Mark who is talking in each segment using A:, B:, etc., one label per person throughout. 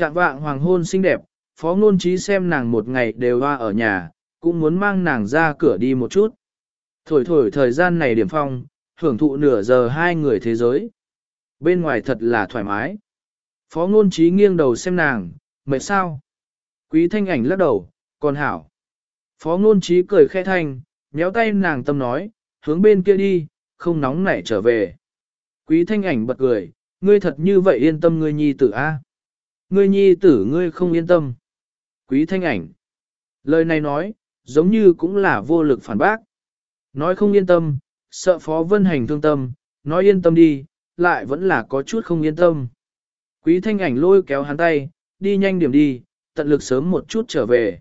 A: Trạng vạng hoàng hôn xinh đẹp, phó ngôn trí xem nàng một ngày đều hoa ở nhà, cũng muốn mang nàng ra cửa đi một chút. Thổi thổi thời gian này điểm phong, hưởng thụ nửa giờ hai người thế giới. Bên ngoài thật là thoải mái. Phó ngôn trí nghiêng đầu xem nàng, mệt sao? Quý thanh ảnh lắc đầu, còn hảo. Phó ngôn trí cười khẽ thanh, méo tay nàng tâm nói, hướng bên kia đi, không nóng nảy trở về. Quý thanh ảnh bật cười, ngươi thật như vậy yên tâm ngươi nhi tử a? Ngươi nhi tử ngươi không yên tâm. Quý thanh ảnh. Lời này nói, giống như cũng là vô lực phản bác. Nói không yên tâm, sợ Phó Vân Hành thương tâm, nói yên tâm đi, lại vẫn là có chút không yên tâm. Quý thanh ảnh lôi kéo hắn tay, đi nhanh điểm đi, tận lực sớm một chút trở về.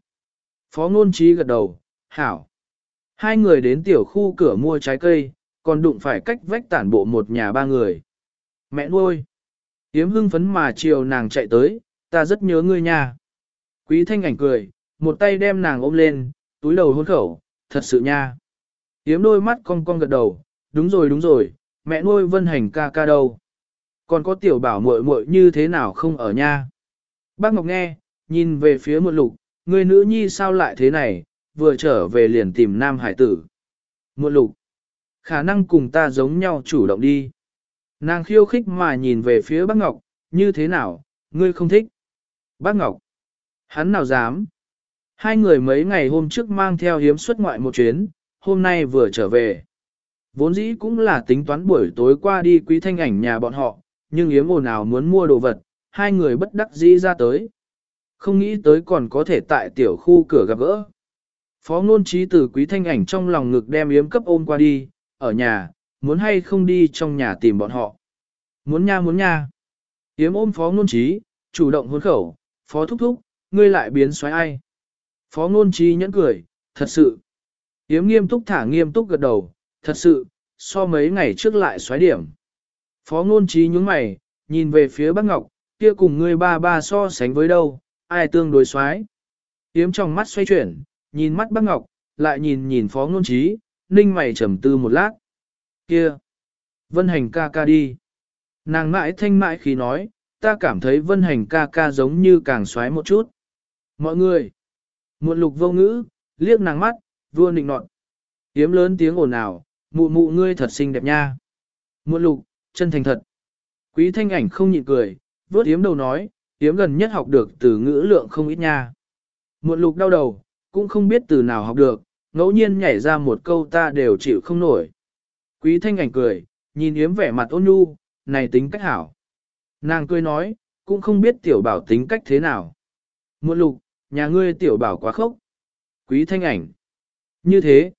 A: Phó ngôn trí gật đầu, hảo. Hai người đến tiểu khu cửa mua trái cây, còn đụng phải cách vách tản bộ một nhà ba người. Mẹ nuôi. Yếm hưng phấn mà chiều nàng chạy tới, ta rất nhớ ngươi nha. Quý thanh ảnh cười, một tay đem nàng ôm lên, túi đầu hôn khẩu, thật sự nha. Yếm đôi mắt cong cong gật đầu, đúng rồi đúng rồi, mẹ nuôi vân hành ca ca đâu. Còn có tiểu bảo muội muội như thế nào không ở nha. Bác Ngọc nghe, nhìn về phía một lục, người nữ nhi sao lại thế này, vừa trở về liền tìm nam hải tử. Một lục, khả năng cùng ta giống nhau chủ động đi. Nàng khiêu khích mà nhìn về phía bác Ngọc, như thế nào, ngươi không thích. Bác Ngọc, hắn nào dám. Hai người mấy ngày hôm trước mang theo hiếm xuất ngoại một chuyến, hôm nay vừa trở về. Vốn dĩ cũng là tính toán buổi tối qua đi quý thanh ảnh nhà bọn họ, nhưng yếm ồn nào muốn mua đồ vật, hai người bất đắc dĩ ra tới. Không nghĩ tới còn có thể tại tiểu khu cửa gặp gỡ. Phó ngôn trí từ quý thanh ảnh trong lòng ngực đem yếm cấp ôm qua đi, ở nhà, muốn hay không đi trong nhà tìm bọn họ. Muốn nha muốn nha. Yếm ôm phó ngôn trí, chủ động hôn khẩu, phó thúc thúc, ngươi lại biến xoáy ai. Phó ngôn trí nhẫn cười, thật sự. Yếm nghiêm túc thả nghiêm túc gật đầu, thật sự, so mấy ngày trước lại xoáy điểm. Phó ngôn trí nhúng mày, nhìn về phía bác Ngọc, kia cùng ngươi ba ba so sánh với đâu, ai tương đối xoáy. Yếm trong mắt xoay chuyển, nhìn mắt bác Ngọc, lại nhìn nhìn phó ngôn trí, ninh mày trầm tư một lát. Kia! Vân hành ca ca đi. Nàng mãi thanh mãi khi nói, ta cảm thấy vân hành ca ca giống như càng xoáy một chút. Mọi người! muộn lục vô ngữ, liếc nàng mắt, vua nịnh nọt. Yếm lớn tiếng ồn ào, mụ mụ ngươi thật xinh đẹp nha. muộn lục, chân thành thật. Quý thanh ảnh không nhịn cười, vớt yếm đầu nói, yếm gần nhất học được từ ngữ lượng không ít nha. muộn lục đau đầu, cũng không biết từ nào học được, ngẫu nhiên nhảy ra một câu ta đều chịu không nổi. Quý thanh ảnh cười, nhìn yếm vẻ mặt ôn nhu, này tính cách hảo. Nàng cười nói, cũng không biết tiểu bảo tính cách thế nào. Muộn lục, nhà ngươi tiểu bảo quá khốc. Quý thanh ảnh. Như thế,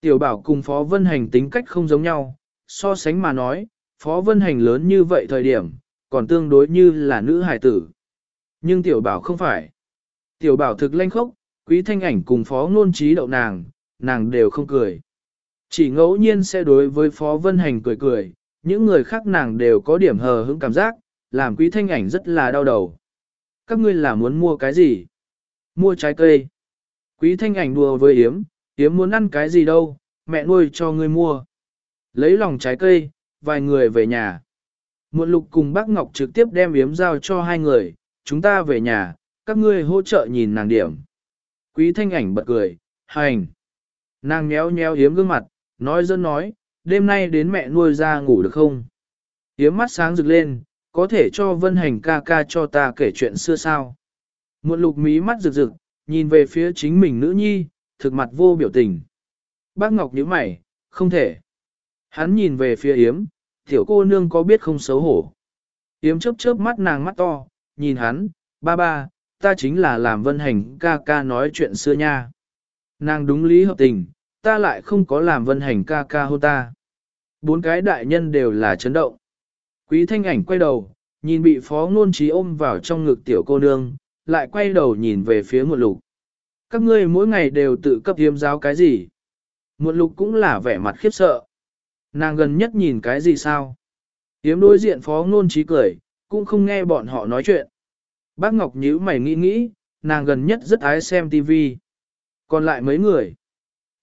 A: tiểu bảo cùng Phó Vân Hành tính cách không giống nhau, so sánh mà nói, Phó Vân Hành lớn như vậy thời điểm, còn tương đối như là nữ hài tử. Nhưng tiểu bảo không phải. Tiểu bảo thực lanh khốc, quý thanh ảnh cùng Phó Ngôn Trí đậu nàng, nàng đều không cười. Chỉ ngẫu nhiên sẽ đối với Phó Vân Hành cười cười, những người khác nàng đều có điểm hờ hững cảm giác, làm quý thanh ảnh rất là đau đầu. Các ngươi là muốn mua cái gì? Mua trái cây. Quý thanh ảnh đùa với Yếm, Yếm muốn ăn cái gì đâu, mẹ nuôi cho ngươi mua. Lấy lòng trái cây, vài người về nhà. Muộn lục cùng bác Ngọc trực tiếp đem Yếm giao cho hai người, chúng ta về nhà, các ngươi hỗ trợ nhìn nàng điểm. Quý thanh ảnh bật cười, hành. Nàng nhéo nhéo Yếm gương mặt, nói dân nói, đêm nay đến mẹ nuôi ra ngủ được không? Yếm mắt sáng rực lên, có thể cho vân hành ca ca cho ta kể chuyện xưa sao? Muộn lục mí mắt rực rực, nhìn về phía chính mình nữ nhi, thực mặt vô biểu tình. Bác Ngọc nhíu mày, không thể. Hắn nhìn về phía Yếm, tiểu cô nương có biết không xấu hổ. Yếm chớp chớp mắt nàng mắt to, nhìn hắn, ba ba, ta chính là làm vân hành ca ca nói chuyện xưa nha. Nàng đúng lý hợp tình, ta lại không có làm vân hành ca ca hôn ta. Bốn cái đại nhân đều là chấn động. Quý thanh ảnh quay đầu, nhìn bị phó ngôn trí ôm vào trong ngực tiểu cô nương, lại quay đầu nhìn về phía một lục. Các ngươi mỗi ngày đều tự cấp hiếm giáo cái gì? Một lục cũng là vẻ mặt khiếp sợ. Nàng gần nhất nhìn cái gì sao? Hiếm đối diện phó ngôn trí cười, cũng không nghe bọn họ nói chuyện. Bác Ngọc nhíu mày nghĩ nghĩ, nàng gần nhất rất ái xem tivi. Còn lại mấy người.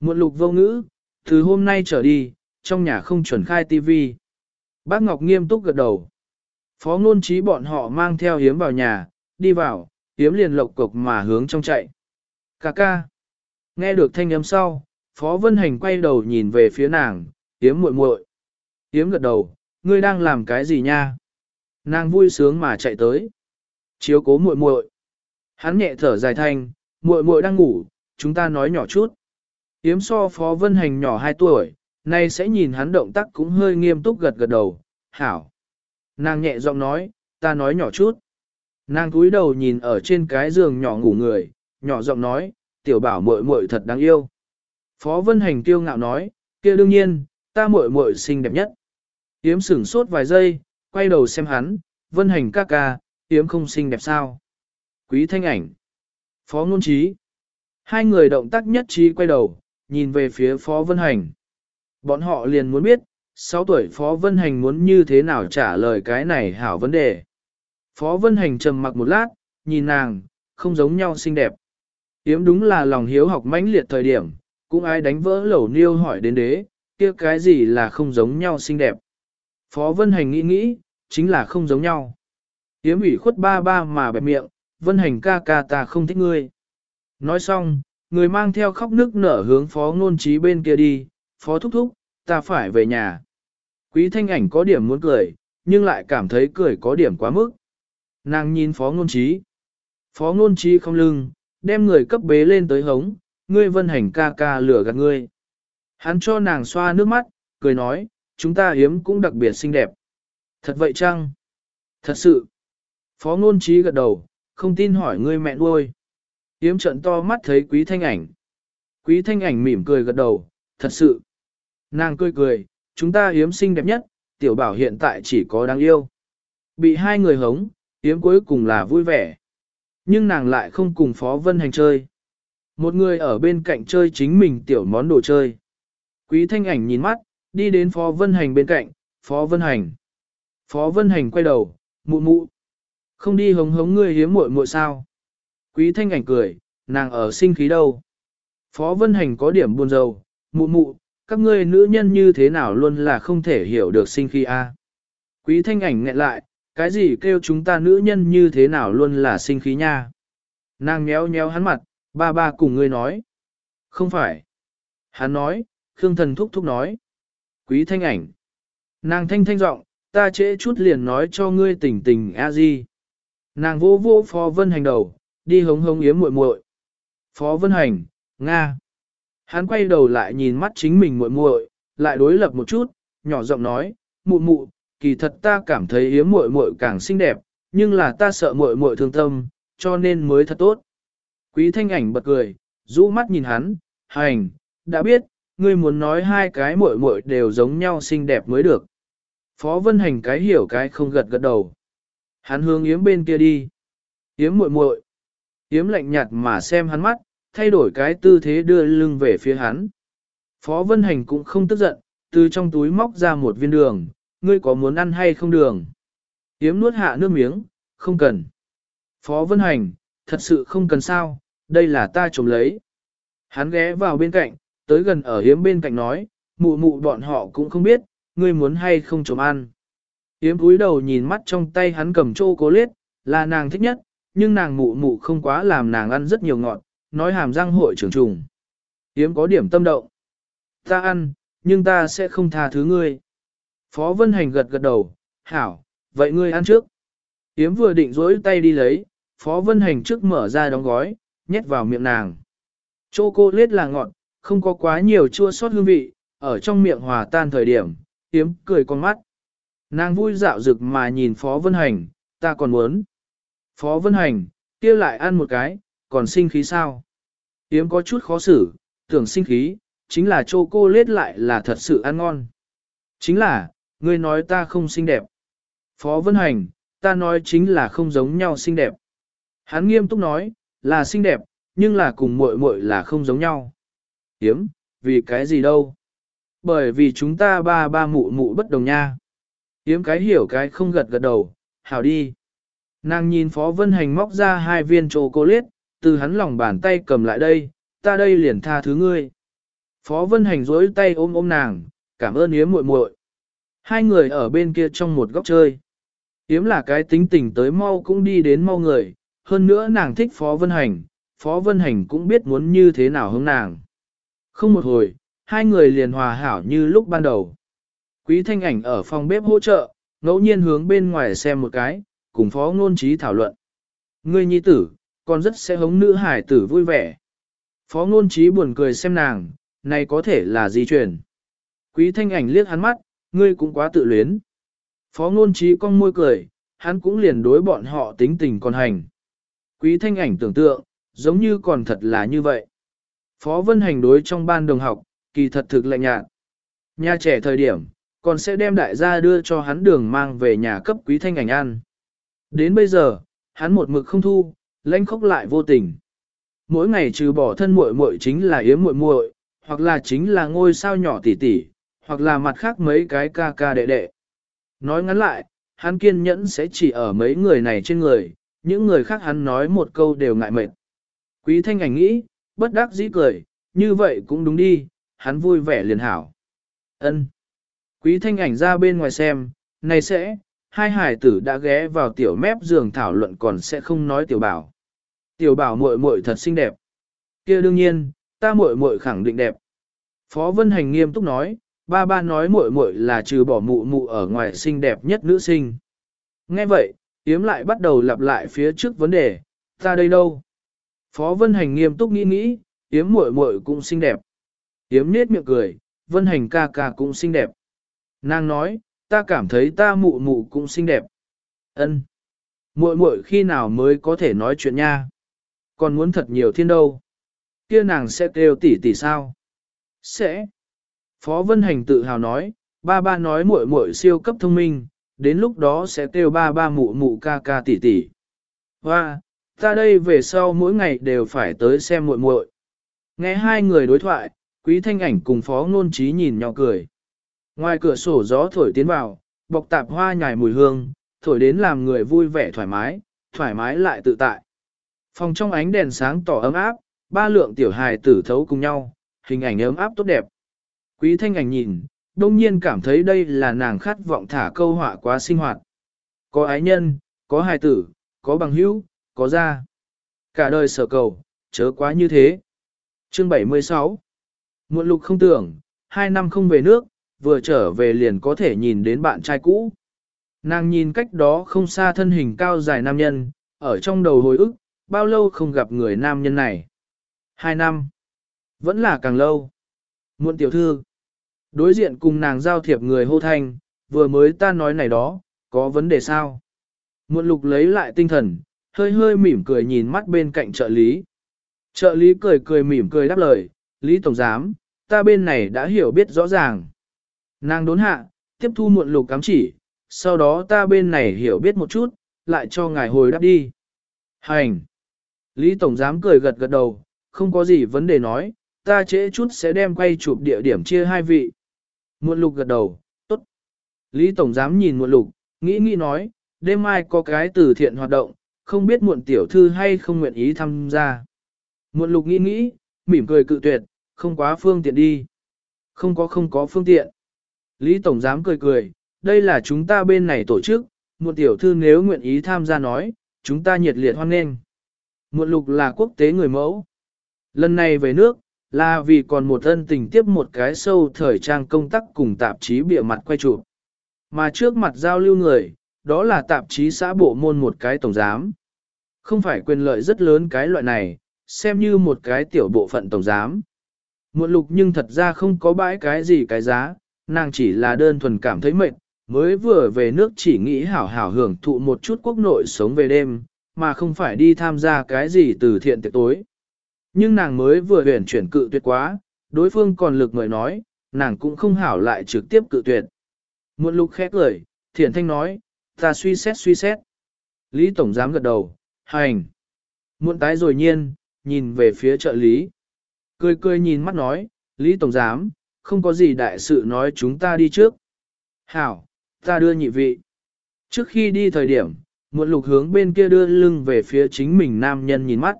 A: Muộn lục vô ngữ, từ hôm nay trở đi, trong nhà không chuẩn khai tivi Bác Ngọc nghiêm túc gật đầu. Phó ngôn trí bọn họ mang theo hiếm vào nhà, đi vào, hiếm liền lộc cục mà hướng trong chạy. Cà ca. Nghe được thanh âm sau, Phó Vân Hành quay đầu nhìn về phía nàng, hiếm muội muội. Hiếm gật đầu, ngươi đang làm cái gì nha? Nàng vui sướng mà chạy tới. Chiếu cố muội muội. Hắn nhẹ thở dài thanh, muội muội đang ngủ, chúng ta nói nhỏ chút. Yếm so Phó Vân Hành nhỏ 2 tuổi, nay sẽ nhìn hắn động tác cũng hơi nghiêm túc gật gật đầu, hảo. Nàng nhẹ giọng nói, ta nói nhỏ chút. Nàng cúi đầu nhìn ở trên cái giường nhỏ ngủ người, nhỏ giọng nói, tiểu bảo muội muội thật đáng yêu. Phó Vân Hành kiêu ngạo nói, kia đương nhiên, ta muội muội xinh đẹp nhất. Yếm sửng sốt vài giây, quay đầu xem hắn, Vân Hành ca ca, Yếm không xinh đẹp sao. Quý thanh ảnh. Phó ngôn trí. Hai người động tác nhất trí quay đầu, nhìn về phía Phó Vân Hành. Bọn họ liền muốn biết, 6 tuổi Phó Vân Hành muốn như thế nào trả lời cái này hảo vấn đề. Phó Vân Hành trầm mặc một lát, nhìn nàng, không giống nhau xinh đẹp. Yếm đúng là lòng hiếu học mãnh liệt thời điểm, cũng ai đánh vỡ lẩu niêu hỏi đến đế, kia cái gì là không giống nhau xinh đẹp. Phó Vân Hành nghĩ nghĩ, chính là không giống nhau. Yếm ủy khuất ba ba mà bẹp miệng, Vân Hành ca ca ta không thích ngươi. Nói xong, người mang theo khóc nước nở hướng phó ngôn trí bên kia đi, phó thúc thúc, ta phải về nhà. Quý thanh ảnh có điểm muốn cười, nhưng lại cảm thấy cười có điểm quá mức. Nàng nhìn phó ngôn trí. Phó ngôn trí không lưng, đem người cấp bế lên tới hống, ngươi vân hành ca ca lửa gạt ngươi. Hắn cho nàng xoa nước mắt, cười nói, chúng ta hiếm cũng đặc biệt xinh đẹp. Thật vậy chăng? Thật sự. Phó ngôn trí gật đầu, không tin hỏi ngươi mẹ nuôi. Yếm trận to mắt thấy quý thanh ảnh. Quý thanh ảnh mỉm cười gật đầu, thật sự. Nàng cười cười, chúng ta hiếm xinh đẹp nhất, tiểu bảo hiện tại chỉ có đáng yêu. Bị hai người hống, hiếm cuối cùng là vui vẻ. Nhưng nàng lại không cùng Phó Vân Hành chơi. Một người ở bên cạnh chơi chính mình tiểu món đồ chơi. Quý thanh ảnh nhìn mắt, đi đến Phó Vân Hành bên cạnh, Phó Vân Hành. Phó Vân Hành quay đầu, mụ mụ. Không đi hống hống ngươi hiếm muội muội sao. Quý thanh ảnh cười, nàng ở sinh khí đâu. Phó Vân Hành có điểm buồn rầu, mụ mụ, các ngươi nữ nhân như thế nào luôn là không thể hiểu được sinh khí a. Quý thanh ảnh nghẹn lại, cái gì kêu chúng ta nữ nhân như thế nào luôn là sinh khí nha. Nàng nhéo nhéo hắn mặt, ba ba cùng ngươi nói. Không phải. Hắn nói, Khương thần thúc thúc nói. Quý thanh ảnh. Nàng thanh thanh giọng, ta trễ chút liền nói cho ngươi tỉnh tỉnh a di. Nàng vô vô phó vân hành đầu, đi hống hống yếm muội muội. Phó vân hành, Nga. Hắn quay đầu lại nhìn mắt chính mình muội muội, lại đối lập một chút, nhỏ giọng nói, mụ mụ, kỳ thật ta cảm thấy yếm muội muội càng xinh đẹp, nhưng là ta sợ muội muội thương tâm, cho nên mới thật tốt. Quý thanh ảnh bật cười, rũ mắt nhìn hắn, hành, đã biết, ngươi muốn nói hai cái muội muội đều giống nhau xinh đẹp mới được. Phó Vân Hành cái hiểu cái không gật gật đầu. Hắn hướng yếm bên kia đi. Yếm muội muội hiếm lạnh nhạt mà xem hắn mắt, thay đổi cái tư thế đưa lưng về phía hắn. Phó Vân Hành cũng không tức giận, từ trong túi móc ra một viên đường, ngươi có muốn ăn hay không đường? Yếm nuốt hạ nước miếng, không cần. Phó Vân Hành, thật sự không cần sao, đây là ta trộm lấy. Hắn ghé vào bên cạnh, tới gần ở hiếm bên cạnh nói, mụ mụ bọn họ cũng không biết, ngươi muốn hay không trộm ăn. Hiếm cúi đầu nhìn mắt trong tay hắn cầm chô cố liết, là nàng thích nhất, nhưng nàng mụ mụ không quá làm nàng ăn rất nhiều ngọt, nói hàm răng hội trưởng trùng. Hiếm có điểm tâm động. Ta ăn, nhưng ta sẽ không tha thứ ngươi. Phó Vân Hành gật gật đầu, hảo, vậy ngươi ăn trước. Hiếm vừa định rỗi tay đi lấy, Phó Vân Hành trước mở ra đóng gói, nhét vào miệng nàng. Chô cô lết là ngọt, không có quá nhiều chua sót hương vị, ở trong miệng hòa tan thời điểm, hiếm cười con mắt. Nàng vui dạo rực mà nhìn Phó Vân Hành, ta còn muốn. Phó Vân Hành, kia lại ăn một cái, còn sinh khí sao? Yếm có chút khó xử, tưởng sinh khí, chính là chô cô lết lại là thật sự ăn ngon. Chính là, ngươi nói ta không xinh đẹp. Phó Vân Hành, ta nói chính là không giống nhau xinh đẹp. Hắn nghiêm túc nói, là xinh đẹp, nhưng là cùng muội muội là không giống nhau. Yếm, vì cái gì đâu? Bởi vì chúng ta ba ba mụ mụ bất đồng nha. Yếm cái hiểu cái không gật gật đầu, hảo đi. Nàng nhìn Phó Vân Hành móc ra hai viên chocolate, từ hắn lòng bàn tay cầm lại đây, ta đây liền tha thứ ngươi. Phó Vân Hành dối tay ôm ôm nàng, cảm ơn Yếm muội muội. Hai người ở bên kia trong một góc chơi. Yếm là cái tính tình tới mau cũng đi đến mau người, hơn nữa nàng thích Phó Vân Hành, Phó Vân Hành cũng biết muốn như thế nào hướng nàng. Không một hồi, hai người liền hòa hảo như lúc ban đầu. Quý thanh ảnh ở phòng bếp hỗ trợ, ngẫu nhiên hướng bên ngoài xem một cái, cùng Phó Ngôn Trí thảo luận. Ngươi nhi tử, còn rất sẽ hống nữ hải tử vui vẻ. Phó Ngôn Trí buồn cười xem nàng, này có thể là di truyền. Quý thanh ảnh liếc hắn mắt, ngươi cũng quá tự luyến. Phó Ngôn Trí cong môi cười, hắn cũng liền đối bọn họ tính tình còn hành. Quý thanh ảnh tưởng tượng, giống như còn thật là như vậy. Phó Vân Hành đối trong ban đồng học, kỳ thật thực lạnh nhạt. Nhà trẻ thời điểm, còn sẽ đem đại gia đưa cho hắn đường mang về nhà cấp quý thanh ảnh ăn. Đến bây giờ, hắn một mực không thu, lãnh khốc lại vô tình. Mỗi ngày trừ bỏ thân muội muội chính là yếm muội muội, hoặc là chính là ngôi sao nhỏ tỷ tỷ, hoặc là mặt khác mấy cái ca ca đệ đệ. Nói ngắn lại, hắn kiên nhẫn sẽ chỉ ở mấy người này trên người, những người khác hắn nói một câu đều ngại mệt. Quý thanh ảnh nghĩ, bất đắc dĩ cười, như vậy cũng đúng đi, hắn vui vẻ liền hảo. ân Quý thanh ảnh ra bên ngoài xem, này sẽ, hai hải tử đã ghé vào tiểu mép giường thảo luận còn sẽ không nói tiểu bảo. Tiểu bảo muội muội thật xinh đẹp. kia đương nhiên, ta muội muội khẳng định đẹp. Phó Vân Hành nghiêm túc nói, ba ba nói muội muội là trừ bỏ mụ mụ ở ngoài xinh đẹp nhất nữ sinh. Nghe vậy, Yếm lại bắt đầu lặp lại phía trước vấn đề, ta đây đâu? Phó Vân Hành nghiêm túc nghĩ nghĩ, Yếm muội muội cũng xinh đẹp. Yếm nết miệng cười, Vân Hành ca ca cũng xinh đẹp. Nàng nói, ta cảm thấy ta mụ mụ cũng xinh đẹp. Ân, Muội muội khi nào mới có thể nói chuyện nha? Còn muốn thật nhiều thiên đâu? Kia nàng sẽ kêu tỷ tỷ sao? Sẽ. Phó Vân Hành tự hào nói, ba ba nói muội muội siêu cấp thông minh, đến lúc đó sẽ kêu ba ba mụ mụ ca ca tỷ tỷ. Hoa, ta đây về sau mỗi ngày đều phải tới xem muội muội. Nghe hai người đối thoại, quý thanh ảnh cùng phó ngôn trí nhìn nhau cười. Ngoài cửa sổ gió thổi tiến vào, bọc tạp hoa nhài mùi hương, thổi đến làm người vui vẻ thoải mái, thoải mái lại tự tại. Phòng trong ánh đèn sáng tỏ ấm áp, ba lượng tiểu hài tử thấu cùng nhau, hình ảnh ấm áp tốt đẹp. Quý thanh ảnh nhìn, đông nhiên cảm thấy đây là nàng khát vọng thả câu họa quá sinh hoạt. Có ái nhân, có hài tử, có bằng hữu, có gia. Cả đời sở cầu, chớ quá như thế. Chương 76 Muộn lục không tưởng, hai năm không về nước, vừa trở về liền có thể nhìn đến bạn trai cũ. Nàng nhìn cách đó không xa thân hình cao dài nam nhân, ở trong đầu hồi ức, bao lâu không gặp người nam nhân này. Hai năm. Vẫn là càng lâu. Muộn tiểu thư. Đối diện cùng nàng giao thiệp người hô thanh, vừa mới ta nói này đó, có vấn đề sao? Muộn lục lấy lại tinh thần, hơi hơi mỉm cười nhìn mắt bên cạnh trợ lý. Trợ lý cười cười mỉm cười đáp lời, Lý Tổng Giám, ta bên này đã hiểu biết rõ ràng. Nàng đốn hạ, tiếp thu muộn lục cám chỉ, sau đó ta bên này hiểu biết một chút, lại cho ngài hồi đáp đi. Hành! Lý Tổng Giám cười gật gật đầu, không có gì vấn đề nói, ta trễ chút sẽ đem quay chụp địa điểm chia hai vị. Muộn lục gật đầu, tốt. Lý Tổng Giám nhìn muộn lục, nghĩ nghĩ nói, đêm mai có cái từ thiện hoạt động, không biết muộn tiểu thư hay không nguyện ý tham gia. Muộn lục nghĩ nghĩ, mỉm cười cự tuyệt, không quá phương tiện đi. Không có không có phương tiện. Lý Tổng Giám cười cười, đây là chúng ta bên này tổ chức, Một tiểu thư nếu nguyện ý tham gia nói, chúng ta nhiệt liệt hoan nghênh. Muộn lục là quốc tế người mẫu. Lần này về nước, là vì còn một ân tình tiếp một cái sâu thời trang công tác cùng tạp chí bịa mặt quay chụp. Mà trước mặt giao lưu người, đó là tạp chí xã bộ môn một cái tổng giám. Không phải quyền lợi rất lớn cái loại này, xem như một cái tiểu bộ phận tổng giám. Muộn lục nhưng thật ra không có bãi cái gì cái giá, nàng chỉ là đơn thuần cảm thấy mệt, mới vừa về nước chỉ nghĩ hảo hảo hưởng thụ một chút quốc nội sống về đêm, mà không phải đi tham gia cái gì từ thiện tiệc tối. Nhưng nàng mới vừa huyền chuyển cự tuyệt quá, đối phương còn lực người nói, nàng cũng không hảo lại trực tiếp cự tuyệt. Muộn lục khét lời, thiện thanh nói, ta suy xét suy xét. Lý Tổng Giám gật đầu, hành. Muộn tái rồi nhiên, nhìn về phía trợ lý. Cười cười nhìn mắt nói, Lý Tổng Giám, không có gì đại sự nói chúng ta đi trước. Hảo, ta đưa nhị vị. Trước khi đi thời điểm, muộn lục hướng bên kia đưa lưng về phía chính mình nam nhân nhìn mắt.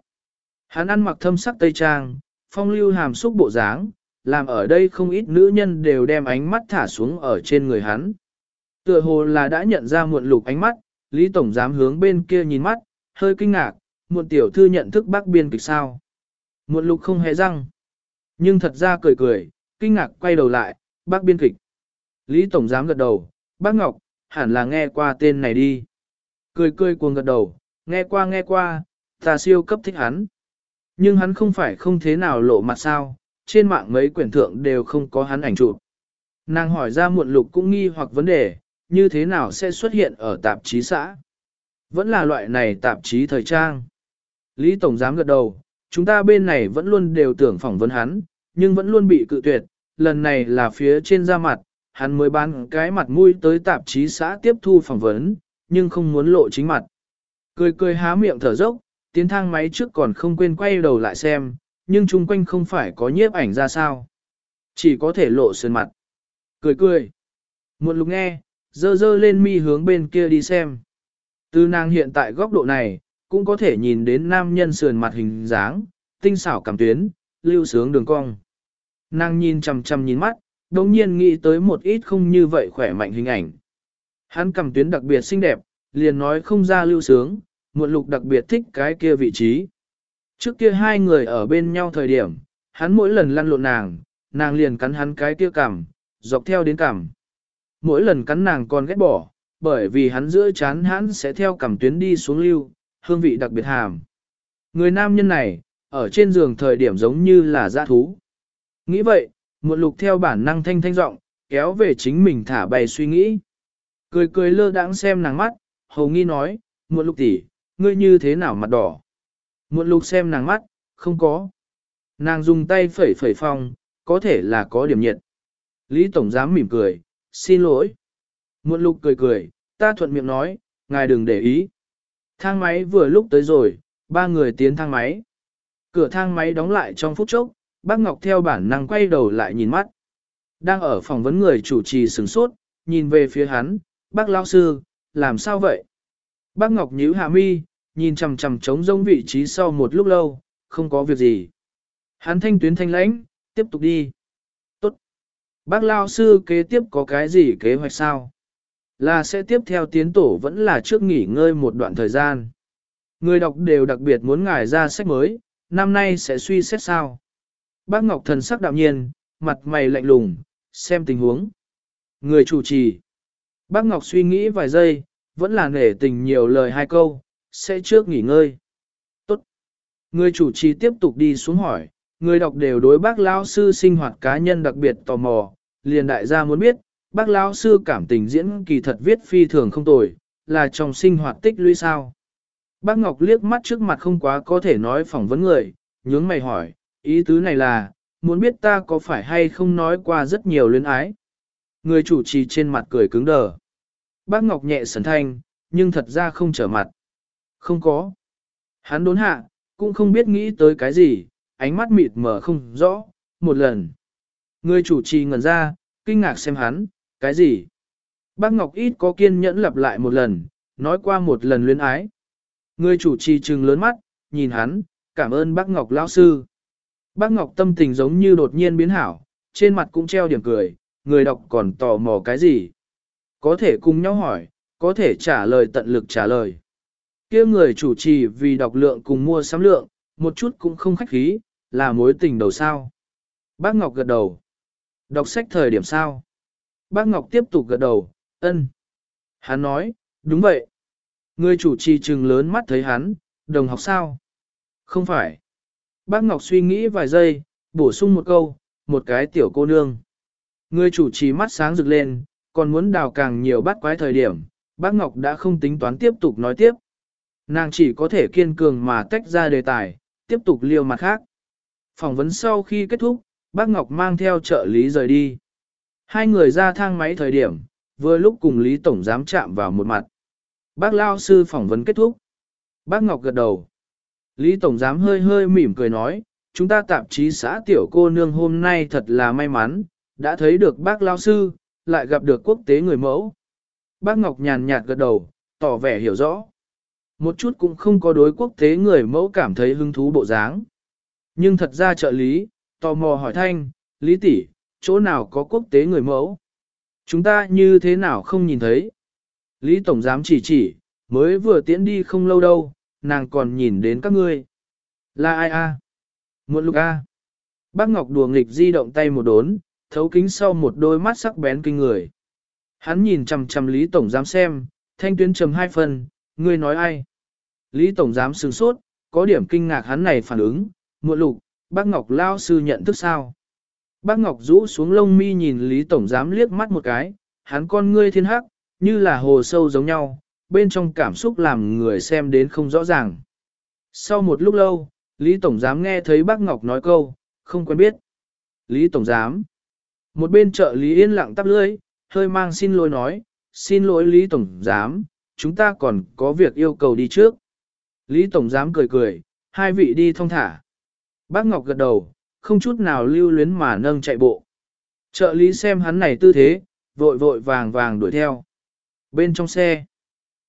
A: Hắn ăn mặc thâm sắc tây trang, phong lưu hàm xúc bộ dáng, làm ở đây không ít nữ nhân đều đem ánh mắt thả xuống ở trên người hắn. Tựa hồ là đã nhận ra muộn lục ánh mắt, Lý Tổng dám hướng bên kia nhìn mắt, hơi kinh ngạc, muộn tiểu thư nhận thức bác biên kịch sao. Muộn lục không hề răng. Nhưng thật ra cười cười, kinh ngạc quay đầu lại, bác biên kịch. Lý Tổng Giám gật đầu, bác Ngọc, hẳn là nghe qua tên này đi. Cười cười cuồng gật đầu, nghe qua nghe qua, ta siêu cấp thích hắn. Nhưng hắn không phải không thế nào lộ mặt sao, trên mạng mấy quyển thượng đều không có hắn ảnh chụp. Nàng hỏi ra muộn lục cũng nghi hoặc vấn đề, như thế nào sẽ xuất hiện ở tạp chí xã? Vẫn là loại này tạp chí thời trang. Lý Tổng Giám gật đầu, chúng ta bên này vẫn luôn đều tưởng phỏng vấn hắn, nhưng vẫn luôn bị cự tuyệt, lần này là phía trên da mặt, hắn mới bán cái mặt mũi tới tạp chí xã tiếp thu phỏng vấn, nhưng không muốn lộ chính mặt. Cười cười há miệng thở dốc, tiến thang máy trước còn không quên quay đầu lại xem, nhưng chung quanh không phải có nhiếp ảnh ra sao. Chỉ có thể lộ sơn mặt. Cười cười. Muộn lúc nghe, dơ dơ lên mi hướng bên kia đi xem. Từ nàng hiện tại góc độ này, cũng có thể nhìn đến nam nhân sườn mặt hình dáng, tinh xảo cảm tuyến, lưu sướng đường cong. Nàng nhìn chằm chằm nhìn mắt, đồng nhiên nghĩ tới một ít không như vậy khỏe mạnh hình ảnh. Hắn cầm tuyến đặc biệt xinh đẹp, liền nói không ra lưu sướng, muộn lục đặc biệt thích cái kia vị trí. Trước kia hai người ở bên nhau thời điểm, hắn mỗi lần lăn lộn nàng, nàng liền cắn hắn cái kia cằm, dọc theo đến cằm. Mỗi lần cắn nàng còn ghét bỏ, bởi vì hắn giữa chán hắn sẽ theo cằm tuyến đi xuống lưu, hương vị đặc biệt hàm. Người nam nhân này, ở trên giường thời điểm giống như là dã thú. Nghĩ vậy, muộn lục theo bản năng thanh thanh giọng kéo về chính mình thả bày suy nghĩ. Cười cười lơ đãng xem nàng mắt, hầu nghi nói, muộn lục tỷ, ngươi như thế nào mặt đỏ. Muộn lục xem nàng mắt, không có. Nàng dùng tay phẩy phẩy phong, có thể là có điểm nhiệt. Lý Tổng Giám mỉm cười, xin lỗi. Muộn lục cười cười, ta thuận miệng nói, ngài đừng để ý. Thang máy vừa lúc tới rồi, ba người tiến thang máy. Cửa thang máy đóng lại trong phút chốc, bác Ngọc theo bản năng quay đầu lại nhìn mắt. Đang ở phỏng vấn người chủ trì sửng sốt, nhìn về phía hắn, bác lao sư, làm sao vậy? Bác Ngọc nhíu hạ mi, nhìn chằm chằm trống rông vị trí sau một lúc lâu, không có việc gì. Hắn thanh tuyến thanh lãnh, tiếp tục đi. Tốt. Bác lao sư kế tiếp có cái gì kế hoạch sao? Là sẽ tiếp theo tiến tổ vẫn là trước nghỉ ngơi một đoạn thời gian. Người đọc đều đặc biệt muốn ngài ra sách mới, năm nay sẽ suy xét sao. Bác Ngọc thần sắc đạm nhiên, mặt mày lạnh lùng, xem tình huống. Người chủ trì. Bác Ngọc suy nghĩ vài giây, vẫn là nể tình nhiều lời hai câu, sẽ trước nghỉ ngơi. Tốt. Người chủ trì tiếp tục đi xuống hỏi, người đọc đều đối bác lão sư sinh hoạt cá nhân đặc biệt tò mò, liền đại gia muốn biết, bác lão sư cảm tình diễn kỳ thật viết phi thường không tồi, là trong sinh hoạt tích lũy sao. Bác Ngọc liếc mắt trước mặt không quá có thể nói phỏng vấn người, nhướng mày hỏi, ý tứ này là, muốn biết ta có phải hay không nói qua rất nhiều luyến ái. Người chủ trì trên mặt cười cứng đờ. Bác Ngọc nhẹ sẩn thanh, nhưng thật ra không trở mặt. Không có. Hắn đốn hạ, cũng không biết nghĩ tới cái gì, ánh mắt mịt mờ không rõ, một lần. Người chủ trì ngẩn ra, kinh ngạc xem hắn, cái gì? Bác Ngọc ít có kiên nhẫn lặp lại một lần, nói qua một lần luyến ái. Người chủ trì trừng lớn mắt, nhìn hắn, cảm ơn bác Ngọc lão sư. Bác Ngọc tâm tình giống như đột nhiên biến hảo, trên mặt cũng treo điểm cười, người đọc còn tò mò cái gì. Có thể cùng nhau hỏi, có thể trả lời tận lực trả lời. kia người chủ trì vì đọc lượng cùng mua sắm lượng, một chút cũng không khách khí, là mối tình đầu sao. Bác Ngọc gật đầu. Đọc sách thời điểm sao? Bác Ngọc tiếp tục gật đầu, ân. Hắn nói, đúng vậy. Người chủ trì trừng lớn mắt thấy hắn, đồng học sao? Không phải. Bác Ngọc suy nghĩ vài giây, bổ sung một câu, một cái tiểu cô nương. Người chủ trì mắt sáng rực lên, còn muốn đào càng nhiều bắt quái thời điểm, bác Ngọc đã không tính toán tiếp tục nói tiếp. Nàng chỉ có thể kiên cường mà tách ra đề tài, tiếp tục liêu mặt khác. Phỏng vấn sau khi kết thúc, bác Ngọc mang theo trợ lý rời đi. Hai người ra thang máy thời điểm, vừa lúc cùng Lý Tổng Giám chạm vào một mặt. Bác Lao Sư phỏng vấn kết thúc. Bác Ngọc gật đầu. Lý Tổng Giám hơi hơi mỉm cười nói, chúng ta tạp chí xã tiểu cô nương hôm nay thật là may mắn, đã thấy được bác Lao Sư, lại gặp được quốc tế người mẫu. Bác Ngọc nhàn nhạt gật đầu, tỏ vẻ hiểu rõ. Một chút cũng không có đối quốc tế người mẫu cảm thấy hứng thú bộ dáng. Nhưng thật ra trợ lý, tò mò hỏi thanh, Lý tỷ, chỗ nào có quốc tế người mẫu? Chúng ta như thế nào không nhìn thấy? Lý Tổng Giám chỉ chỉ, mới vừa tiễn đi không lâu đâu, nàng còn nhìn đến các ngươi. Là ai a? Muộn lục a. Bác Ngọc đùa nghịch di động tay một đốn, thấu kính sau một đôi mắt sắc bén kinh người. Hắn nhìn chằm chằm Lý Tổng Giám xem, thanh tuyến trầm hai phần, ngươi nói ai? Lý Tổng Giám sửng sốt, có điểm kinh ngạc hắn này phản ứng, muộn lục, bác Ngọc Lao sư nhận thức sao? Bác Ngọc rũ xuống lông mi nhìn Lý Tổng Giám liếc mắt một cái, hắn con ngươi thiên hắc, như là hồ sâu giống nhau, bên trong cảm xúc làm người xem đến không rõ ràng. Sau một lúc lâu, Lý Tổng Giám nghe thấy bác Ngọc nói câu, không quen biết. Lý Tổng Giám. Một bên trợ Lý yên lặng tắp lưỡi, hơi mang xin lỗi nói, xin lỗi Lý Tổng Giám, chúng ta còn có việc yêu cầu đi trước. Lý Tổng Giám cười cười, hai vị đi thông thả. Bác Ngọc gật đầu, không chút nào lưu luyến mà nâng chạy bộ. Trợ lý xem hắn này tư thế, vội vội vàng vàng đuổi theo. Bên trong xe,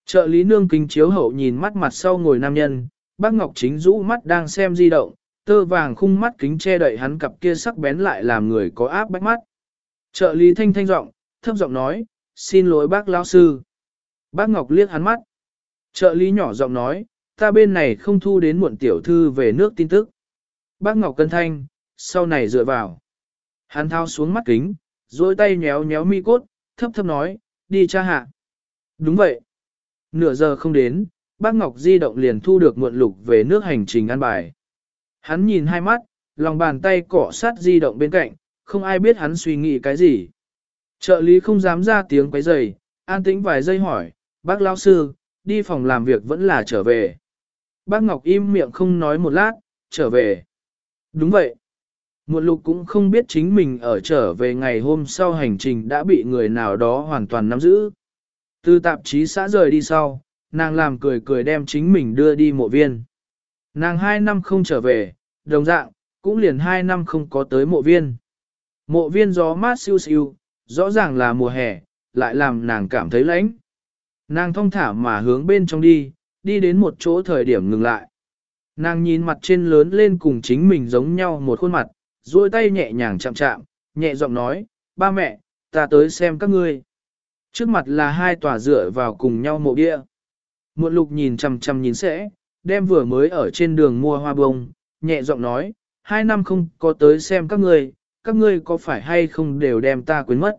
A: trợ lý nương kính chiếu hậu nhìn mắt mặt sau ngồi nam nhân, bác Ngọc chính rũ mắt đang xem di động, tơ vàng khung mắt kính che đậy hắn cặp kia sắc bén lại làm người có áp bách mắt. Trợ lý thanh thanh giọng, thấp giọng nói, xin lỗi bác lão sư. Bác Ngọc liếc hắn mắt. Trợ lý nhỏ giọng nói, ta bên này không thu đến muộn tiểu thư về nước tin tức. Bác Ngọc cân thanh, sau này dựa vào. Hắn thao xuống mắt kính, rồi tay nhéo nhéo mi cốt, thấp thấp nói, đi cha hạ. Đúng vậy. Nửa giờ không đến, bác Ngọc di động liền thu được muộn lục về nước hành trình ăn bài. Hắn nhìn hai mắt, lòng bàn tay cỏ sát di động bên cạnh, không ai biết hắn suy nghĩ cái gì. Trợ lý không dám ra tiếng quấy rầy, an tĩnh vài giây hỏi, bác lão sư, đi phòng làm việc vẫn là trở về. Bác Ngọc im miệng không nói một lát, trở về. Đúng vậy. Muộn lục cũng không biết chính mình ở trở về ngày hôm sau hành trình đã bị người nào đó hoàn toàn nắm giữ. Từ tạp chí xã rời đi sau, nàng làm cười cười đem chính mình đưa đi mộ viên. Nàng hai năm không trở về, đồng dạng, cũng liền hai năm không có tới mộ viên. Mộ viên gió mát siêu siêu, rõ ràng là mùa hè, lại làm nàng cảm thấy lạnh. Nàng thong thả mà hướng bên trong đi, đi đến một chỗ thời điểm ngừng lại. Nàng nhìn mặt trên lớn lên cùng chính mình giống nhau một khuôn mặt, duỗi tay nhẹ nhàng chạm chạm, nhẹ giọng nói, ba mẹ, ta tới xem các ngươi. Trước mặt là hai tòa dựa vào cùng nhau mộ địa. muộn lục nhìn chằm chằm nhìn sẽ, đem vừa mới ở trên đường mua hoa bông, nhẹ giọng nói, hai năm không có tới xem các ngươi, các ngươi có phải hay không đều đem ta quên mất.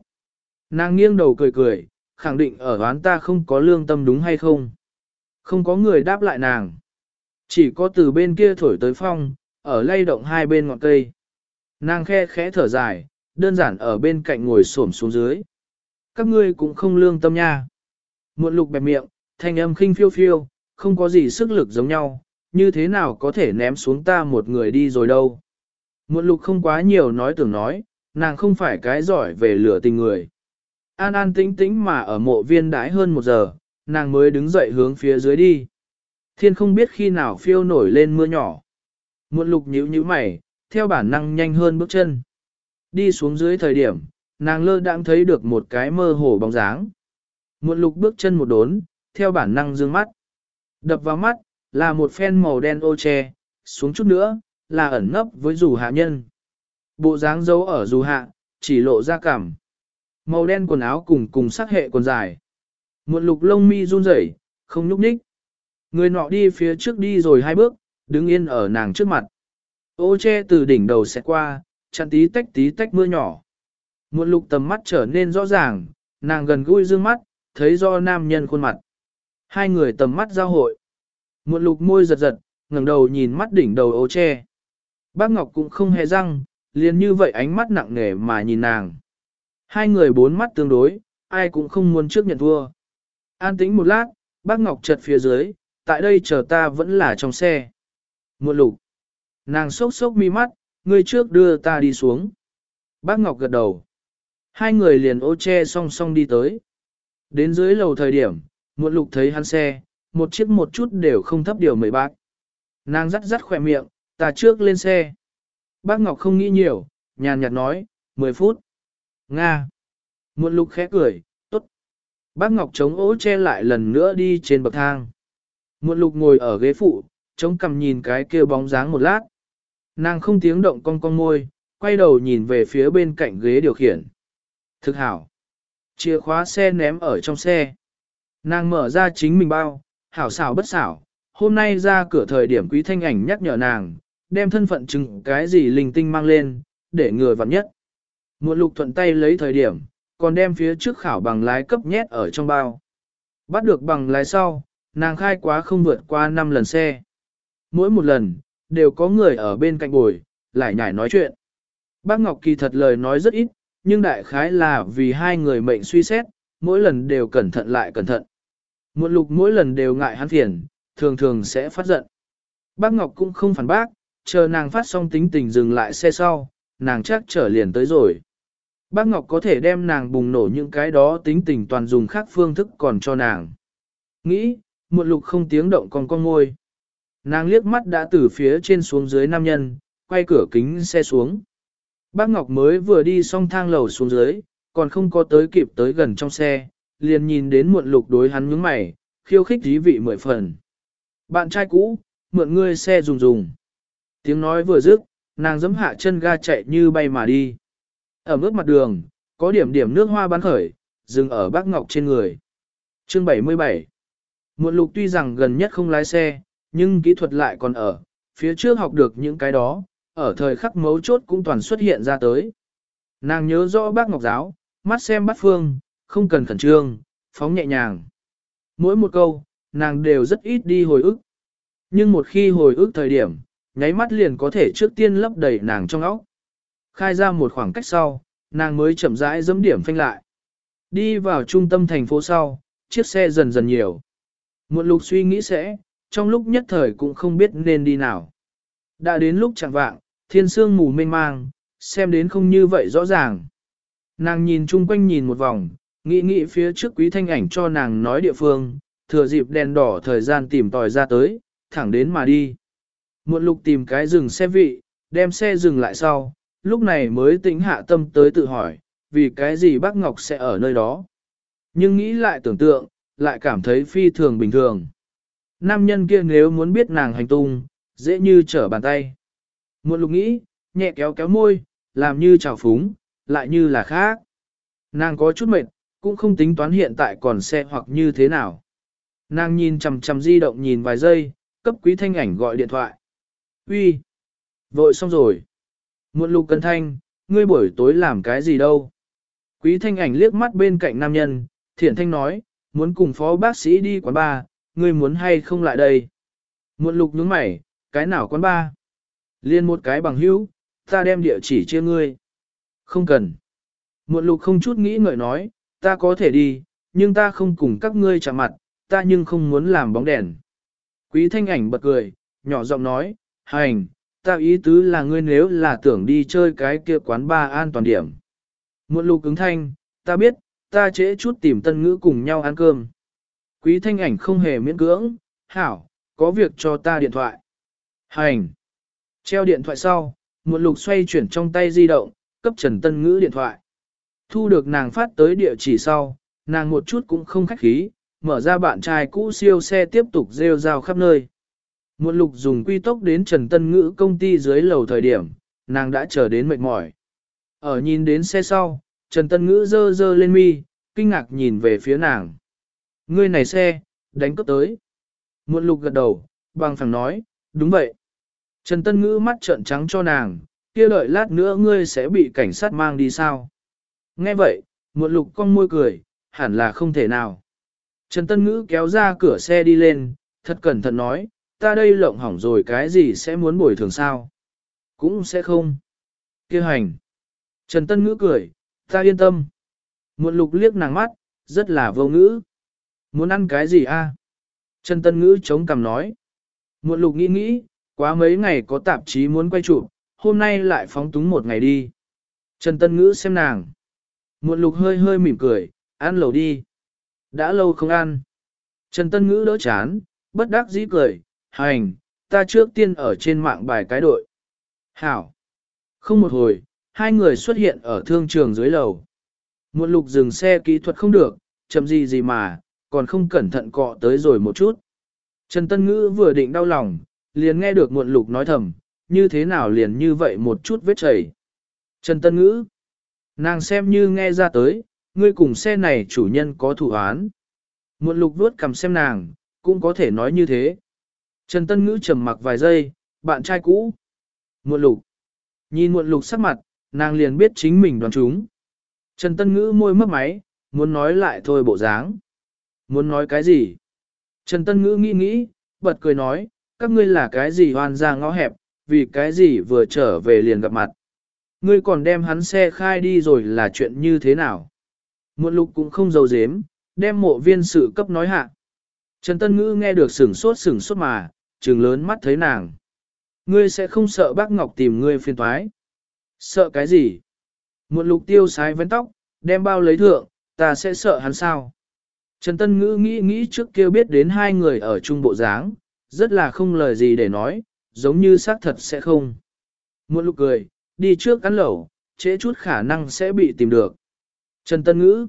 A: Nàng nghiêng đầu cười cười, khẳng định ở đoán ta không có lương tâm đúng hay không. Không có người đáp lại nàng. Chỉ có từ bên kia thổi tới phong, ở lay động hai bên ngọn cây. Nàng khe khẽ thở dài, đơn giản ở bên cạnh ngồi xổm xuống dưới. Các ngươi cũng không lương tâm nha. Muộn lục bẹp miệng, thanh âm khinh phiêu phiêu, không có gì sức lực giống nhau, như thế nào có thể ném xuống ta một người đi rồi đâu. Muộn lục không quá nhiều nói tưởng nói, nàng không phải cái giỏi về lửa tình người. An an tĩnh tĩnh mà ở mộ viên đái hơn một giờ, nàng mới đứng dậy hướng phía dưới đi. Thiên không biết khi nào phiêu nổi lên mưa nhỏ. Muộn lục nhíu nhíu mày, theo bản năng nhanh hơn bước chân. Đi xuống dưới thời điểm, nàng lơ đãng thấy được một cái mơ hồ bóng dáng. Muộn lục bước chân một đốn, theo bản năng dương mắt. Đập vào mắt, là một phen màu đen ô che, xuống chút nữa, là ẩn nấp với dù hạ nhân. Bộ dáng giấu ở dù hạ, chỉ lộ ra cảm. Màu đen quần áo cùng cùng sắc hệ quần dài. Muộn lục lông mi run rẩy, không nhúc nhích. Người nọ đi phía trước đi rồi hai bước, đứng yên ở nàng trước mặt. Ô che từ đỉnh đầu sẽ qua, chặn tí tách tí tách mưa nhỏ. Muộn lục tầm mắt trở nên rõ ràng, nàng gần gũi dương mắt, thấy do nam nhân khuôn mặt. Hai người tầm mắt giao hội. Muộn lục môi giật giật, ngẩng đầu nhìn mắt đỉnh đầu ô che. Bác Ngọc cũng không hề răng, liền như vậy ánh mắt nặng nề mà nhìn nàng. Hai người bốn mắt tương đối, ai cũng không muốn trước nhận thua. An tĩnh một lát, bác Ngọc chợt phía dưới, tại đây chờ ta vẫn là trong xe. Muộn lục. Nàng sốc sốc mi mắt, ngươi trước đưa ta đi xuống. Bác Ngọc gật đầu. Hai người liền ô che song song đi tới. Đến dưới lầu thời điểm, muộn lục thấy hắn xe, một chiếc một chút đều không thấp điều mấy bác. Nàng rắt rắt khỏe miệng, ta trước lên xe. Bác Ngọc không nghĩ nhiều, nhàn nhạt nói, 10 phút. Nga. Muộn lục khẽ cười, tốt. Bác Ngọc chống ố che lại lần nữa đi trên bậc thang. Muộn lục ngồi ở ghế phụ, chống cằm nhìn cái kia bóng dáng một lát. Nàng không tiếng động cong cong môi, quay đầu nhìn về phía bên cạnh ghế điều khiển. Thực hảo. Chìa khóa xe ném ở trong xe. Nàng mở ra chính mình bao, hảo xảo bất xảo, hôm nay ra cửa thời điểm quý thanh ảnh nhắc nhở nàng, đem thân phận chứng cái gì linh tinh mang lên, để ngừa vặn nhất. Muộn lục thuận tay lấy thời điểm, còn đem phía trước khảo bằng lái cấp nhét ở trong bao. Bắt được bằng lái sau, nàng khai quá không vượt qua 5 lần xe. Mỗi một lần, đều có người ở bên cạnh bồi, lại nhảy nói chuyện. Bác Ngọc Kỳ thật lời nói rất ít, nhưng đại khái là vì hai người mệnh suy xét, mỗi lần đều cẩn thận lại cẩn thận. Muộn lục mỗi lần đều ngại hắn phiền, thường thường sẽ phát giận. Bác Ngọc cũng không phản bác, chờ nàng phát xong tính tình dừng lại xe sau, nàng chắc trở liền tới rồi. Bác Ngọc có thể đem nàng bùng nổ những cái đó tính tình toàn dùng khác phương thức còn cho nàng. Nghĩ, muộn lục không tiếng động còn con ngôi. Nàng liếc mắt đã từ phía trên xuống dưới nam nhân, quay cửa kính xe xuống. Bác Ngọc mới vừa đi xong thang lầu xuống dưới, còn không có tới kịp tới gần trong xe, liền nhìn đến muộn lục đối hắn nhướng mày, khiêu khích thí vị mười phần. Bạn trai cũ, mượn ngươi xe dùng dùng. Tiếng nói vừa dứt, nàng giẫm hạ chân ga chạy như bay mà đi. Ở mức mặt đường, có điểm điểm nước hoa bắn khởi, dừng ở bác Ngọc trên người. Chương 77 Muộn lục tuy rằng gần nhất không lái xe, nhưng kỹ thuật lại còn ở, phía trước học được những cái đó, ở thời khắc mấu chốt cũng toàn xuất hiện ra tới. Nàng nhớ rõ bác Ngọc Giáo, mắt xem bắt phương, không cần khẩn trương, phóng nhẹ nhàng. Mỗi một câu, nàng đều rất ít đi hồi ức. Nhưng một khi hồi ức thời điểm, nháy mắt liền có thể trước tiên lấp đầy nàng trong óc. Khai ra một khoảng cách sau, nàng mới chậm rãi dẫm điểm phanh lại. Đi vào trung tâm thành phố sau, chiếc xe dần dần nhiều. Một lục suy nghĩ sẽ, trong lúc nhất thời cũng không biết nên đi nào. Đã đến lúc chẳng vạng, thiên sương mù mênh mang, xem đến không như vậy rõ ràng. Nàng nhìn chung quanh nhìn một vòng, nghĩ nghĩ phía trước quý thanh ảnh cho nàng nói địa phương, thừa dịp đèn đỏ thời gian tìm tòi ra tới, thẳng đến mà đi. Muộn lục tìm cái rừng xe vị, đem xe dừng lại sau, lúc này mới tĩnh hạ tâm tới tự hỏi, vì cái gì bác Ngọc sẽ ở nơi đó. Nhưng nghĩ lại tưởng tượng, lại cảm thấy phi thường bình thường. Nam nhân kia nếu muốn biết nàng hành tung, dễ như trở bàn tay. Muộn lục nghĩ, nhẹ kéo kéo môi, làm như trào phúng, lại như là khác. Nàng có chút mệt, cũng không tính toán hiện tại còn xe hoặc như thế nào. Nàng nhìn chằm chằm di động nhìn vài giây, cấp quý thanh ảnh gọi điện thoại. Uy, Vội xong rồi. Muộn lục cân thanh, ngươi buổi tối làm cái gì đâu? Quý thanh ảnh liếc mắt bên cạnh nam nhân, thiện thanh nói, muốn cùng phó bác sĩ đi quán bar, ngươi muốn hay không lại đây? Muộn lục nhướng mày, cái nào quán bar? Liên một cái bằng hữu, ta đem địa chỉ chia ngươi. Không cần. Muộn lục không chút nghĩ ngợi nói, ta có thể đi, nhưng ta không cùng các ngươi chạm mặt, ta nhưng không muốn làm bóng đèn. Quý thanh ảnh bật cười, nhỏ giọng nói, hành, ta ý tứ là ngươi nếu là tưởng đi chơi cái kia quán ba an toàn điểm. Muộn lục ứng thanh, ta biết, ta trễ chút tìm tân ngữ cùng nhau ăn cơm. Quý thanh ảnh không hề miễn cưỡng, hảo, có việc cho ta điện thoại. Hành. Treo điện thoại sau, muộn lục xoay chuyển trong tay di động, cấp Trần Tân Ngữ điện thoại. Thu được nàng phát tới địa chỉ sau, nàng một chút cũng không khách khí, mở ra bạn trai cũ siêu xe tiếp tục rêu rao khắp nơi. Một lục dùng quy tốc đến Trần Tân Ngữ công ty dưới lầu thời điểm, nàng đã chờ đến mệt mỏi. Ở nhìn đến xe sau, Trần Tân Ngữ dơ dơ lên mi, kinh ngạc nhìn về phía nàng. Ngươi này xe, đánh cướp tới. Muộn lục gật đầu, bằng phẳng nói, đúng vậy. Trần Tân Ngữ mắt trợn trắng cho nàng, kia đợi lát nữa ngươi sẽ bị cảnh sát mang đi sao. Nghe vậy, muộn lục con môi cười, hẳn là không thể nào. Trần Tân Ngữ kéo ra cửa xe đi lên, thật cẩn thận nói, ta đây lộng hỏng rồi cái gì sẽ muốn bồi thường sao? Cũng sẽ không. Kêu hành. Trần Tân Ngữ cười, ta yên tâm. Muộn lục liếc nàng mắt, rất là vô ngữ. Muốn ăn cái gì a? Trần Tân Ngữ chống cằm nói. Muộn lục nghĩ nghĩ, quá mấy ngày có tạp chí muốn quay chụp, hôm nay lại phóng túng một ngày đi. Trần Tân Ngữ xem nàng. Muộn lục hơi hơi mỉm cười, ăn lẩu đi. Đã lâu không ăn. Trần Tân Ngữ đỡ chán, bất đắc dĩ cười, hành, ta trước tiên ở trên mạng bài cái đội. Hảo. Không một hồi, hai người xuất hiện ở thương trường dưới lầu. Muộn lục dừng xe kỹ thuật không được, chậm gì gì mà, còn không cẩn thận cọ tới rồi một chút. Trần Tân Ngữ vừa định đau lòng, liền nghe được muộn lục nói thầm, như thế nào liền như vậy một chút vết chảy. Trần Tân Ngữ, nàng xem như nghe ra tới, ngươi cùng xe này chủ nhân có thủ án. Muộn lục vuốt cầm xem nàng, cũng có thể nói như thế. Trần Tân Ngữ trầm mặc vài giây, bạn trai cũ. Muộn lục. Nhìn muộn lục sắc mặt, nàng liền biết chính mình đoán chúng. Trần Tân Ngữ môi mấp máy, muốn nói lại thôi bộ dáng. Muốn nói cái gì? Trần Tân Ngữ nghĩ nghĩ, bật cười nói, các ngươi là cái gì hoan ra ngõ hẹp, vì cái gì vừa trở về liền gặp mặt. Ngươi còn đem hắn xe khai đi rồi là chuyện như thế nào? Muộn lục cũng không giấu dếm, đem mộ viên sự cấp nói hạ. Trần Tân Ngữ nghe được sửng sốt sửng sốt mà, trừng lớn mắt thấy nàng. Ngươi sẽ không sợ bác Ngọc tìm ngươi phiền thoái. Sợ cái gì? Muộn lục tiêu sái vấn tóc, đem bao lấy thượng, ta sẽ sợ hắn sao? Trần Tân Ngữ nghĩ nghĩ trước kia biết đến hai người ở trung bộ dáng, rất là không lời gì để nói, giống như xác thật sẽ không. Muộn lục cười, đi trước cắn lẩu, trễ chút khả năng sẽ bị tìm được. Trần Tân Ngữ,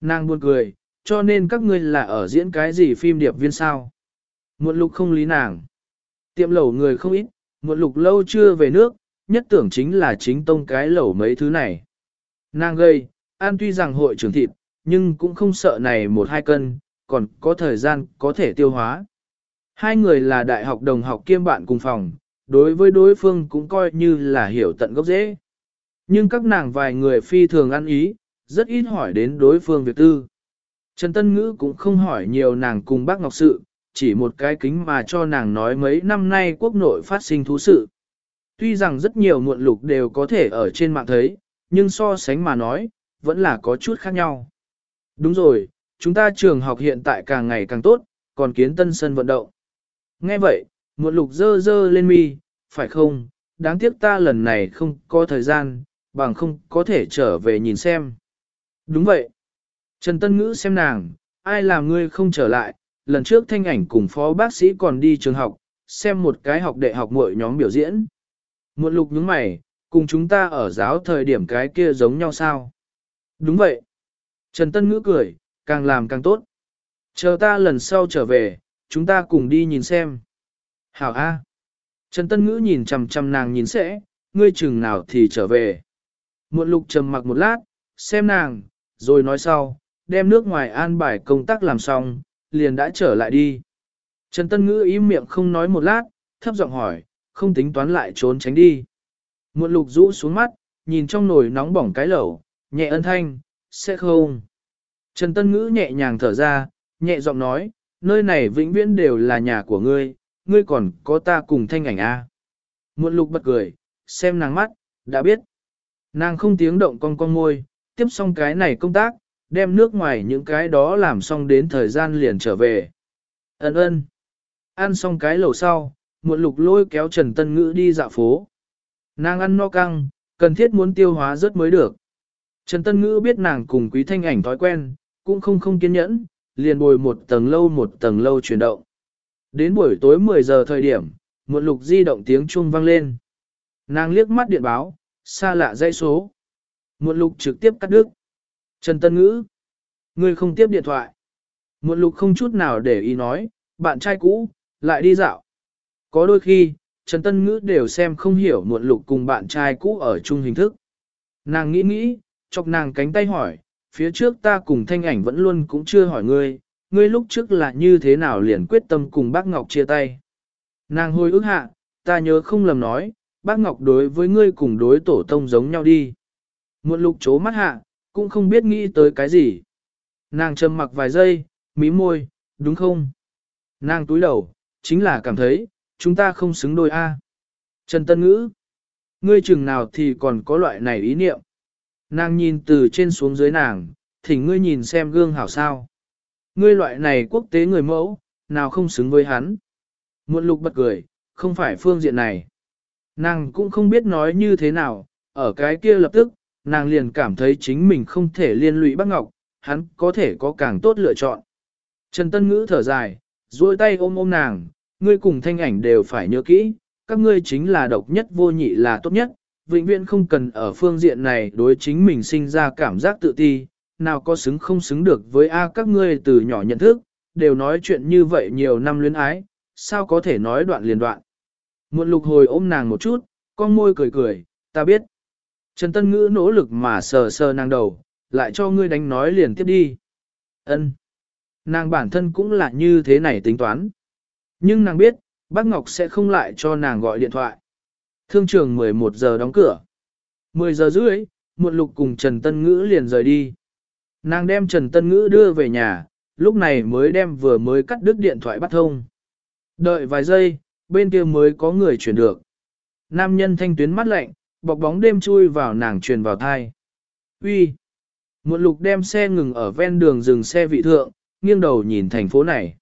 A: nàng buồn cười, cho nên các ngươi là ở diễn cái gì phim điệp viên sao. Muộn lục không lý nàng. Tiệm lẩu người không ít, muộn lục lâu chưa về nước, nhất tưởng chính là chính tông cái lẩu mấy thứ này. Nàng gây, an tuy rằng hội trưởng thịt, nhưng cũng không sợ này một hai cân, còn có thời gian có thể tiêu hóa. Hai người là đại học đồng học kiêm bạn cùng phòng, đối với đối phương cũng coi như là hiểu tận gốc dễ. Nhưng các nàng vài người phi thường ăn ý, rất ít hỏi đến đối phương việc tư. Trần Tân Ngữ cũng không hỏi nhiều nàng cùng bác Ngọc Sự, chỉ một cái kính mà cho nàng nói mấy năm nay quốc nội phát sinh thú sự. Tuy rằng rất nhiều muộn lục đều có thể ở trên mạng thấy, nhưng so sánh mà nói, vẫn là có chút khác nhau. Đúng rồi, chúng ta trường học hiện tại càng ngày càng tốt, còn kiến tân sân vận động. Nghe vậy, muộn lục dơ dơ lên mi, phải không, đáng tiếc ta lần này không có thời gian, bằng không có thể trở về nhìn xem. Đúng vậy. Trần Tân Ngữ xem nàng, ai làm ngươi không trở lại, lần trước thanh ảnh cùng phó bác sĩ còn đi trường học, xem một cái học đệ học mỗi nhóm biểu diễn. Muộn lục nhướng mày, cùng chúng ta ở giáo thời điểm cái kia giống nhau sao? Đúng vậy. Trần Tân Ngữ cười, càng làm càng tốt. Chờ ta lần sau trở về, chúng ta cùng đi nhìn xem. Hảo A. Trần Tân Ngữ nhìn chằm chằm nàng nhìn sẽ, ngươi chừng nào thì trở về. Muộn lục trầm mặc một lát, xem nàng, rồi nói sau, đem nước ngoài an bài công tác làm xong, liền đã trở lại đi. Trần Tân Ngữ im miệng không nói một lát, thấp giọng hỏi, không tính toán lại trốn tránh đi. Muộn lục rũ xuống mắt, nhìn trong nồi nóng bỏng cái lẩu, nhẹ ân thanh, sẽ không. Trần Tân Ngữ nhẹ nhàng thở ra, nhẹ giọng nói, nơi này vĩnh viễn đều là nhà của ngươi, ngươi còn có ta cùng thanh ảnh A. Muộn lục bật cười, xem nàng mắt, đã biết. Nàng không tiếng động con con môi, tiếp xong cái này công tác, đem nước ngoài những cái đó làm xong đến thời gian liền trở về. Ấn ơn. Ăn xong cái lẩu sau, muộn lục lôi kéo Trần Tân Ngữ đi dạo phố. Nàng ăn no căng, cần thiết muốn tiêu hóa rất mới được. Trần Tân Ngữ biết nàng cùng quý thanh ảnh thói quen, cũng không không kiên nhẫn, liền bồi một tầng lâu một tầng lâu chuyển động. Đến buổi tối 10 giờ thời điểm, một lục di động tiếng chuông vang lên. Nàng liếc mắt điện báo, xa lạ dây số. Một lục trực tiếp cắt đứt. Trần Tân Ngữ. Ngươi không tiếp điện thoại. Một lục không chút nào để ý nói, bạn trai cũ, lại đi dạo. Có đôi khi, Trần Tân Ngữ đều xem không hiểu muộn lục cùng bạn trai cũ ở chung hình thức. Nàng nghĩ nghĩ, chọc nàng cánh tay hỏi, phía trước ta cùng thanh ảnh vẫn luôn cũng chưa hỏi ngươi, ngươi lúc trước là như thế nào liền quyết tâm cùng bác Ngọc chia tay. Nàng hồi ức hạ, ta nhớ không lầm nói, bác Ngọc đối với ngươi cùng đối tổ tông giống nhau đi. Muộn lục chố mắt hạ, cũng không biết nghĩ tới cái gì. Nàng trầm mặc vài giây, mí môi, đúng không? Nàng túi đầu, chính là cảm thấy, chúng ta không xứng đôi A. Trần Tân Ngữ, ngươi chừng nào thì còn có loại này ý niệm. Nàng nhìn từ trên xuống dưới nàng, thỉnh ngươi nhìn xem gương hảo sao. Ngươi loại này quốc tế người mẫu, nào không xứng với hắn. Muộn lục bật cười, không phải phương diện này. Nàng cũng không biết nói như thế nào, ở cái kia lập tức, nàng liền cảm thấy chính mình không thể liên lụy bác Ngọc, hắn có thể có càng tốt lựa chọn. Trần Tân Ngữ thở dài, duỗi tay ôm ôm nàng, ngươi cùng thanh ảnh đều phải nhớ kỹ, các ngươi chính là độc nhất vô nhị là tốt nhất, vĩnh viễn không cần ở phương diện này đối chính mình sinh ra cảm giác tự ti, nào có xứng không xứng được với A các ngươi từ nhỏ nhận thức, đều nói chuyện như vậy nhiều năm luyến ái, sao có thể nói đoạn liền đoạn. Muộn lục hồi ôm nàng một chút, con môi cười cười, ta biết. Trần Tân Ngữ nỗ lực mà sờ sờ nàng đầu, lại cho ngươi đánh nói liền tiếp đi. Ân. Nàng bản thân cũng là như thế này tính toán. Nhưng nàng biết, bác Ngọc sẽ không lại cho nàng gọi điện thoại. Thương trường 11 giờ đóng cửa. 10 giờ rưỡi, muộn lục cùng Trần Tân Ngữ liền rời đi. Nàng đem Trần Tân Ngữ đưa về nhà, lúc này mới đem vừa mới cắt đứt điện thoại bắt thông. Đợi vài giây, bên kia mới có người chuyển được. Nam nhân thanh tuyến mắt lạnh, bọc bóng đêm chui vào nàng truyền vào thai. Uy, Muộn lục đem xe ngừng ở ven đường dừng xe vị thượng, nghiêng đầu nhìn thành phố này.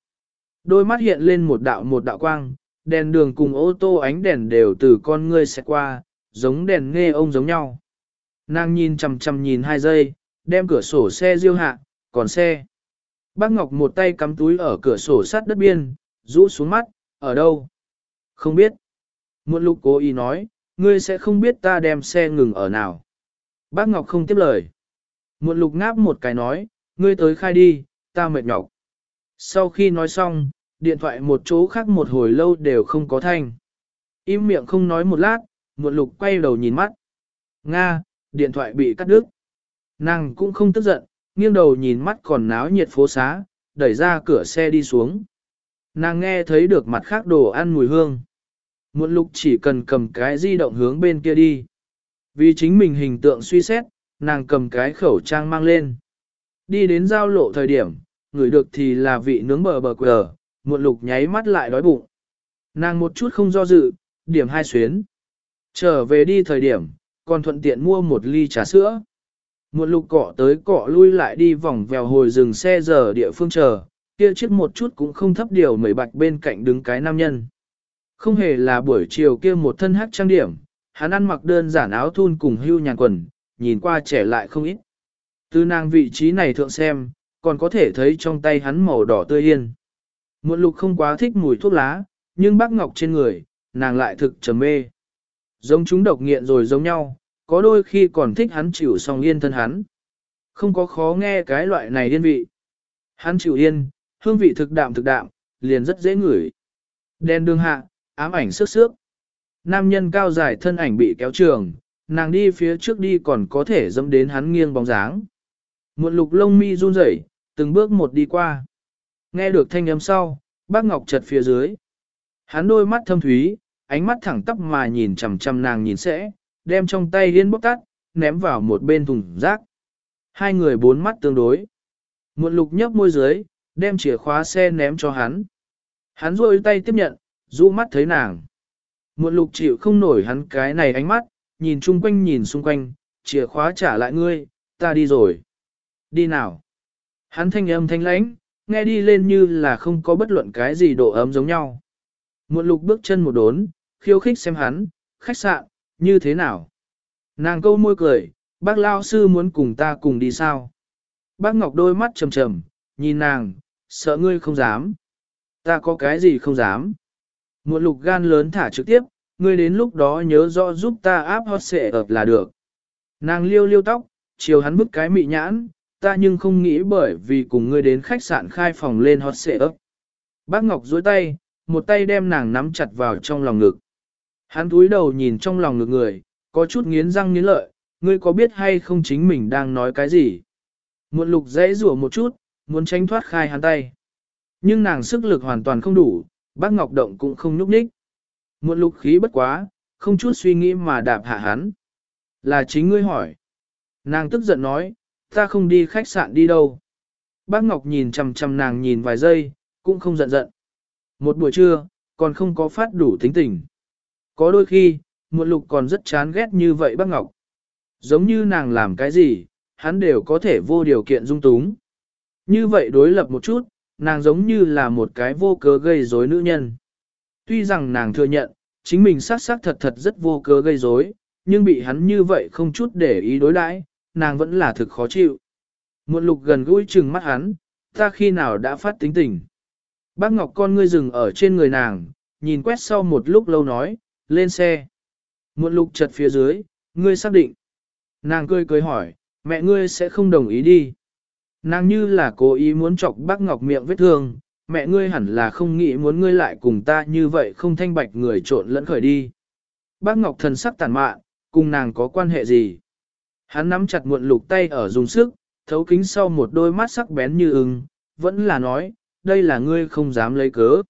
A: Đôi mắt hiện lên một đạo một đạo quang, đèn đường cùng ô tô ánh đèn đều từ con ngươi sẽ qua, giống đèn nghe ông giống nhau. Nàng nhìn chằm chằm nhìn hai giây, đem cửa sổ xe diêu hạ, còn xe. Bác Ngọc một tay cắm túi ở cửa sổ sát đất biên, rũ xuống mắt, ở đâu? Không biết. Muộn lục cố ý nói, ngươi sẽ không biết ta đem xe ngừng ở nào. Bác Ngọc không tiếp lời. Muộn lục ngáp một cái nói, ngươi tới khai đi, ta mệt nhọc. Sau khi nói xong, điện thoại một chỗ khác một hồi lâu đều không có thanh. Im miệng không nói một lát, muộn lục quay đầu nhìn mắt. Nga, điện thoại bị cắt đứt. Nàng cũng không tức giận, nghiêng đầu nhìn mắt còn náo nhiệt phố xá, đẩy ra cửa xe đi xuống. Nàng nghe thấy được mặt khác đồ ăn mùi hương. Muộn lục chỉ cần cầm cái di động hướng bên kia đi. Vì chính mình hình tượng suy xét, nàng cầm cái khẩu trang mang lên. Đi đến giao lộ thời điểm, người được thì là vị nướng bờ bờ quờ, muộn lục nháy mắt lại đói bụng. Nàng một chút không do dự, điểm hai xuyến. Trở về đi thời điểm, còn thuận tiện mua một ly trà sữa. Muộn lục cọ tới cọ lui lại đi vòng vèo hồi dừng xe giờ địa phương chờ, kia chiếc một chút cũng không thấp điều mấy bạch bên cạnh đứng cái nam nhân. Không hề là buổi chiều kia một thân hát trang điểm, hắn ăn mặc đơn giản áo thun cùng hưu nhàn quần, nhìn qua trẻ lại không ít. Từ nàng vị trí này thượng xem, còn có thể thấy trong tay hắn màu đỏ tươi yên. Muộn lục không quá thích mùi thuốc lá, nhưng bác ngọc trên người, nàng lại thực trầm mê. Giống chúng độc nghiện rồi giống nhau, có đôi khi còn thích hắn chịu song yên thân hắn. Không có khó nghe cái loại này điên vị. Hắn chịu yên, hương vị thực đạm thực đạm, liền rất dễ ngửi. Đen đường hạ, ám ảnh sức sước. Nam nhân cao dài thân ảnh bị kéo trường, nàng đi phía trước đi còn có thể dẫm đến hắn nghiêng bóng dáng. Một lục lông mi run rẩy, từng bước một đi qua. Nghe được thanh âm sau, bác Ngọc chật phía dưới. Hắn đôi mắt thâm thúy, ánh mắt thẳng tắp mà nhìn chằm chằm nàng nhìn sẽ, đem trong tay liên bốc tắt, ném vào một bên thùng rác. Hai người bốn mắt tương đối. Muộn lục nhấp môi dưới, đem chìa khóa xe ném cho hắn. Hắn rôi tay tiếp nhận, rũ mắt thấy nàng. Muộn lục chịu không nổi hắn cái này ánh mắt, nhìn chung quanh nhìn xung quanh, chìa khóa trả lại ngươi, ta đi rồi. Đi nào? Hắn thanh âm thanh lãnh, nghe đi lên như là không có bất luận cái gì độ ấm giống nhau. Muộn lục bước chân một đốn, khiêu khích xem hắn, khách sạn, như thế nào? Nàng câu môi cười, bác lao sư muốn cùng ta cùng đi sao? Bác Ngọc đôi mắt trầm trầm, nhìn nàng, sợ ngươi không dám. Ta có cái gì không dám? Muộn lục gan lớn thả trực tiếp, ngươi đến lúc đó nhớ rõ giúp ta áp hot xệ ập là được. Nàng liêu liêu tóc, chiều hắn bức cái mị nhãn, ta nhưng không nghĩ bởi vì cùng ngươi đến khách sạn khai phòng lên hot xệ ấp. Bác Ngọc dối tay, một tay đem nàng nắm chặt vào trong lòng ngực. Hắn túi đầu nhìn trong lòng ngực người, có chút nghiến răng nghiến lợi, ngươi có biết hay không chính mình đang nói cái gì? Muộn lục dễ rủa một chút, muốn tránh thoát khai hắn tay. Nhưng nàng sức lực hoàn toàn không đủ, bác Ngọc Động cũng không nhúc nhích. Muộn lục khí bất quá, không chút suy nghĩ mà đạp hạ hắn. Là chính ngươi hỏi. Nàng tức giận nói, ta không đi khách sạn đi đâu. Bác Ngọc nhìn chằm chằm nàng nhìn vài giây, cũng không giận giận. Một buổi trưa, còn không có phát đủ tính tình. Có đôi khi, muộn lục còn rất chán ghét như vậy bác Ngọc. Giống như nàng làm cái gì, hắn đều có thể vô điều kiện dung túng. Như vậy đối lập một chút, nàng giống như là một cái vô cớ gây rối nữ nhân. Tuy rằng nàng thừa nhận, chính mình xác xác thật thật rất vô cớ gây rối, nhưng bị hắn như vậy không chút để ý đối đãi, nàng vẫn là thực khó chịu. Muộn lục gần gũi chừng mắt hắn, ta khi nào đã phát tính tình. Bác Ngọc con ngươi dừng ở trên người nàng, nhìn quét sau một lúc lâu nói, lên xe. Muộn lục chật phía dưới, ngươi xác định. Nàng cười cười hỏi, mẹ ngươi sẽ không đồng ý đi. Nàng như là cố ý muốn chọc bác Ngọc miệng vết thương, mẹ ngươi hẳn là không nghĩ muốn ngươi lại cùng ta như vậy không thanh bạch người trộn lẫn khởi đi. Bác Ngọc thần sắc tàn mạn, cùng nàng có quan hệ gì? Hắn nắm chặt muộn lục tay ở dùng sức, thấu kính sau một đôi mắt sắc bén như ưng, vẫn là nói, đây là ngươi không dám lấy cớ.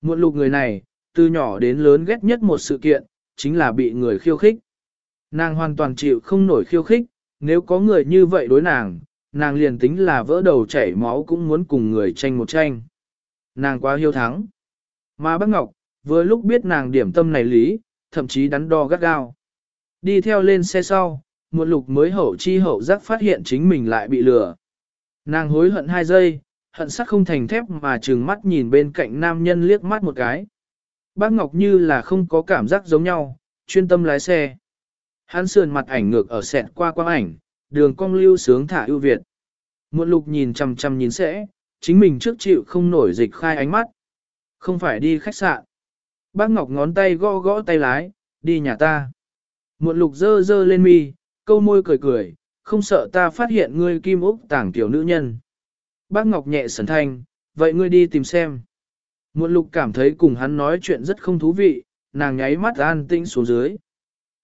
A: Muộn lục người này, từ nhỏ đến lớn ghét nhất một sự kiện, chính là bị người khiêu khích. Nàng hoàn toàn chịu không nổi khiêu khích, nếu có người như vậy đối nàng, nàng liền tính là vỡ đầu chảy máu cũng muốn cùng người tranh một tranh. Nàng quá hiếu thắng. Mà bác Ngọc, vừa lúc biết nàng điểm tâm này lý, thậm chí đắn đo gắt gao. Đi theo lên xe sau, một lục mới hậu chi hậu giác phát hiện chính mình lại bị lừa. Nàng hối hận hai giây, hận sắc không thành thép mà trừng mắt nhìn bên cạnh nam nhân liếc mắt một cái. Bác Ngọc như là không có cảm giác giống nhau, chuyên tâm lái xe. Hắn sườn mặt ảnh ngược ở sẹt qua quang ảnh, đường cong lưu sướng thả ưu việt. Muộn lục nhìn chằm chằm nhìn sẽ, chính mình trước chịu không nổi dịch khai ánh mắt. Không phải đi khách sạn. Bác Ngọc ngón tay gõ gõ tay lái, đi nhà ta. Muộn lục dơ dơ lên mi, câu môi cười cười, không sợ ta phát hiện ngươi kim úc tảng tiểu nữ nhân. Bác Ngọc nhẹ sần thanh, vậy ngươi đi tìm xem. Muộn lục cảm thấy cùng hắn nói chuyện rất không thú vị, nàng nháy mắt an tĩnh xuống dưới.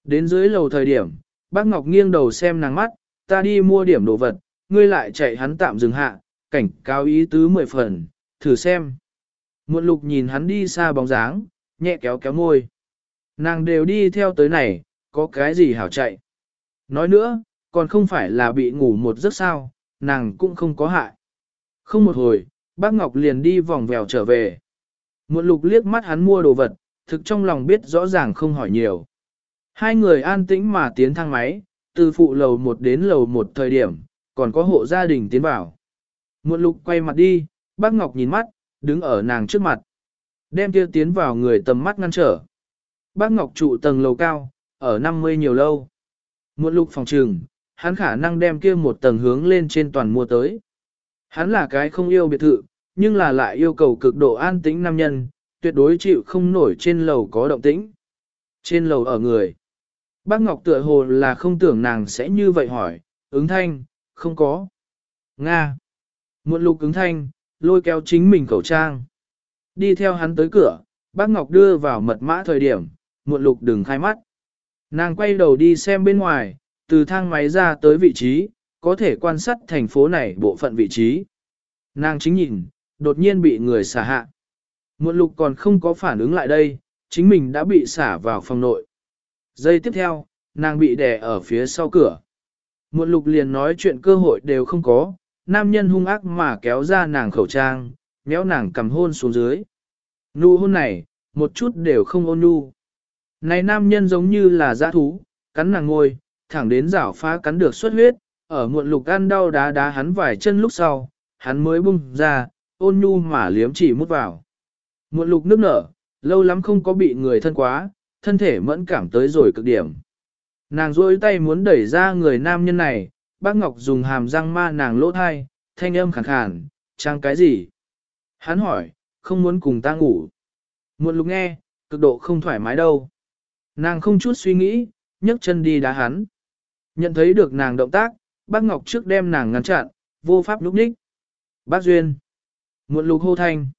A: Đến dưới lầu thời điểm, bác Ngọc nghiêng đầu xem nàng mắt, ta đi mua điểm đồ vật, ngươi lại chạy hắn tạm dừng hạ, cảnh cáo ý tứ mười phần, thử xem. Muộn lục nhìn hắn đi xa bóng dáng, nhẹ kéo kéo môi. Nàng đều đi theo tới này, có cái gì hảo chạy. Nói nữa, còn không phải là bị ngủ một giấc sao, nàng cũng không có hại. Không một hồi, bác Ngọc liền đi vòng vèo trở về. Muộn lục liếc mắt hắn mua đồ vật, thực trong lòng biết rõ ràng không hỏi nhiều. Hai người an tĩnh mà tiến thang máy, từ phụ lầu một đến lầu một thời điểm, còn có hộ gia đình tiến vào. Muộn lục quay mặt đi, bác Ngọc nhìn mắt, đứng ở nàng trước mặt. Đem kia tiến vào người tầm mắt ngăn trở. Bác Ngọc trụ tầng lầu cao, ở 50 nhiều lâu. Muộn lục phòng trường, hắn khả năng đem kia một tầng hướng lên trên toàn mua tới. Hắn là cái không yêu biệt thự, nhưng là lại yêu cầu cực độ an tĩnh nam nhân, tuyệt đối chịu không nổi trên lầu có động tĩnh. Trên lầu ở người. Bác Ngọc tựa hồ là không tưởng nàng sẽ như vậy hỏi, ứng thanh, không có. Nga. Muộn lục ứng thanh, lôi kéo chính mình khẩu trang. Đi theo hắn tới cửa, bác Ngọc đưa vào mật mã thời điểm, muộn lục đừng khai mắt. Nàng quay đầu đi xem bên ngoài, từ thang máy ra tới vị trí, có thể quan sát thành phố này bộ phận vị trí. Nàng chính nhìn, đột nhiên bị người xả hạ. Muộn lục còn không có phản ứng lại đây, chính mình đã bị xả vào phòng nội. Giây tiếp theo, nàng bị đè ở phía sau cửa. Muộn lục liền nói chuyện cơ hội đều không có, nam nhân hung ác mà kéo ra nàng khẩu trang, méo nàng cầm hôn xuống dưới. Nụ hôn này, một chút đều không ôn nhu. Này nam nhân giống như là dã thú, cắn nàng ngôi, thẳng đến rảo phá cắn được xuất huyết, ở muộn lục ăn đau đá đá hắn vài chân lúc sau, hắn mới bung ra, ôn nhu mà liếm chỉ mút vào. Muộn lục nước nở, lâu lắm không có bị người thân quá, thân thể mẫn cảm tới rồi cực điểm. Nàng rôi tay muốn đẩy ra người nam nhân này, bác Ngọc dùng hàm răng ma nàng lỗ thai, thanh âm khàn khàn, trang cái gì? Hắn hỏi, không muốn cùng ta ngủ. Muộn lục nghe, cực độ không thoải mái đâu. Nàng không chút suy nghĩ, nhấc chân đi đá hắn. Nhận thấy được nàng động tác, bác Ngọc trước đem nàng ngăn chặn, vô pháp lúc đích. Bác Duyên. Muộn lục hô thanh.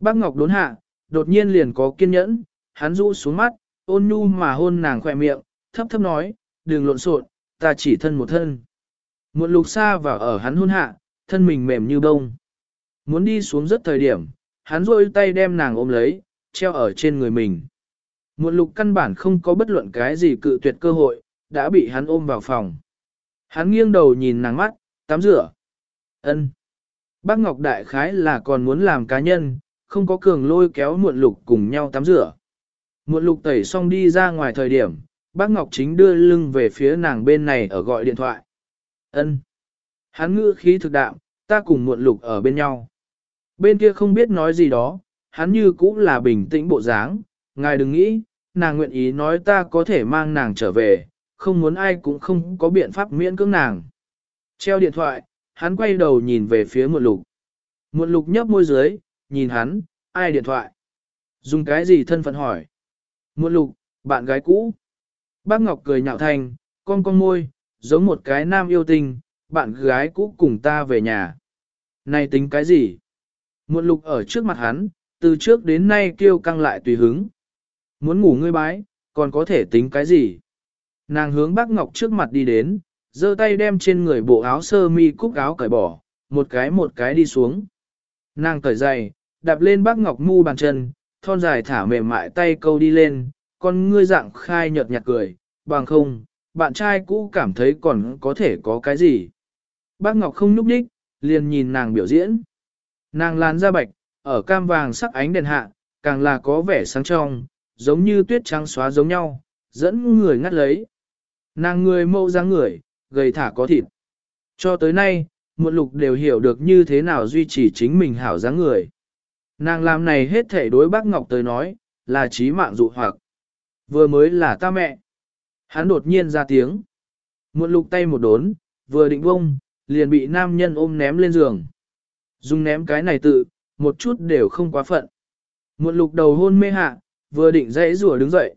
A: Bác Ngọc đốn hạ, đột nhiên liền có kiên nhẫn, hắn rũ xuống mắt, ôn nhu mà hôn nàng khỏe miệng, thấp thấp nói, đừng lộn xộn, ta chỉ thân một thân. Muộn lục xa vào ở hắn hôn hạ, thân mình mềm như bông. Muốn đi xuống rất thời điểm, hắn rôi tay đem nàng ôm lấy, treo ở trên người mình. Muộn lục căn bản không có bất luận cái gì cự tuyệt cơ hội, đã bị hắn ôm vào phòng. Hắn nghiêng đầu nhìn nàng mắt, tắm rửa. ân Bác Ngọc Đại Khái là còn muốn làm cá nhân, không có cường lôi kéo muộn lục cùng nhau tắm rửa. Muộn lục tẩy xong đi ra ngoài thời điểm, bác Ngọc chính đưa lưng về phía nàng bên này ở gọi điện thoại. ân Hắn ngữ khí thực đạm, ta cùng muộn lục ở bên nhau. Bên kia không biết nói gì đó, hắn như cũng là bình tĩnh bộ dáng, ngài đừng nghĩ, nàng nguyện ý nói ta có thể mang nàng trở về, không muốn ai cũng không có biện pháp miễn cưỡng nàng. Treo điện thoại, hắn quay đầu nhìn về phía muộn lục. Muộn lục nhấp môi dưới, nhìn hắn, ai điện thoại? Dùng cái gì thân phận hỏi? Muộn lục, bạn gái cũ. Bác Ngọc cười nhạo thành, con con môi, giống một cái nam yêu tình, bạn gái cũ cùng ta về nhà. Này tính cái gì? Muộn lục ở trước mặt hắn, từ trước đến nay kêu căng lại tùy hứng. Muốn ngủ ngươi bái, còn có thể tính cái gì? Nàng hướng bác Ngọc trước mặt đi đến, giơ tay đem trên người bộ áo sơ mi cúc áo cởi bỏ, một cái một cái đi xuống. Nàng cởi giày, đạp lên bác Ngọc mu bàn chân, thon dài thả mềm mại tay câu đi lên, con ngươi dạng khai nhợt nhạt cười, bằng không, bạn trai cũ cảm thấy còn có thể có cái gì. Bác Ngọc không núp đích, liền nhìn nàng biểu diễn. Nàng làn da bạch, ở cam vàng sắc ánh đèn hạ, càng là có vẻ sáng trong, giống như tuyết trắng xóa giống nhau, dẫn người ngắt lấy. Nàng người mâu dáng người, gầy thả có thịt. Cho tới nay, muộn lục đều hiểu được như thế nào duy trì chính mình hảo dáng người. Nàng làm này hết thể đối bác Ngọc tới nói, là trí mạng dụ hoặc. Vừa mới là ta mẹ. Hắn đột nhiên ra tiếng. Muộn lục tay một đốn, vừa định bông, liền bị nam nhân ôm ném lên giường. Dùng ném cái này tự, một chút đều không quá phận. Muộn lục đầu hôn mê hạ, vừa định dãy rùa đứng dậy.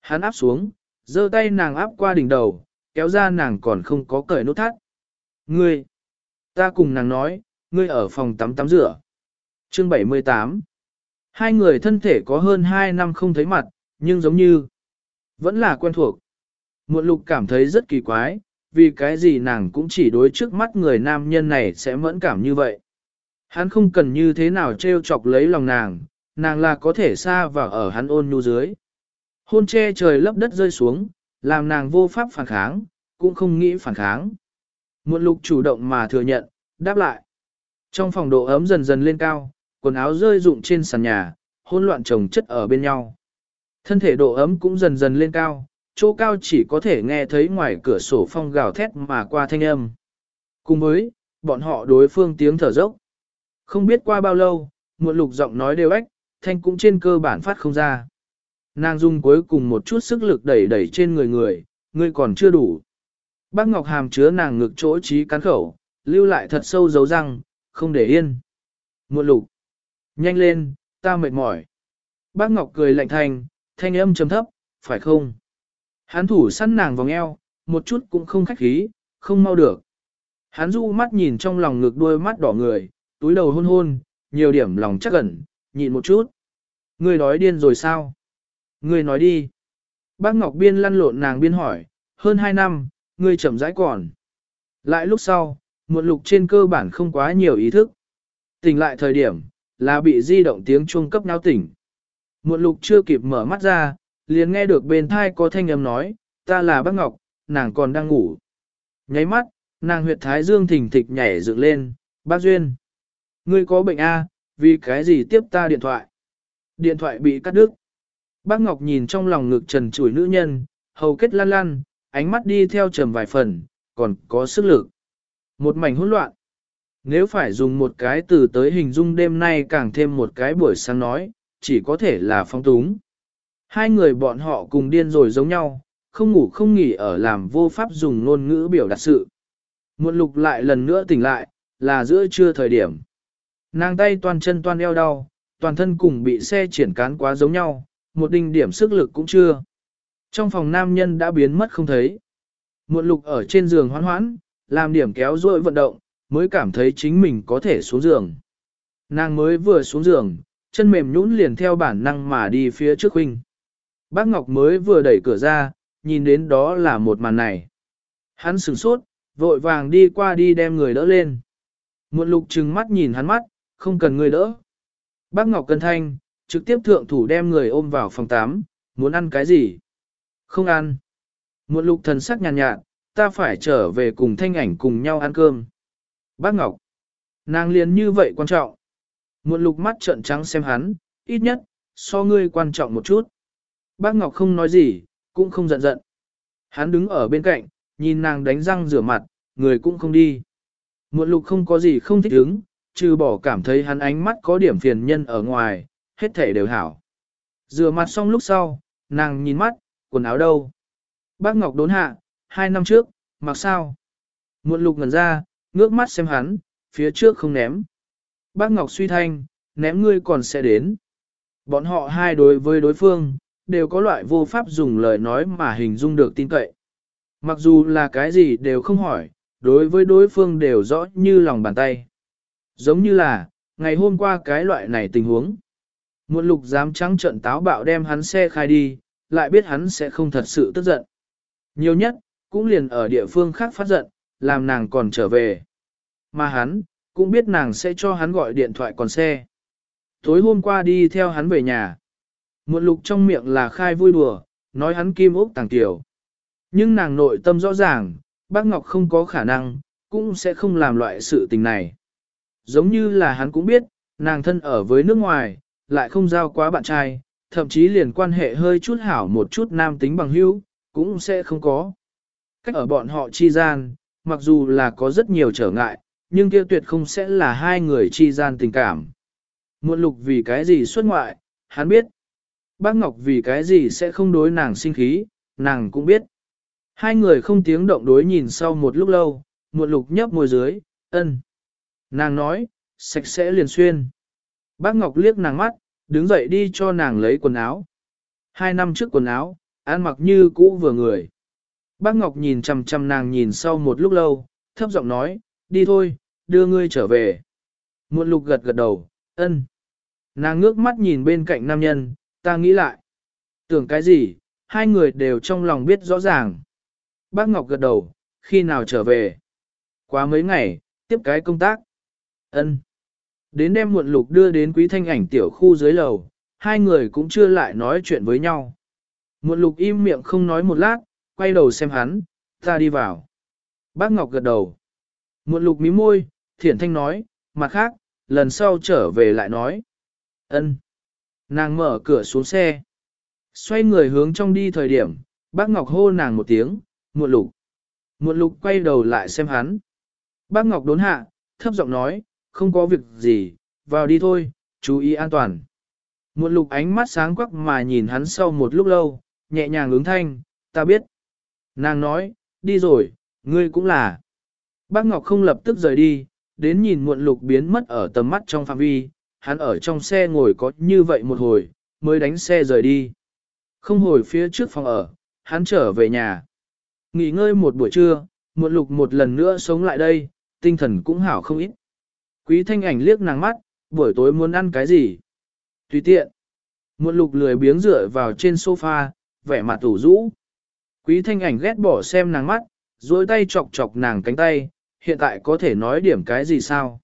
A: Hắn áp xuống, giơ tay nàng áp qua đỉnh đầu, kéo ra nàng còn không có cởi nút thắt. Ngươi! Ta cùng nàng nói, ngươi ở phòng tắm tắm rửa. Chương 78 Hai người thân thể có hơn hai năm không thấy mặt, nhưng giống như vẫn là quen thuộc. Muộn lục cảm thấy rất kỳ quái, vì cái gì nàng cũng chỉ đối trước mắt người nam nhân này sẽ mẫn cảm như vậy. Hắn không cần như thế nào trêu chọc lấy lòng nàng, nàng là có thể xa vào ở hắn ôn nhu dưới. Hôn che trời lấp đất rơi xuống, làm nàng vô pháp phản kháng, cũng không nghĩ phản kháng. Muộn lục chủ động mà thừa nhận, đáp lại. Trong phòng độ ấm dần dần lên cao, quần áo rơi rụng trên sàn nhà, hôn loạn chồng chất ở bên nhau. Thân thể độ ấm cũng dần dần lên cao, chỗ cao chỉ có thể nghe thấy ngoài cửa sổ phong gào thét mà qua thanh âm. Cùng với, bọn họ đối phương tiếng thở dốc. Không biết qua bao lâu, muộn lục giọng nói đều ếch, thanh cũng trên cơ bản phát không ra. Nàng dùng cuối cùng một chút sức lực đẩy đẩy trên người người, ngươi còn chưa đủ. Bác Ngọc Hàm chứa nàng ngực chỗ trí cắn khẩu, lưu lại thật sâu dấu răng, không để yên. Muộn lục. Nhanh lên, ta mệt mỏi. Bác Ngọc cười lạnh thanh, thanh âm trầm thấp, phải không? Hắn thủ săn nàng vòng eo, một chút cũng không khách khí, không mau được. Hắn du mắt nhìn trong lòng ngực đôi mắt đỏ người, túi đầu hôn hôn, nhiều điểm lòng chắc ẩn, nhịn một chút. Ngươi nói điên rồi sao? Ngươi nói đi. Bác Ngọc Biên lăn lộn nàng biên hỏi, hơn hai năm, ngươi chậm rãi còn. Lại lúc sau, muộn lục trên cơ bản không quá nhiều ý thức. Tỉnh lại thời điểm, là bị di động tiếng chuông cấp náo tỉnh. Muộn lục chưa kịp mở mắt ra, liền nghe được bên thai có thanh âm nói, ta là bác Ngọc, nàng còn đang ngủ. Nháy mắt, nàng huyệt thái dương thỉnh thịch nhảy dựng lên, bác Duyên. Ngươi có bệnh A, vì cái gì tiếp ta điện thoại? Điện thoại bị cắt đứt. Bác Ngọc nhìn trong lòng ngực trần chủi nữ nhân, hầu kết lan lan ánh mắt đi theo trầm vài phần, còn có sức lực. Một mảnh hỗn loạn. Nếu phải dùng một cái từ tới hình dung đêm nay càng thêm một cái buổi sáng nói, chỉ có thể là phong túng. Hai người bọn họ cùng điên rồi giống nhau, không ngủ không nghỉ ở làm vô pháp dùng ngôn ngữ biểu đạt sự. Muộn lục lại lần nữa tỉnh lại, là giữa trưa thời điểm. Nàng tay toàn chân toàn eo đau, toàn thân cùng bị xe triển cán quá giống nhau, một đinh điểm sức lực cũng chưa. Trong phòng nam nhân đã biến mất không thấy. Muộn lục ở trên giường hoán hoãn, làm điểm kéo duỗi vận động, mới cảm thấy chính mình có thể xuống giường. Nàng mới vừa xuống giường, chân mềm nhũn liền theo bản năng mà đi phía trước huynh. Bác Ngọc mới vừa đẩy cửa ra, nhìn đến đó là một màn này. Hắn sửng sốt, vội vàng đi qua đi đem người đỡ lên. Muộn lục trừng mắt nhìn hắn mắt, không cần người đỡ. Bác Ngọc cân thanh, trực tiếp thượng thủ đem người ôm vào phòng 8, muốn ăn cái gì? Không ăn. Muộn lục thần sắc nhàn nhạt, nhạt, ta phải trở về cùng thanh ảnh cùng nhau ăn cơm. Bác Ngọc. Nàng liền như vậy quan trọng. Muộn lục mắt trợn trắng xem hắn, ít nhất, so ngươi quan trọng một chút. Bác Ngọc không nói gì, cũng không giận giận. Hắn đứng ở bên cạnh, nhìn nàng đánh răng rửa mặt, người cũng không đi. Muộn lục không có gì không thích ứng, trừ bỏ cảm thấy hắn ánh mắt có điểm phiền nhân ở ngoài, hết thể đều hảo. Rửa mặt xong lúc sau, nàng nhìn mắt, quần áo đâu? Bác Ngọc đốn hạ, hai năm trước, mặc sao? Muộn lục ngần ra, ngước mắt xem hắn, phía trước không ném. Bác Ngọc suy thanh, ném ngươi còn sẽ đến. Bọn họ hai đối với đối phương, đều có loại vô pháp dùng lời nói mà hình dung được tin cậy. Mặc dù là cái gì đều không hỏi, đối với đối phương đều rõ như lòng bàn tay. Giống như là, ngày hôm qua cái loại này tình huống. Muộn lục dám trắng trận táo bạo đem hắn xe khai đi, lại biết hắn sẽ không thật sự tức giận. Nhiều nhất, cũng liền ở địa phương khác phát giận, làm nàng còn trở về. Mà hắn, cũng biết nàng sẽ cho hắn gọi điện thoại còn xe. tối hôm qua đi theo hắn về nhà. Muộn lục trong miệng là khai vui đùa, nói hắn kim ốc tàng tiểu. Nhưng nàng nội tâm rõ ràng, bác Ngọc không có khả năng, cũng sẽ không làm loại sự tình này. Giống như là hắn cũng biết, nàng thân ở với nước ngoài, lại không giao quá bạn trai, thậm chí liền quan hệ hơi chút hảo một chút nam tính bằng hữu, cũng sẽ không có. Cách ở bọn họ chi gian, mặc dù là có rất nhiều trở ngại, nhưng kia tuyệt không sẽ là hai người chi gian tình cảm. Muộn lục vì cái gì xuất ngoại, hắn biết. Bác Ngọc vì cái gì sẽ không đối nàng sinh khí, nàng cũng biết. Hai người không tiếng động đối nhìn sau một lúc lâu, muộn lục nhấp môi dưới, ân. Nàng nói, sạch sẽ liền xuyên. Bác Ngọc liếc nàng mắt, đứng dậy đi cho nàng lấy quần áo. Hai năm trước quần áo, ăn mặc như cũ vừa người. Bác Ngọc nhìn chằm chằm nàng nhìn sau một lúc lâu, thấp giọng nói, đi thôi, đưa ngươi trở về. Muộn lục gật gật đầu, ân. Nàng ngước mắt nhìn bên cạnh nam nhân, ta nghĩ lại. Tưởng cái gì, hai người đều trong lòng biết rõ ràng. Bác Ngọc gật đầu, khi nào trở về? Quá mấy ngày, tiếp cái công tác ân. Đến đem muộn lục đưa đến quý thanh ảnh tiểu khu dưới lầu, hai người cũng chưa lại nói chuyện với nhau. Muộn lục im miệng không nói một lát, quay đầu xem hắn, ta đi vào. Bác Ngọc gật đầu. Muộn lục mí môi, thiển thanh nói, mặt khác, lần sau trở về lại nói. ân. Nàng mở cửa xuống xe. Xoay người hướng trong đi thời điểm, bác Ngọc hô nàng một tiếng, muộn lục. Muộn lục quay đầu lại xem hắn. Bác Ngọc đốn hạ, thấp giọng nói, không có việc gì, vào đi thôi, chú ý an toàn. Muộn lục ánh mắt sáng quắc mà nhìn hắn sau một lúc lâu, nhẹ nhàng ứng thanh, ta biết. Nàng nói, đi rồi, ngươi cũng là. Bác Ngọc không lập tức rời đi, đến nhìn muộn lục biến mất ở tầm mắt trong phạm vi, hắn ở trong xe ngồi có như vậy một hồi, mới đánh xe rời đi. Không hồi phía trước phòng ở, hắn trở về nhà. Nghỉ ngơi một buổi trưa, muộn lục một lần nữa sống lại đây, tinh thần cũng hảo không ít. Quý thanh ảnh liếc nàng mắt, buổi tối muốn ăn cái gì? Tùy tiện. Muộn lục lười biếng dựa vào trên sofa, vẻ mặt tủ rũ. Quý thanh ảnh ghét bỏ xem nàng mắt, dối tay chọc chọc nàng cánh tay, hiện tại có thể nói điểm cái gì sao?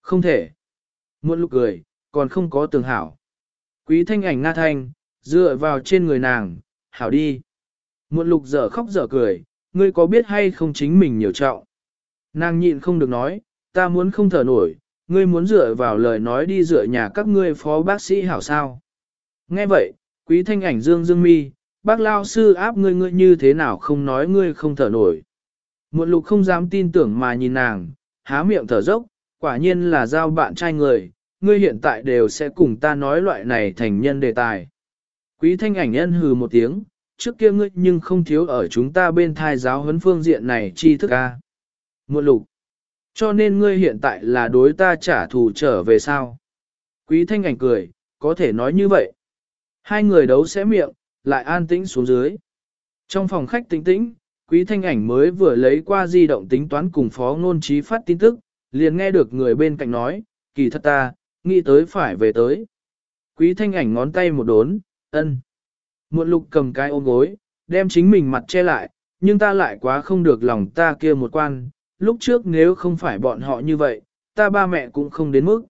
A: Không thể. Muộn lục cười, còn không có tường hảo. Quý thanh ảnh nga thanh, dựa vào trên người nàng, hảo đi. Muộn lục dở khóc dở cười, ngươi có biết hay không chính mình nhiều trọng. Nàng nhịn không được nói, ta muốn không thở nổi, ngươi muốn dựa vào lời nói đi dựa nhà các ngươi phó bác sĩ hảo sao. Nghe vậy, quý thanh ảnh dương dương mi, bác lao sư áp ngươi ngươi như thế nào không nói ngươi không thở nổi. Muộn lục không dám tin tưởng mà nhìn nàng, há miệng thở dốc, quả nhiên là giao bạn trai người, ngươi hiện tại đều sẽ cùng ta nói loại này thành nhân đề tài. Quý thanh ảnh nhân hừ một tiếng, trước kia ngươi nhưng không thiếu ở chúng ta bên thai giáo huấn phương diện này chi thức a. Muộn lục. Cho nên ngươi hiện tại là đối ta trả thù trở về sao? Quý thanh ảnh cười, có thể nói như vậy. Hai người đấu sẽ miệng, lại an tĩnh xuống dưới. Trong phòng khách tĩnh tĩnh, quý thanh ảnh mới vừa lấy qua di động tính toán cùng phó ngôn trí phát tin tức, liền nghe được người bên cạnh nói, kỳ thật ta, nghĩ tới phải về tới. Quý thanh ảnh ngón tay một đốn, ân. Muộn lục cầm cái ôm gối, đem chính mình mặt che lại, nhưng ta lại quá không được lòng ta kia một quan, lúc trước nếu không phải bọn họ như vậy, ta ba mẹ cũng không đến mức.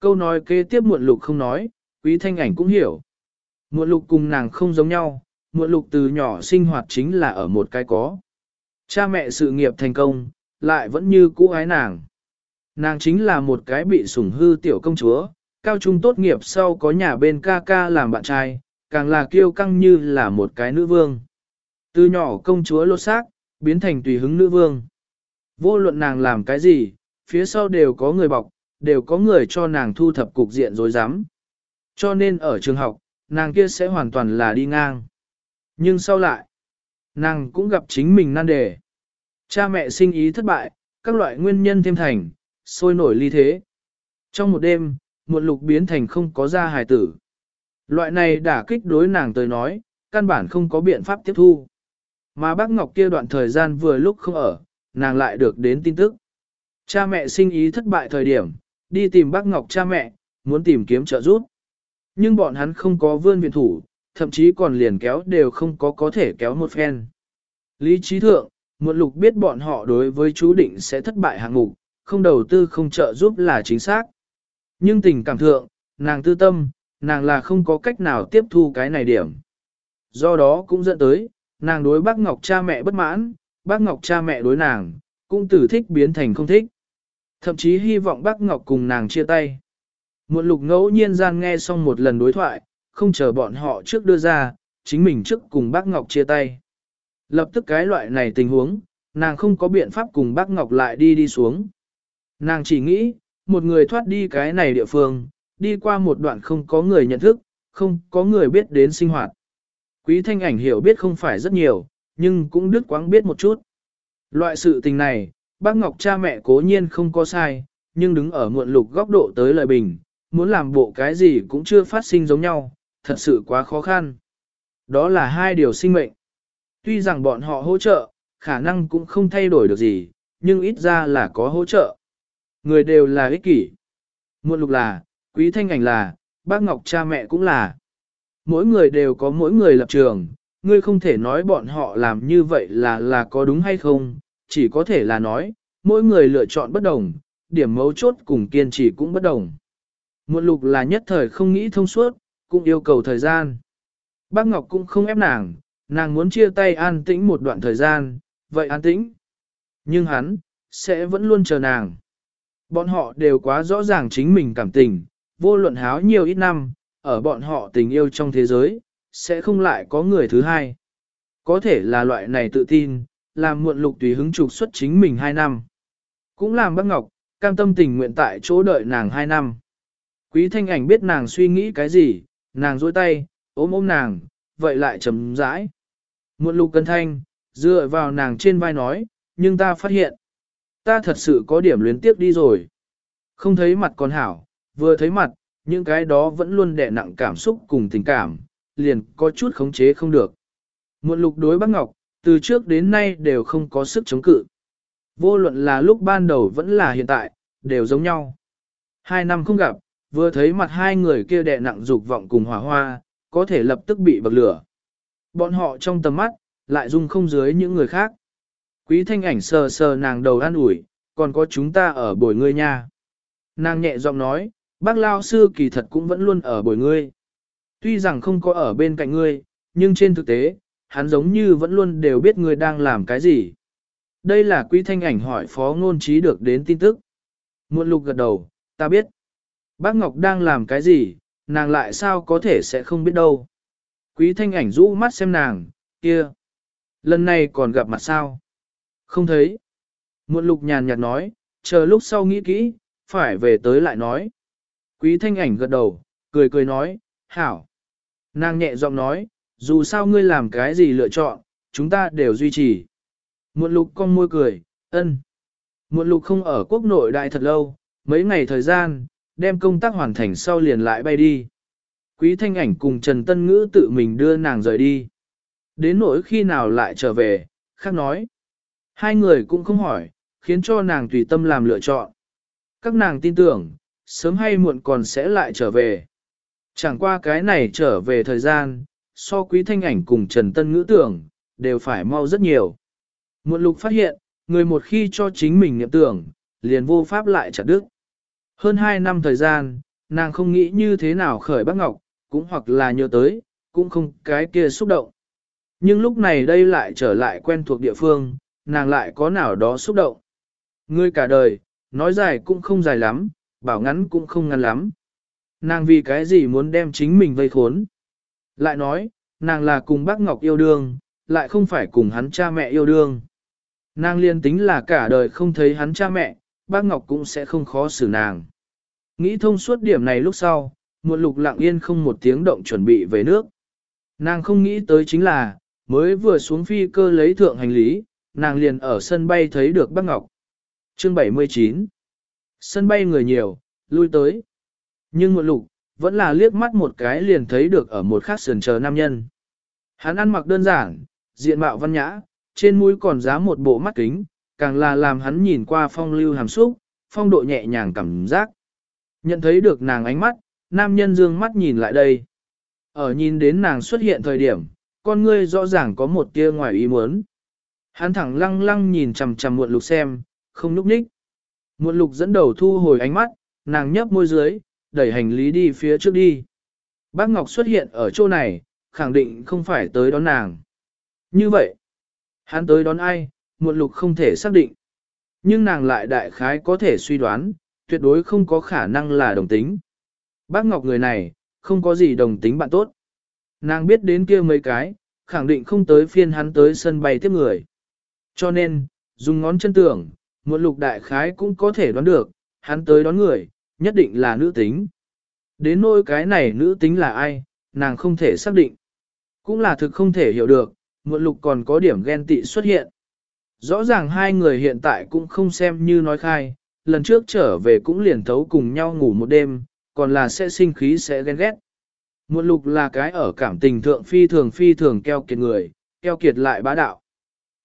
A: Câu nói kế tiếp muộn lục không nói, quý thanh ảnh cũng hiểu. Muộn lục cùng nàng không giống nhau, muộn lục từ nhỏ sinh hoạt chính là ở một cái có. Cha mẹ sự nghiệp thành công, lại vẫn như cũ ái nàng. Nàng chính là một cái bị sủng hư tiểu công chúa, cao trung tốt nghiệp sau có nhà bên ca ca làm bạn trai, càng là kiêu căng như là một cái nữ vương. Từ nhỏ công chúa lột xác, biến thành tùy hứng nữ vương. Vô luận nàng làm cái gì, phía sau đều có người bọc, đều có người cho nàng thu thập cục diện dối rắm Cho nên ở trường học, nàng kia sẽ hoàn toàn là đi ngang. Nhưng sau lại, nàng cũng gặp chính mình nan đề. Cha mẹ sinh ý thất bại, các loại nguyên nhân thêm thành, sôi nổi ly thế. Trong một đêm, một lục biến thành không có ra hài tử. Loại này đả kích đối nàng tới nói, căn bản không có biện pháp tiếp thu. Mà bác Ngọc kia đoạn thời gian vừa lúc không ở, nàng lại được đến tin tức. Cha mẹ sinh ý thất bại thời điểm, đi tìm bác Ngọc cha mẹ, muốn tìm kiếm trợ giúp. Nhưng bọn hắn không có vươn viện thủ, thậm chí còn liền kéo đều không có có thể kéo một phen. Lý trí thượng, muộn lục biết bọn họ đối với chú định sẽ thất bại hạng mục, không đầu tư không trợ giúp là chính xác. Nhưng tình cảm thượng, nàng tư tâm, nàng là không có cách nào tiếp thu cái này điểm. Do đó cũng dẫn tới, nàng đối bác Ngọc cha mẹ bất mãn, bác Ngọc cha mẹ đối nàng, cũng từ thích biến thành không thích. Thậm chí hy vọng bác Ngọc cùng nàng chia tay. Muộn lục ngẫu nhiên gian nghe xong một lần đối thoại, không chờ bọn họ trước đưa ra, chính mình trước cùng bác Ngọc chia tay. Lập tức cái loại này tình huống, nàng không có biện pháp cùng bác Ngọc lại đi đi xuống. Nàng chỉ nghĩ, một người thoát đi cái này địa phương, đi qua một đoạn không có người nhận thức, không có người biết đến sinh hoạt. Quý thanh ảnh hiểu biết không phải rất nhiều, nhưng cũng đứt quãng biết một chút. Loại sự tình này, bác Ngọc cha mẹ cố nhiên không có sai, nhưng đứng ở muộn lục góc độ tới lời bình, muốn làm bộ cái gì cũng chưa phát sinh giống nhau, thật sự quá khó khăn. Đó là hai điều sinh mệnh. Tuy rằng bọn họ hỗ trợ, khả năng cũng không thay đổi được gì, nhưng ít ra là có hỗ trợ. Người đều là ích kỷ. Muộn lục là, quý thanh ảnh là, bác Ngọc cha mẹ cũng là. Mỗi người đều có mỗi người lập trường, ngươi không thể nói bọn họ làm như vậy là là có đúng hay không, chỉ có thể là nói, mỗi người lựa chọn bất đồng, điểm mấu chốt cùng kiên trì cũng bất đồng. Muộn lục là nhất thời không nghĩ thông suốt, cũng yêu cầu thời gian. Bác Ngọc cũng không ép nàng, nàng muốn chia tay an tĩnh một đoạn thời gian, vậy an tĩnh. Nhưng hắn, sẽ vẫn luôn chờ nàng. Bọn họ đều quá rõ ràng chính mình cảm tình, vô luận háo nhiều ít năm, ở bọn họ tình yêu trong thế giới, sẽ không lại có người thứ hai. Có thể là loại này tự tin, làm muộn lục tùy hứng trục xuất chính mình hai năm. Cũng làm bác Ngọc, cam tâm tình nguyện tại chỗ đợi nàng hai năm. Quý thanh ảnh biết nàng suy nghĩ cái gì, nàng dôi tay, ôm ôm nàng, vậy lại chấm rãi. Muộn lục cân thanh, dựa vào nàng trên vai nói, nhưng ta phát hiện, ta thật sự có điểm luyến tiếp đi rồi. Không thấy mặt còn hảo, vừa thấy mặt, những cái đó vẫn luôn đè nặng cảm xúc cùng tình cảm, liền có chút khống chế không được. Muộn lục đối bác Ngọc, từ trước đến nay đều không có sức chống cự. Vô luận là lúc ban đầu vẫn là hiện tại, đều giống nhau. Hai năm không gặp, vừa thấy mặt hai người kia đè nặng dục vọng cùng hỏa hoa, có thể lập tức bị bậc lửa. Bọn họ trong tầm mắt, lại dung không dưới những người khác. Quý thanh ảnh sờ sờ nàng đầu an ủi, còn có chúng ta ở bồi ngươi nha. Nàng nhẹ giọng nói, bác lao sư kỳ thật cũng vẫn luôn ở bồi ngươi. Tuy rằng không có ở bên cạnh ngươi, nhưng trên thực tế, hắn giống như vẫn luôn đều biết ngươi đang làm cái gì. Đây là quý thanh ảnh hỏi phó ngôn trí được đến tin tức. Muộn lục gật đầu, ta biết. Bác Ngọc đang làm cái gì, nàng lại sao có thể sẽ không biết đâu. Quý thanh ảnh rũ mắt xem nàng, kia. Lần này còn gặp mặt sao? Không thấy. Muộn lục nhàn nhạt nói, chờ lúc sau nghĩ kỹ, phải về tới lại nói. Quý thanh ảnh gật đầu, cười cười nói, hảo. Nàng nhẹ giọng nói, dù sao ngươi làm cái gì lựa chọn, chúng ta đều duy trì. Muộn lục con môi cười, ân. Muộn lục không ở quốc nội đại thật lâu, mấy ngày thời gian, đem công tác hoàn thành sau liền lại bay đi. Quý thanh ảnh cùng Trần Tân Ngữ tự mình đưa nàng rời đi. Đến nỗi khi nào lại trở về, khác nói. Hai người cũng không hỏi, khiến cho nàng tùy tâm làm lựa chọn. Các nàng tin tưởng, sớm hay muộn còn sẽ lại trở về. Chẳng qua cái này trở về thời gian, so quý thanh ảnh cùng Trần Tân Ngữ tưởng, đều phải mau rất nhiều. Muộn lục phát hiện, người một khi cho chính mình niệm tưởng, liền vô pháp lại chặt đứt. Hơn hai năm thời gian, nàng không nghĩ như thế nào khởi bác Ngọc, cũng hoặc là nhớ tới, cũng không cái kia xúc động. Nhưng lúc này đây lại trở lại quen thuộc địa phương, nàng lại có nào đó xúc động. Ngươi cả đời, nói dài cũng không dài lắm, bảo ngắn cũng không ngắn lắm. Nàng vì cái gì muốn đem chính mình vây khốn. Lại nói, nàng là cùng bác Ngọc yêu đương, lại không phải cùng hắn cha mẹ yêu đương. Nàng liên tính là cả đời không thấy hắn cha mẹ, bác Ngọc cũng sẽ không khó xử nàng. Nghĩ thông suốt điểm này lúc sau, một lục lặng yên không một tiếng động chuẩn bị về nước. Nàng không nghĩ tới chính là, mới vừa xuống phi cơ lấy thượng hành lý, nàng liền ở sân bay thấy được bác Ngọc. Chương 79 Sân bay người nhiều, lui tới. Nhưng một lục, vẫn là liếc mắt một cái liền thấy được ở một khắc sườn chờ nam nhân. Hắn ăn mặc đơn giản, diện mạo văn nhã, trên mũi còn giá một bộ mắt kính, càng là làm hắn nhìn qua phong lưu hàm xúc, phong độ nhẹ nhàng cảm giác. Nhận thấy được nàng ánh mắt, nam nhân dương mắt nhìn lại đây. Ở nhìn đến nàng xuất hiện thời điểm, con ngươi rõ ràng có một tia ngoài ý muốn. Hắn thẳng lăng lăng nhìn chằm chằm muộn lục xem, không núp ních. Muộn lục dẫn đầu thu hồi ánh mắt, nàng nhấp môi dưới, đẩy hành lý đi phía trước đi. Bác Ngọc xuất hiện ở chỗ này, khẳng định không phải tới đón nàng. Như vậy, hắn tới đón ai, muộn lục không thể xác định. Nhưng nàng lại đại khái có thể suy đoán, tuyệt đối không có khả năng là đồng tính. Bác Ngọc người này, không có gì đồng tính bạn tốt. Nàng biết đến kia mấy cái, khẳng định không tới phiên hắn tới sân bay tiếp người. Cho nên, dùng ngón chân tưởng, muộn lục đại khái cũng có thể đoán được, hắn tới đón người, nhất định là nữ tính. Đến nỗi cái này nữ tính là ai, nàng không thể xác định. Cũng là thực không thể hiểu được, muộn lục còn có điểm ghen tị xuất hiện. Rõ ràng hai người hiện tại cũng không xem như nói khai, lần trước trở về cũng liền thấu cùng nhau ngủ một đêm, còn là sẽ sinh khí sẽ ghen ghét. Muộn lục là cái ở cảm tình thượng phi thường phi thường keo kiệt người, keo kiệt lại bá đạo.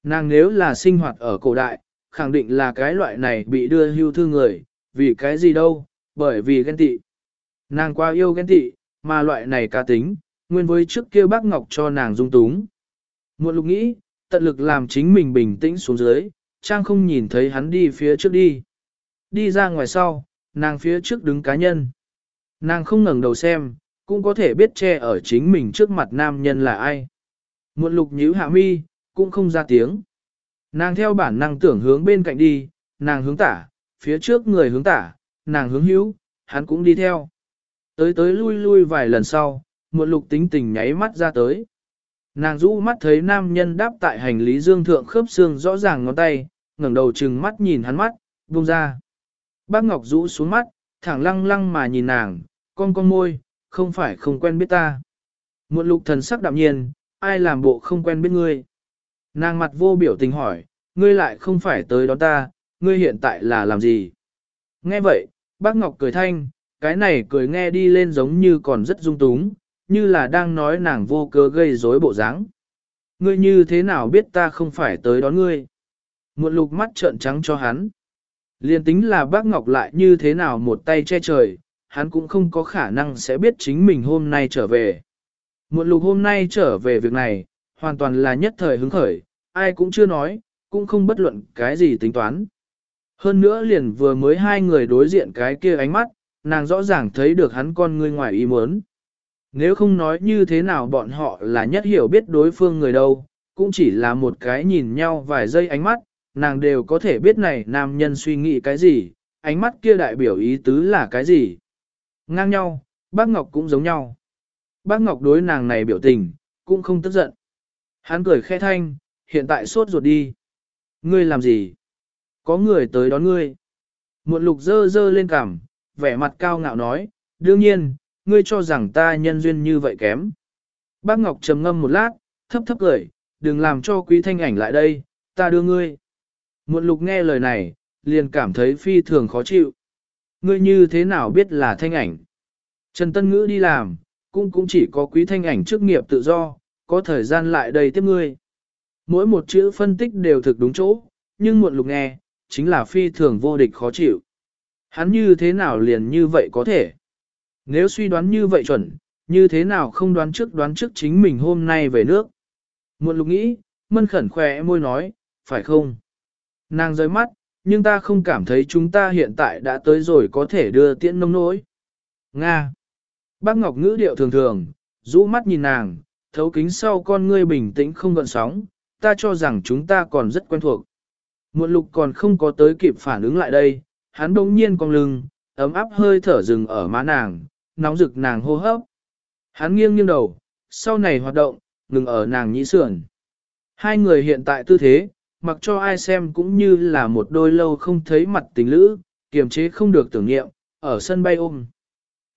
A: Nàng nếu là sinh hoạt ở cổ đại, khẳng định là cái loại này bị đưa hưu thư người, vì cái gì đâu, bởi vì ghen tị. Nàng quá yêu ghen tị, mà loại này ca tính, nguyên với trước kia bác Ngọc cho nàng dung túng. Một lục nghĩ, tận lực làm chính mình bình tĩnh xuống dưới, Trang không nhìn thấy hắn đi phía trước đi. Đi ra ngoài sau, nàng phía trước đứng cá nhân. Nàng không ngẩng đầu xem, cũng có thể biết che ở chính mình trước mặt nam nhân là ai. Một lục nhíu hạ mi, cũng không ra tiếng. Nàng theo bản năng tưởng hướng bên cạnh đi, nàng hướng tả, phía trước người hướng tả, nàng hướng hữu, hắn cũng đi theo. Tới tới lui lui vài lần sau, một lục tính tình nháy mắt ra tới. Nàng rũ mắt thấy nam nhân đáp tại hành lý dương thượng khớp xương rõ ràng ngón tay, ngẩng đầu trừng mắt nhìn hắn mắt, buông ra. Bác Ngọc rũ xuống mắt, thẳng lăng lăng mà nhìn nàng, con con môi, không phải không quen biết ta. Một lục thần sắc đạm nhiên, ai làm bộ không quen biết ngươi. Nàng mặt vô biểu tình hỏi, ngươi lại không phải tới đón ta, ngươi hiện tại là làm gì? Nghe vậy, bác Ngọc cười thanh, cái này cười nghe đi lên giống như còn rất dung túng, như là đang nói nàng vô cớ gây rối bộ dáng. Ngươi như thế nào biết ta không phải tới đón ngươi? Muộn lục mắt trợn trắng cho hắn. Liên tính là bác Ngọc lại như thế nào một tay che trời, hắn cũng không có khả năng sẽ biết chính mình hôm nay trở về. Muộn lục hôm nay trở về việc này, hoàn toàn là nhất thời hứng khởi, ai cũng chưa nói, cũng không bất luận cái gì tính toán. Hơn nữa liền vừa mới hai người đối diện cái kia ánh mắt, nàng rõ ràng thấy được hắn con người ngoài ý muốn. Nếu không nói như thế nào bọn họ là nhất hiểu biết đối phương người đâu, cũng chỉ là một cái nhìn nhau vài giây ánh mắt, nàng đều có thể biết này nam nhân suy nghĩ cái gì, ánh mắt kia đại biểu ý tứ là cái gì. Ngang nhau, bác Ngọc cũng giống nhau. Bác Ngọc đối nàng này biểu tình, cũng không tức giận. Hắn cười khẽ thanh, hiện tại sốt ruột đi. Ngươi làm gì? Có người tới đón ngươi. Muộn lục dơ dơ lên cằm, vẻ mặt cao ngạo nói, đương nhiên, ngươi cho rằng ta nhân duyên như vậy kém. Bác Ngọc trầm ngâm một lát, thấp thấp cười, đừng làm cho quý thanh ảnh lại đây, ta đưa ngươi. Muộn lục nghe lời này, liền cảm thấy phi thường khó chịu. Ngươi như thế nào biết là thanh ảnh? Trần Tân Ngữ đi làm, cũng cũng chỉ có quý thanh ảnh chức nghiệp tự do, có thời gian lại đây tiếp ngươi. Mỗi một chữ phân tích đều thực đúng chỗ, nhưng muộn lục nghe, chính là phi thường vô địch khó chịu. Hắn như thế nào liền như vậy có thể? Nếu suy đoán như vậy chuẩn, như thế nào không đoán trước đoán trước chính mình hôm nay về nước? Muộn lục nghĩ, mân khẩn khỏe môi nói, phải không? Nàng rơi mắt, nhưng ta không cảm thấy chúng ta hiện tại đã tới rồi có thể đưa tiễn nông nỗi. Nga. Bác Ngọc ngữ điệu thường thường, rũ mắt nhìn nàng, thấu kính sau con ngươi bình tĩnh không gợn sóng, ta cho rằng chúng ta còn rất quen thuộc. Muộn lục còn không có tới kịp phản ứng lại đây, hắn đông nhiên cong lưng, ấm áp hơi thở rừng ở má nàng, nóng rực nàng hô hấp. Hắn nghiêng nghiêng đầu, sau này hoạt động, ngừng ở nàng nhĩ sườn. Hai người hiện tại tư thế, mặc cho ai xem cũng như là một đôi lâu không thấy mặt tình lữ, kiềm chế không được tưởng niệm, ở sân bay ôm.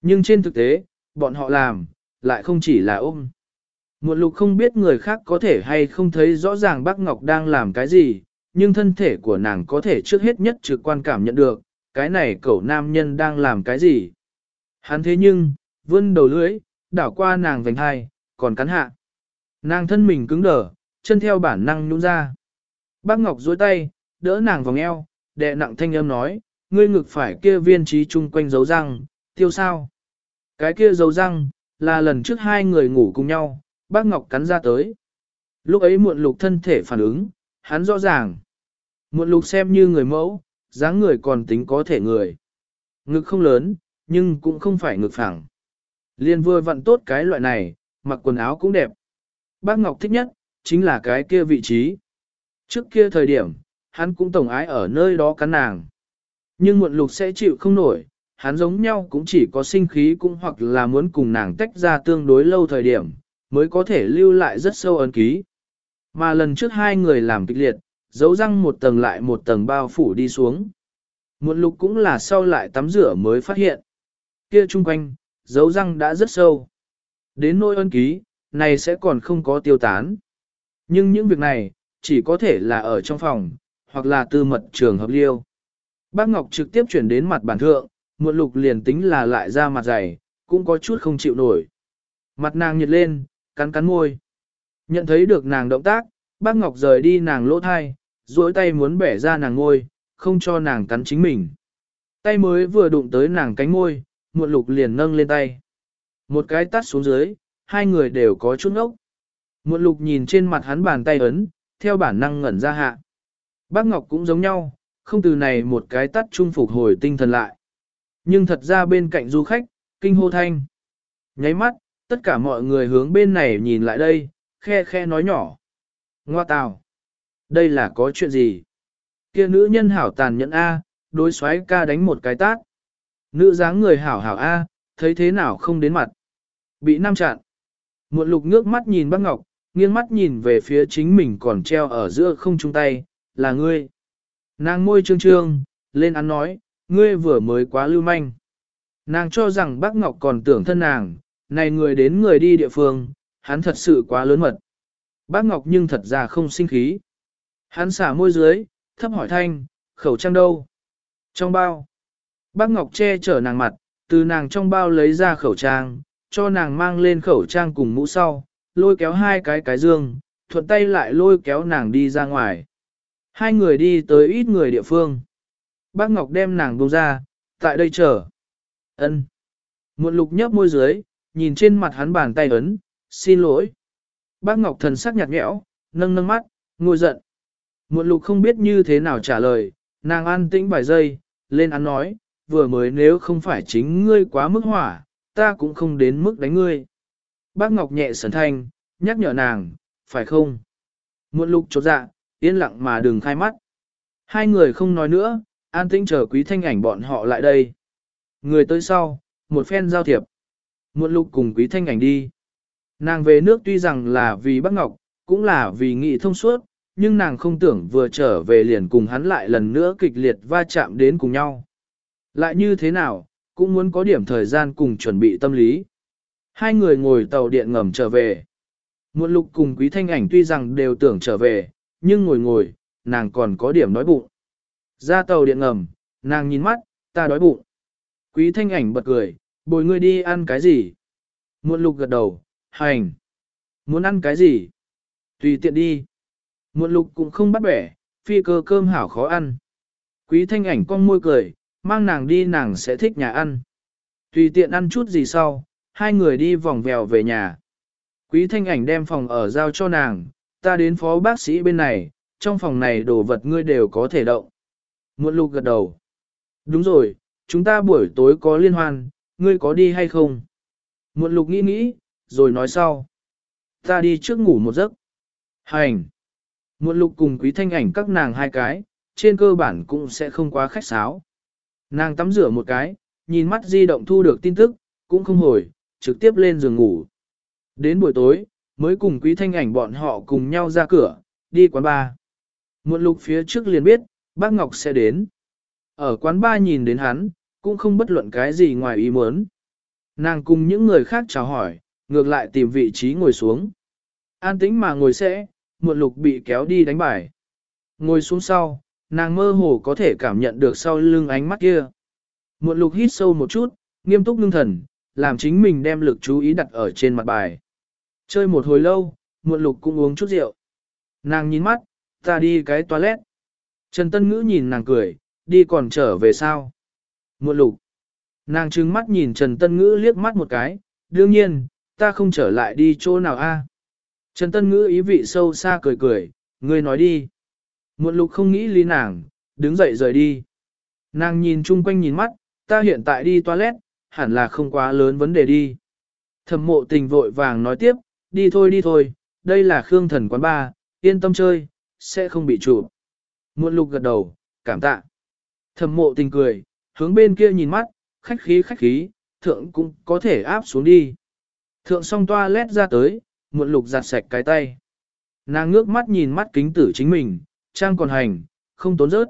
A: Nhưng trên thực tế, bọn họ làm, lại không chỉ là ôm. Một lục không biết người khác có thể hay không thấy rõ ràng bác Ngọc đang làm cái gì, nhưng thân thể của nàng có thể trước hết nhất trực quan cảm nhận được, cái này cậu nam nhân đang làm cái gì. Hắn thế nhưng, vươn đầu lưỡi, đảo qua nàng vành hai, còn cắn hạ. Nàng thân mình cứng đờ, chân theo bản năng nhún ra. Bác Ngọc duỗi tay, đỡ nàng vòng eo, đệ nặng thanh âm nói, ngươi ngực phải kia viên trí chung quanh dấu răng, tiêu sao. Cái kia dấu răng, là lần trước hai người ngủ cùng nhau, bác Ngọc cắn ra tới. Lúc ấy muộn lục thân thể phản ứng, hắn rõ ràng. Muộn lục xem như người mẫu, dáng người còn tính có thể người. Ngực không lớn, nhưng cũng không phải ngực phẳng. Liên vừa vặn tốt cái loại này, mặc quần áo cũng đẹp. Bác Ngọc thích nhất, chính là cái kia vị trí. Trước kia thời điểm, hắn cũng tổng ái ở nơi đó cắn nàng. Nhưng muộn lục sẽ chịu không nổi, hắn giống nhau cũng chỉ có sinh khí cũng hoặc là muốn cùng nàng tách ra tương đối lâu thời điểm, mới có thể lưu lại rất sâu ấn ký. Mà lần trước hai người làm kịch liệt, dấu răng một tầng lại một tầng bao phủ đi xuống. Muộn lục cũng là sau lại tắm rửa mới phát hiện. Kia chung quanh, dấu răng đã rất sâu. Đến nỗi ân ký, này sẽ còn không có tiêu tán. Nhưng những việc này, chỉ có thể là ở trong phòng, hoặc là tư mật trường hợp liêu. Bác Ngọc trực tiếp chuyển đến mặt bản thượng, muộn lục liền tính là lại ra mặt dày, cũng có chút không chịu nổi. Mặt nàng nhiệt lên, cắn cắn môi. Nhận thấy được nàng động tác, bác Ngọc rời đi nàng lỗ thai, duỗi tay muốn bẻ ra nàng ngôi, không cho nàng cắn chính mình. Tay mới vừa đụng tới nàng cánh môi, muộn lục liền nâng lên tay. Một cái tắt xuống dưới, hai người đều có chút ngốc. Muộn lục nhìn trên mặt hắn bàn tay ấn, theo bản năng ngẩn ra hạ. Bác Ngọc cũng giống nhau, không từ này một cái tắt trung phục hồi tinh thần lại. Nhưng thật ra bên cạnh du khách, kinh hô thanh. Nháy mắt, tất cả mọi người hướng bên này nhìn lại đây, khe khe nói nhỏ. Ngoa tào. Đây là có chuyện gì? Kia nữ nhân hảo tàn nhẫn A, đối xoáy ca đánh một cái tát. Nữ dáng người hảo hảo A, thấy thế nào không đến mặt. Bị nam chặn. Muộn lục ngước mắt nhìn bác Ngọc, nghiêng mắt nhìn về phía chính mình còn treo ở giữa không chung tay, là ngươi. Nàng môi trương trương, lên ăn nói, ngươi vừa mới quá lưu manh. Nàng cho rằng bác Ngọc còn tưởng thân nàng, này người đến người đi địa phương, hắn thật sự quá lớn mật. Bác Ngọc nhưng thật ra không sinh khí. Hắn xả môi dưới, thấp hỏi thanh, khẩu trang đâu? Trong bao. Bác Ngọc che chở nàng mặt, từ nàng trong bao lấy ra khẩu trang, cho nàng mang lên khẩu trang cùng mũ sau, lôi kéo hai cái cái dương, thuận tay lại lôi kéo nàng đi ra ngoài. Hai người đi tới ít người địa phương. Bác Ngọc đem nàng bông ra, tại đây chờ. Ân. Muộn lục nhấp môi dưới, nhìn trên mặt hắn bàn tay ấn, xin lỗi. Bác Ngọc thần sắc nhạt nhẽo, nâng nâng mắt, ngồi giận. Muộn lục không biết như thế nào trả lời, nàng an tĩnh vài giây, lên ăn nói, vừa mới nếu không phải chính ngươi quá mức hỏa, ta cũng không đến mức đánh ngươi. Bác Ngọc nhẹ sẩn thanh, nhắc nhở nàng, phải không? Muộn lục chột dạ, yên lặng mà đừng khai mắt. Hai người không nói nữa, an tĩnh chờ quý thanh ảnh bọn họ lại đây. Người tới sau, một phen giao thiệp. Muộn lục cùng quý thanh ảnh đi. Nàng về nước tuy rằng là vì bác Ngọc, cũng là vì nghị thông suốt, nhưng nàng không tưởng vừa trở về liền cùng hắn lại lần nữa kịch liệt va chạm đến cùng nhau. Lại như thế nào, cũng muốn có điểm thời gian cùng chuẩn bị tâm lý. Hai người ngồi tàu điện ngầm trở về. Muộn lục cùng quý thanh ảnh tuy rằng đều tưởng trở về, nhưng ngồi ngồi, nàng còn có điểm đói bụng. Ra tàu điện ngầm, nàng nhìn mắt, ta đói bụng. Quý thanh ảnh bật cười, bồi ngươi đi ăn cái gì? Muộn lục gật đầu, hành. Muốn ăn cái gì? Tùy tiện đi. Muộn lục cũng không bắt bẻ, phi cơ cơm hảo khó ăn. Quý thanh ảnh con môi cười, mang nàng đi nàng sẽ thích nhà ăn. Tùy tiện ăn chút gì sau, hai người đi vòng vèo về nhà. Quý thanh ảnh đem phòng ở giao cho nàng, ta đến phó bác sĩ bên này, trong phòng này đồ vật ngươi đều có thể động. Muộn lục gật đầu. Đúng rồi, chúng ta buổi tối có liên hoan, ngươi có đi hay không? Muộn lục nghĩ nghĩ, rồi nói sau. Ta đi trước ngủ một giấc. Hành. Muộn lục cùng quý thanh ảnh các nàng hai cái, trên cơ bản cũng sẽ không quá khách sáo. Nàng tắm rửa một cái, nhìn mắt di động thu được tin tức, cũng không hồi, trực tiếp lên giường ngủ. Đến buổi tối, mới cùng quý thanh ảnh bọn họ cùng nhau ra cửa, đi quán bar. Muộn lục phía trước liền biết, bác Ngọc sẽ đến. Ở quán bar nhìn đến hắn, cũng không bất luận cái gì ngoài ý muốn. Nàng cùng những người khác chào hỏi, ngược lại tìm vị trí ngồi xuống. An tĩnh mà ngồi sẽ, muộn lục bị kéo đi đánh bài. Ngồi xuống sau, nàng mơ hồ có thể cảm nhận được sau lưng ánh mắt kia. Muộn lục hít sâu một chút, nghiêm túc ngưng thần, làm chính mình đem lực chú ý đặt ở trên mặt bài. Chơi một hồi lâu, muộn lục cũng uống chút rượu. Nàng nhìn mắt, ta đi cái toilet. Trần Tân Ngữ nhìn nàng cười, đi còn trở về sao? Muộn lục. Nàng trừng mắt nhìn Trần Tân Ngữ liếc mắt một cái, đương nhiên, ta không trở lại đi chỗ nào a. Trần Tân Ngữ ý vị sâu xa cười cười, ngươi nói đi. Muộn lục không nghĩ lý nàng, đứng dậy rời đi. Nàng nhìn chung quanh nhìn mắt, ta hiện tại đi toilet, hẳn là không quá lớn vấn đề đi. Thẩm mộ tình vội vàng nói tiếp, đi thôi đi thôi, đây là Khương thần quán ba, yên tâm chơi, sẽ không bị chụp. Muộn lục gật đầu, cảm tạ. Thẩm mộ tình cười, hướng bên kia nhìn mắt, khách khí khách khí, thượng cũng có thể áp xuống đi. Thượng song toa lét ra tới, muộn lục giặt sạch cái tay. Nàng ngước mắt nhìn mắt kính tử chính mình, trang còn hành, không tốn rớt.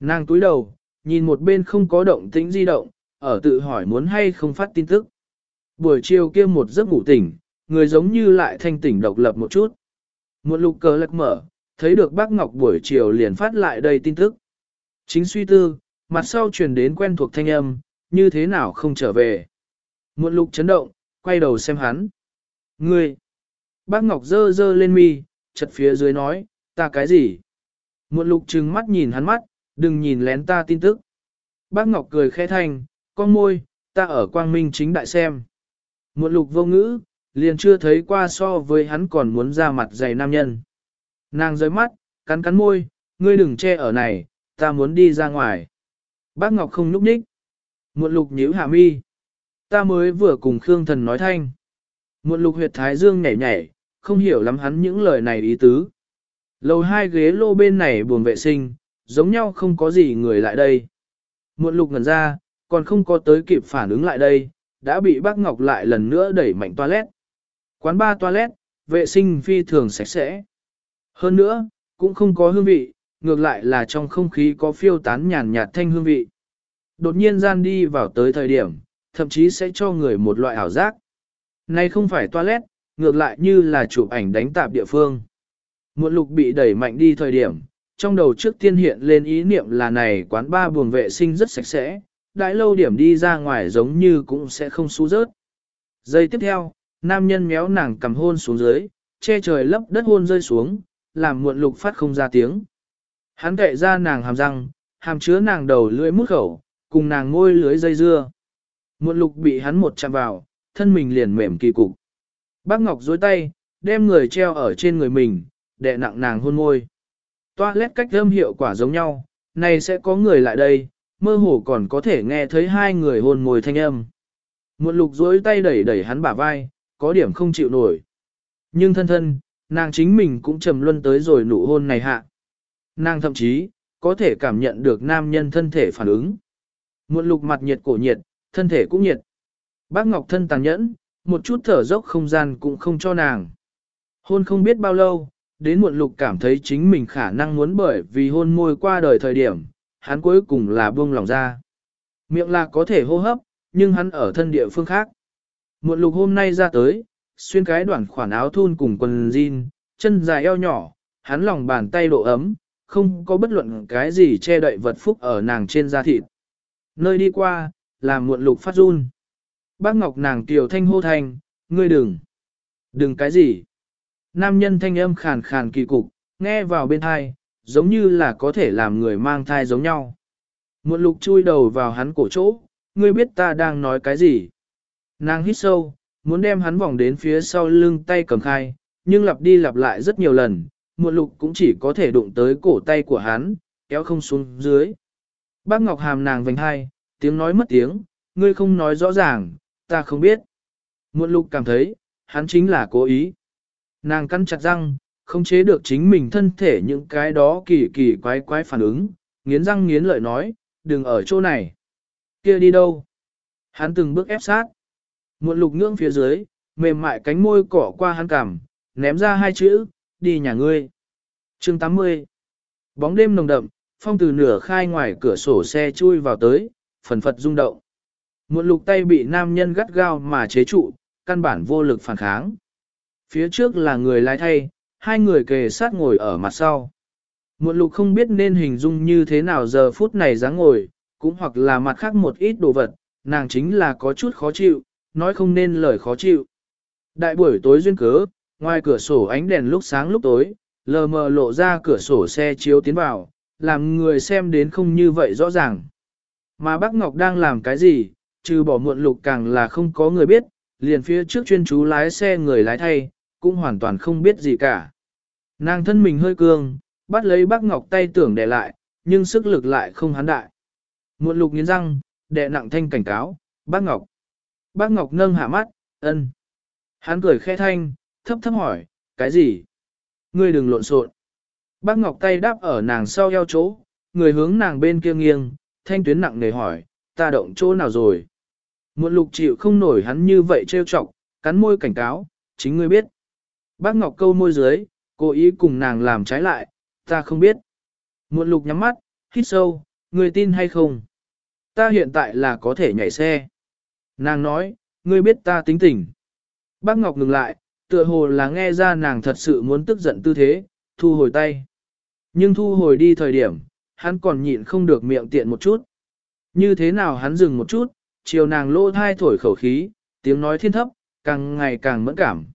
A: Nàng túi đầu, nhìn một bên không có động tĩnh di động, ở tự hỏi muốn hay không phát tin tức. Buổi chiều kia một giấc ngủ tỉnh, người giống như lại thanh tỉnh độc lập một chút. Muộn lục cờ lật mở, thấy được bác Ngọc buổi chiều liền phát lại đây tin tức. Chính suy tư, mặt sau truyền đến quen thuộc thanh âm, như thế nào không trở về. Muộn lục chấn động, quay đầu xem hắn. Ngươi! Bác Ngọc dơ dơ lên mi, chật phía dưới nói, ta cái gì? Muộn lục trừng mắt nhìn hắn mắt, đừng nhìn lén ta tin tức. Bác Ngọc cười khẽ thành, con môi, ta ở quang minh chính đại xem. Muộn lục vô ngữ, liền chưa thấy qua so với hắn còn muốn ra mặt dày nam nhân. Nàng rơi mắt, cắn cắn môi, ngươi đừng che ở này, ta muốn đi ra ngoài. Bác Ngọc không núp ních. Muộn lục nhíu hạ mi. Ta mới vừa cùng Khương Thần nói thanh. muộn lục huyệt thái dương nhảy nhảy, không hiểu lắm hắn những lời này ý tứ. Lầu hai ghế lô bên này buồng vệ sinh, giống nhau không có gì người lại đây. muộn lục ngần ra, còn không có tới kịp phản ứng lại đây, đã bị bác Ngọc lại lần nữa đẩy mạnh toilet. Quán ba toilet, vệ sinh phi thường sạch sẽ. Hơn nữa, cũng không có hương vị, ngược lại là trong không khí có phiêu tán nhàn nhạt thanh hương vị. Đột nhiên gian đi vào tới thời điểm, thậm chí sẽ cho người một loại ảo giác. Này không phải toilet, ngược lại như là chụp ảnh đánh tạp địa phương. Muộn lục bị đẩy mạnh đi thời điểm, trong đầu trước tiên hiện lên ý niệm là này quán ba buồng vệ sinh rất sạch sẽ, đại lâu điểm đi ra ngoài giống như cũng sẽ không xú rớt. Giây tiếp theo, nam nhân méo nàng cầm hôn xuống dưới, che trời lấp đất hôn rơi xuống, làm muộn lục phát không ra tiếng. Hắn kệ ra nàng hàm răng, hàm chứa nàng đầu lưỡi mút khẩu, cùng nàng ngôi lưới dây dưa. Muộn lục bị hắn một chạm vào, thân mình liền mềm kỳ cục. Bác Ngọc dối tay, đem người treo ở trên người mình, đè nặng nàng hôn môi. Toilet cách âm hiệu quả giống nhau, này sẽ có người lại đây, mơ hồ còn có thể nghe thấy hai người hôn môi thanh âm. Muộn lục dối tay đẩy đẩy hắn bả vai, có điểm không chịu nổi. Nhưng thân thân, nàng chính mình cũng trầm luân tới rồi nụ hôn này hạ. Nàng thậm chí, có thể cảm nhận được nam nhân thân thể phản ứng. Muộn lục mặt nhiệt cổ nhiệt, thân thể cũng nhiệt. Bác Ngọc thân tàn nhẫn, một chút thở dốc không gian cũng không cho nàng. Hôn không biết bao lâu, đến muộn lục cảm thấy chính mình khả năng muốn bởi vì hôn môi qua đời thời điểm, hắn cuối cùng là buông lòng ra. Miệng là có thể hô hấp, nhưng hắn ở thân địa phương khác. Muộn lục hôm nay ra tới, xuyên cái đoạn khoản áo thun cùng quần jean, chân dài eo nhỏ, hắn lòng bàn tay độ ấm, không có bất luận cái gì che đậy vật phúc ở nàng trên da thịt. Nơi đi qua, làm muộn lục phát run. Bác Ngọc nàng tiểu thanh hô thanh, ngươi đừng. Đừng cái gì. Nam nhân thanh âm khàn khàn kỳ cục, nghe vào bên thai, giống như là có thể làm người mang thai giống nhau. Muộn lục chui đầu vào hắn cổ chỗ, ngươi biết ta đang nói cái gì. Nàng hít sâu, muốn đem hắn vòng đến phía sau lưng tay cầm khai, nhưng lặp đi lặp lại rất nhiều lần, muộn lục cũng chỉ có thể đụng tới cổ tay của hắn, kéo không xuống dưới. Bác Ngọc Hàm nàng vành hai, tiếng nói mất tiếng, ngươi không nói rõ ràng, ta không biết. Muộn lục cảm thấy, hắn chính là cố ý. Nàng cắn chặt răng, không chế được chính mình thân thể những cái đó kỳ kỳ quái quái phản ứng, nghiến răng nghiến lợi nói, đừng ở chỗ này. kia đi đâu? Hắn từng bước ép sát. Muộn lục ngưỡng phía dưới, mềm mại cánh môi cỏ qua hắn cằm, ném ra hai chữ, đi nhà ngươi. chương 80 Bóng đêm nồng đậm, phong từ nửa khai ngoài cửa sổ xe chui vào tới, phần phật rung động. Muộn lục tay bị nam nhân gắt gao mà chế trụ, căn bản vô lực phản kháng. Phía trước là người lái thay, hai người kề sát ngồi ở mặt sau. Muộn lục không biết nên hình dung như thế nào giờ phút này dáng ngồi, cũng hoặc là mặt khác một ít đồ vật, nàng chính là có chút khó chịu, nói không nên lời khó chịu. Đại buổi tối duyên cớ, ngoài cửa sổ ánh đèn lúc sáng lúc tối, lờ mờ lộ ra cửa sổ xe chiếu tiến vào, làm người xem đến không như vậy rõ ràng. Mà bác Ngọc đang làm cái gì, trừ bỏ muộn lục càng là không có người biết, liền phía trước chuyên chú lái xe người lái thay, cũng hoàn toàn không biết gì cả. Nàng thân mình hơi cương, bắt lấy bác Ngọc tay tưởng để lại, nhưng sức lực lại không hán đại. Muộn lục nghiến răng, đệ nặng thanh cảnh cáo, Bác Ngọc. Bác Ngọc nâng hạ mắt, ân. Hắn cười khẽ thanh, thấp thấp hỏi, cái gì? Ngươi đừng lộn xộn. Bác Ngọc tay đáp ở nàng sau eo chỗ, người hướng nàng bên kia nghiêng, thanh tuyến nặng nề hỏi, ta động chỗ nào rồi? Muộn lục chịu không nổi hắn như vậy trêu chọc, cắn môi cảnh cáo, chính ngươi biết. Bác Ngọc câu môi dưới, cố ý cùng nàng làm trái lại, ta không biết. Muộn lục nhắm mắt, hít sâu, ngươi tin hay không? Ta hiện tại là có thể nhảy xe. Nàng nói, ngươi biết ta tính tình. Bác Ngọc ngừng lại, tựa hồ là nghe ra nàng thật sự muốn tức giận tư thế, thu hồi tay. Nhưng thu hồi đi thời điểm, hắn còn nhịn không được miệng tiện một chút. Như thế nào hắn dừng một chút, chiều nàng lô thai thổi khẩu khí, tiếng nói thiên thấp, càng ngày càng mẫn cảm.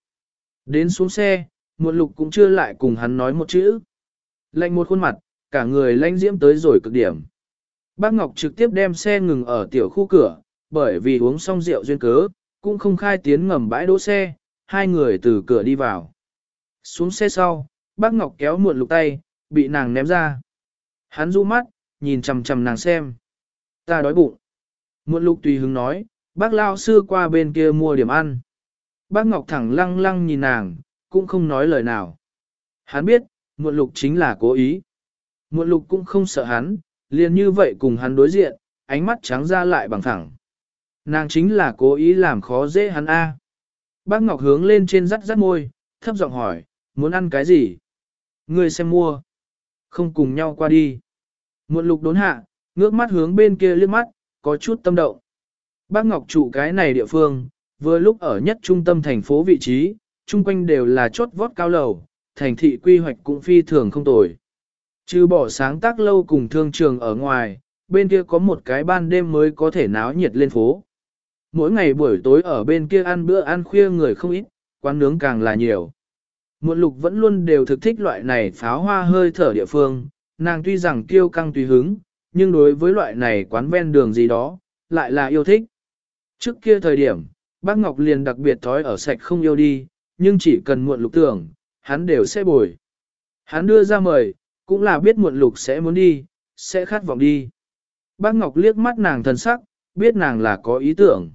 A: Đến xuống xe, muộn lục cũng chưa lại cùng hắn nói một chữ. Lạnh một khuôn mặt, cả người lanh diễm tới rồi cực điểm. Bác Ngọc trực tiếp đem xe ngừng ở tiểu khu cửa, bởi vì uống xong rượu duyên cớ, cũng không khai tiến ngầm bãi đỗ xe, hai người từ cửa đi vào. Xuống xe sau, bác Ngọc kéo muộn lục tay, bị nàng ném ra. Hắn du mắt, nhìn chằm chằm nàng xem. Ta đói bụng. Muộn lục tùy hứng nói, bác lao sư qua bên kia mua điểm ăn. Bác Ngọc thẳng lăng lăng nhìn nàng, cũng không nói lời nào. Hắn biết, muộn lục chính là cố ý. Muộn lục cũng không sợ hắn, liền như vậy cùng hắn đối diện, ánh mắt trắng ra lại bằng thẳng. Nàng chính là cố ý làm khó dễ hắn A. Bác Ngọc hướng lên trên rắt rắt môi, thấp giọng hỏi, muốn ăn cái gì? Ngươi xem mua. Không cùng nhau qua đi. Muộn lục đốn hạ, ngước mắt hướng bên kia liếc mắt, có chút tâm động. Bác Ngọc trụ cái này địa phương, vừa lúc ở nhất trung tâm thành phố vị trí, chung quanh đều là chốt vót cao lầu, thành thị quy hoạch cũng phi thường không tồi. Trừ bỏ sáng tác lâu cùng thương trường ở ngoài, bên kia có một cái ban đêm mới có thể náo nhiệt lên phố. Mỗi ngày buổi tối ở bên kia ăn bữa ăn khuya người không ít, quán nướng càng là nhiều. Muộn lục vẫn luôn đều thực thích loại này pháo hoa hơi thở địa phương, nàng tuy rằng kiêu căng tùy hứng, nhưng đối với loại này quán ven đường gì đó, lại là yêu thích. Trước kia thời điểm, bác Ngọc liền đặc biệt thói ở sạch không yêu đi, nhưng chỉ cần muộn lục tưởng, hắn đều sẽ bồi. Hắn đưa ra mời, cũng là biết muộn lục sẽ muốn đi, sẽ khát vọng đi. Bác Ngọc liếc mắt nàng thần sắc, biết nàng là có ý tưởng.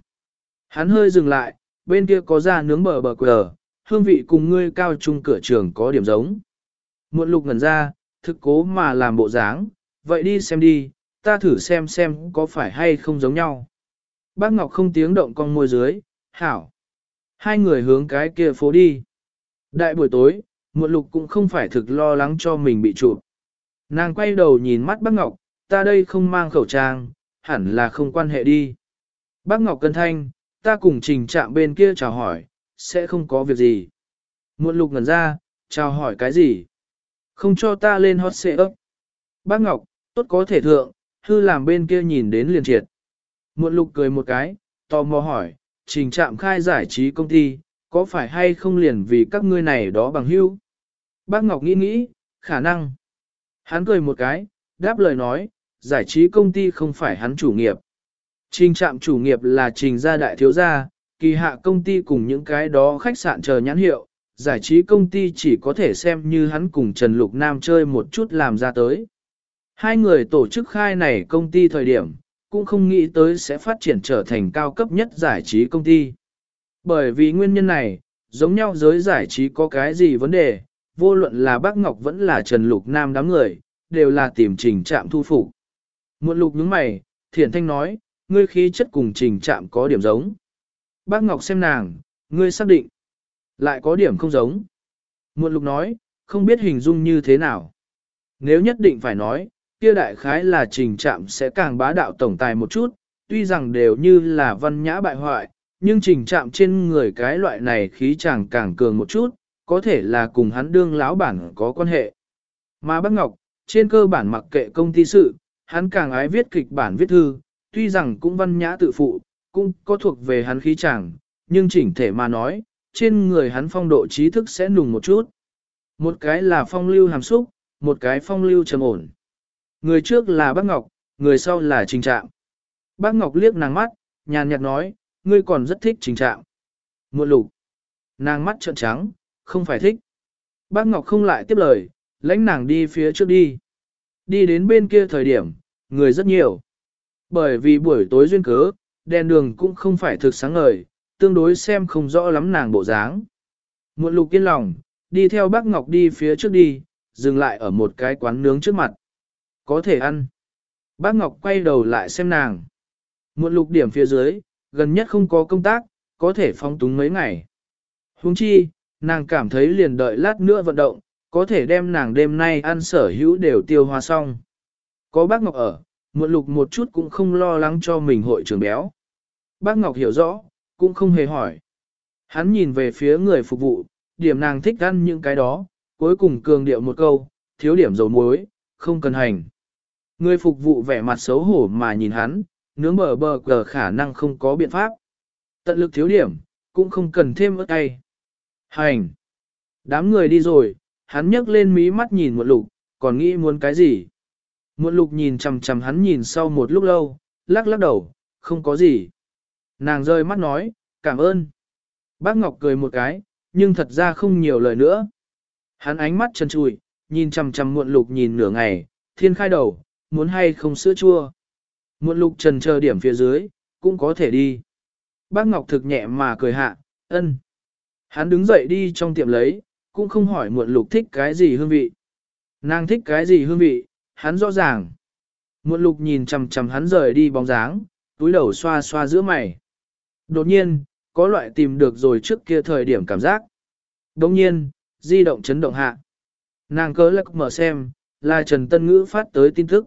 A: Hắn hơi dừng lại, bên kia có ra nướng bờ bờ quờ, hương vị cùng ngươi cao trung cửa trường có điểm giống. Muộn lục ngẩn ra, thực cố mà làm bộ dáng, vậy đi xem đi, ta thử xem xem có phải hay không giống nhau. Bác Ngọc không tiếng động con môi dưới, hảo. Hai người hướng cái kia phố đi. Đại buổi tối, muộn lục cũng không phải thực lo lắng cho mình bị chụp. Nàng quay đầu nhìn mắt bác Ngọc, ta đây không mang khẩu trang, hẳn là không quan hệ đi. Bác Ngọc cân thanh, ta cùng trình trạm bên kia chào hỏi, sẽ không có việc gì. Muộn lục ngẩn ra, chào hỏi cái gì? Không cho ta lên hot xe ấp. Bác Ngọc, tốt có thể thượng, hư làm bên kia nhìn đến liền triệt. Muộn lục cười một cái, tò mò hỏi, trình trạm khai giải trí công ty, có phải hay không liền vì các ngươi này đó bằng hữu? Bác Ngọc nghĩ nghĩ, khả năng. Hắn cười một cái, đáp lời nói, giải trí công ty không phải hắn chủ nghiệp. Trình trạm chủ nghiệp là trình gia đại thiếu gia, kỳ hạ công ty cùng những cái đó khách sạn chờ nhãn hiệu, giải trí công ty chỉ có thể xem như hắn cùng Trần Lục Nam chơi một chút làm ra tới. Hai người tổ chức khai này công ty thời điểm, cũng không nghĩ tới sẽ phát triển trở thành cao cấp nhất giải trí công ty. Bởi vì nguyên nhân này, giống nhau giới giải trí có cái gì vấn đề, vô luận là bác Ngọc vẫn là Trần Lục Nam đám người, đều là tìm trình trạm thu phục. Muộn lục nhướng mày, thiển thanh nói, ngươi khí chất cùng trình trạm có điểm giống. Bác Ngọc xem nàng, ngươi xác định. Lại có điểm không giống. Muộn lục nói, không biết hình dung như thế nào. Nếu nhất định phải nói, kia đại khái là trình trạm sẽ càng bá đạo tổng tài một chút, tuy rằng đều như là văn nhã bại hoại, nhưng trình trạm trên người cái loại này khí chàng càng cường một chút, có thể là cùng hắn đương lão bản có quan hệ. Mà bác Ngọc, trên cơ bản mặc kệ công ty sự, hắn càng ái viết kịch bản viết thư, tuy rằng cũng văn nhã tự phụ, cũng có thuộc về hắn khí chàng, nhưng chỉnh thể mà nói, trên người hắn phong độ trí thức sẽ nùng một chút. Một cái là phong lưu hàm xúc, một cái phong lưu trầm ổn. Người trước là bác Ngọc, người sau là Trình Trạm. Bác Ngọc liếc nàng mắt, nhàn nhạt nói, ngươi còn rất thích Trình Trạm. Muộn lục. Nàng mắt trợn trắng, không phải thích. Bác Ngọc không lại tiếp lời, lãnh nàng đi phía trước đi. Đi đến bên kia thời điểm, người rất nhiều. Bởi vì buổi tối duyên cớ, đèn đường cũng không phải thực sáng ngời, tương đối xem không rõ lắm nàng bộ dáng. Muộn lục yên lòng, đi theo bác Ngọc đi phía trước đi, dừng lại ở một cái quán nướng trước mặt. Có thể ăn. Bác Ngọc quay đầu lại xem nàng. Muộn lục điểm phía dưới, gần nhất không có công tác, có thể phóng túng mấy ngày. Huống chi, nàng cảm thấy liền đợi lát nữa vận động, có thể đem nàng đêm nay ăn sở hữu đều tiêu hóa xong. Có bác Ngọc ở, muộn lục một chút cũng không lo lắng cho mình hội trường béo. Bác Ngọc hiểu rõ, cũng không hề hỏi. Hắn nhìn về phía người phục vụ, điểm nàng thích ăn những cái đó, cuối cùng cường điệu một câu, thiếu điểm dầu muối, không cần hành. Người phục vụ vẻ mặt xấu hổ mà nhìn hắn, nướng bờ bờ cờ khả năng không có biện pháp. Tận lực thiếu điểm, cũng không cần thêm ớt tay. Hành! Đám người đi rồi, hắn nhấc lên mí mắt nhìn một lục, còn nghĩ muốn cái gì? Một lục nhìn chằm chằm hắn nhìn sau một lúc lâu, lắc lắc đầu, không có gì. Nàng rơi mắt nói, cảm ơn. Bác Ngọc cười một cái, nhưng thật ra không nhiều lời nữa. Hắn ánh mắt trần trùi, nhìn chằm chằm muộn lục nhìn nửa ngày, thiên khai đầu, muốn hay không sữa chua. Muộn lục trần chờ điểm phía dưới, cũng có thể đi. Bác Ngọc thực nhẹ mà cười hạ, ân. Hắn đứng dậy đi trong tiệm lấy, cũng không hỏi muộn lục thích cái gì hương vị. Nàng thích cái gì hương vị, hắn rõ ràng. Muộn lục nhìn chằm chằm hắn rời đi bóng dáng, túi đầu xoa xoa giữa mày. Đột nhiên, có loại tìm được rồi trước kia thời điểm cảm giác. Đồng nhiên, di động chấn động hạ. Nàng cớ lạc mở xem, là Trần Tân Ngữ phát tới tin tức.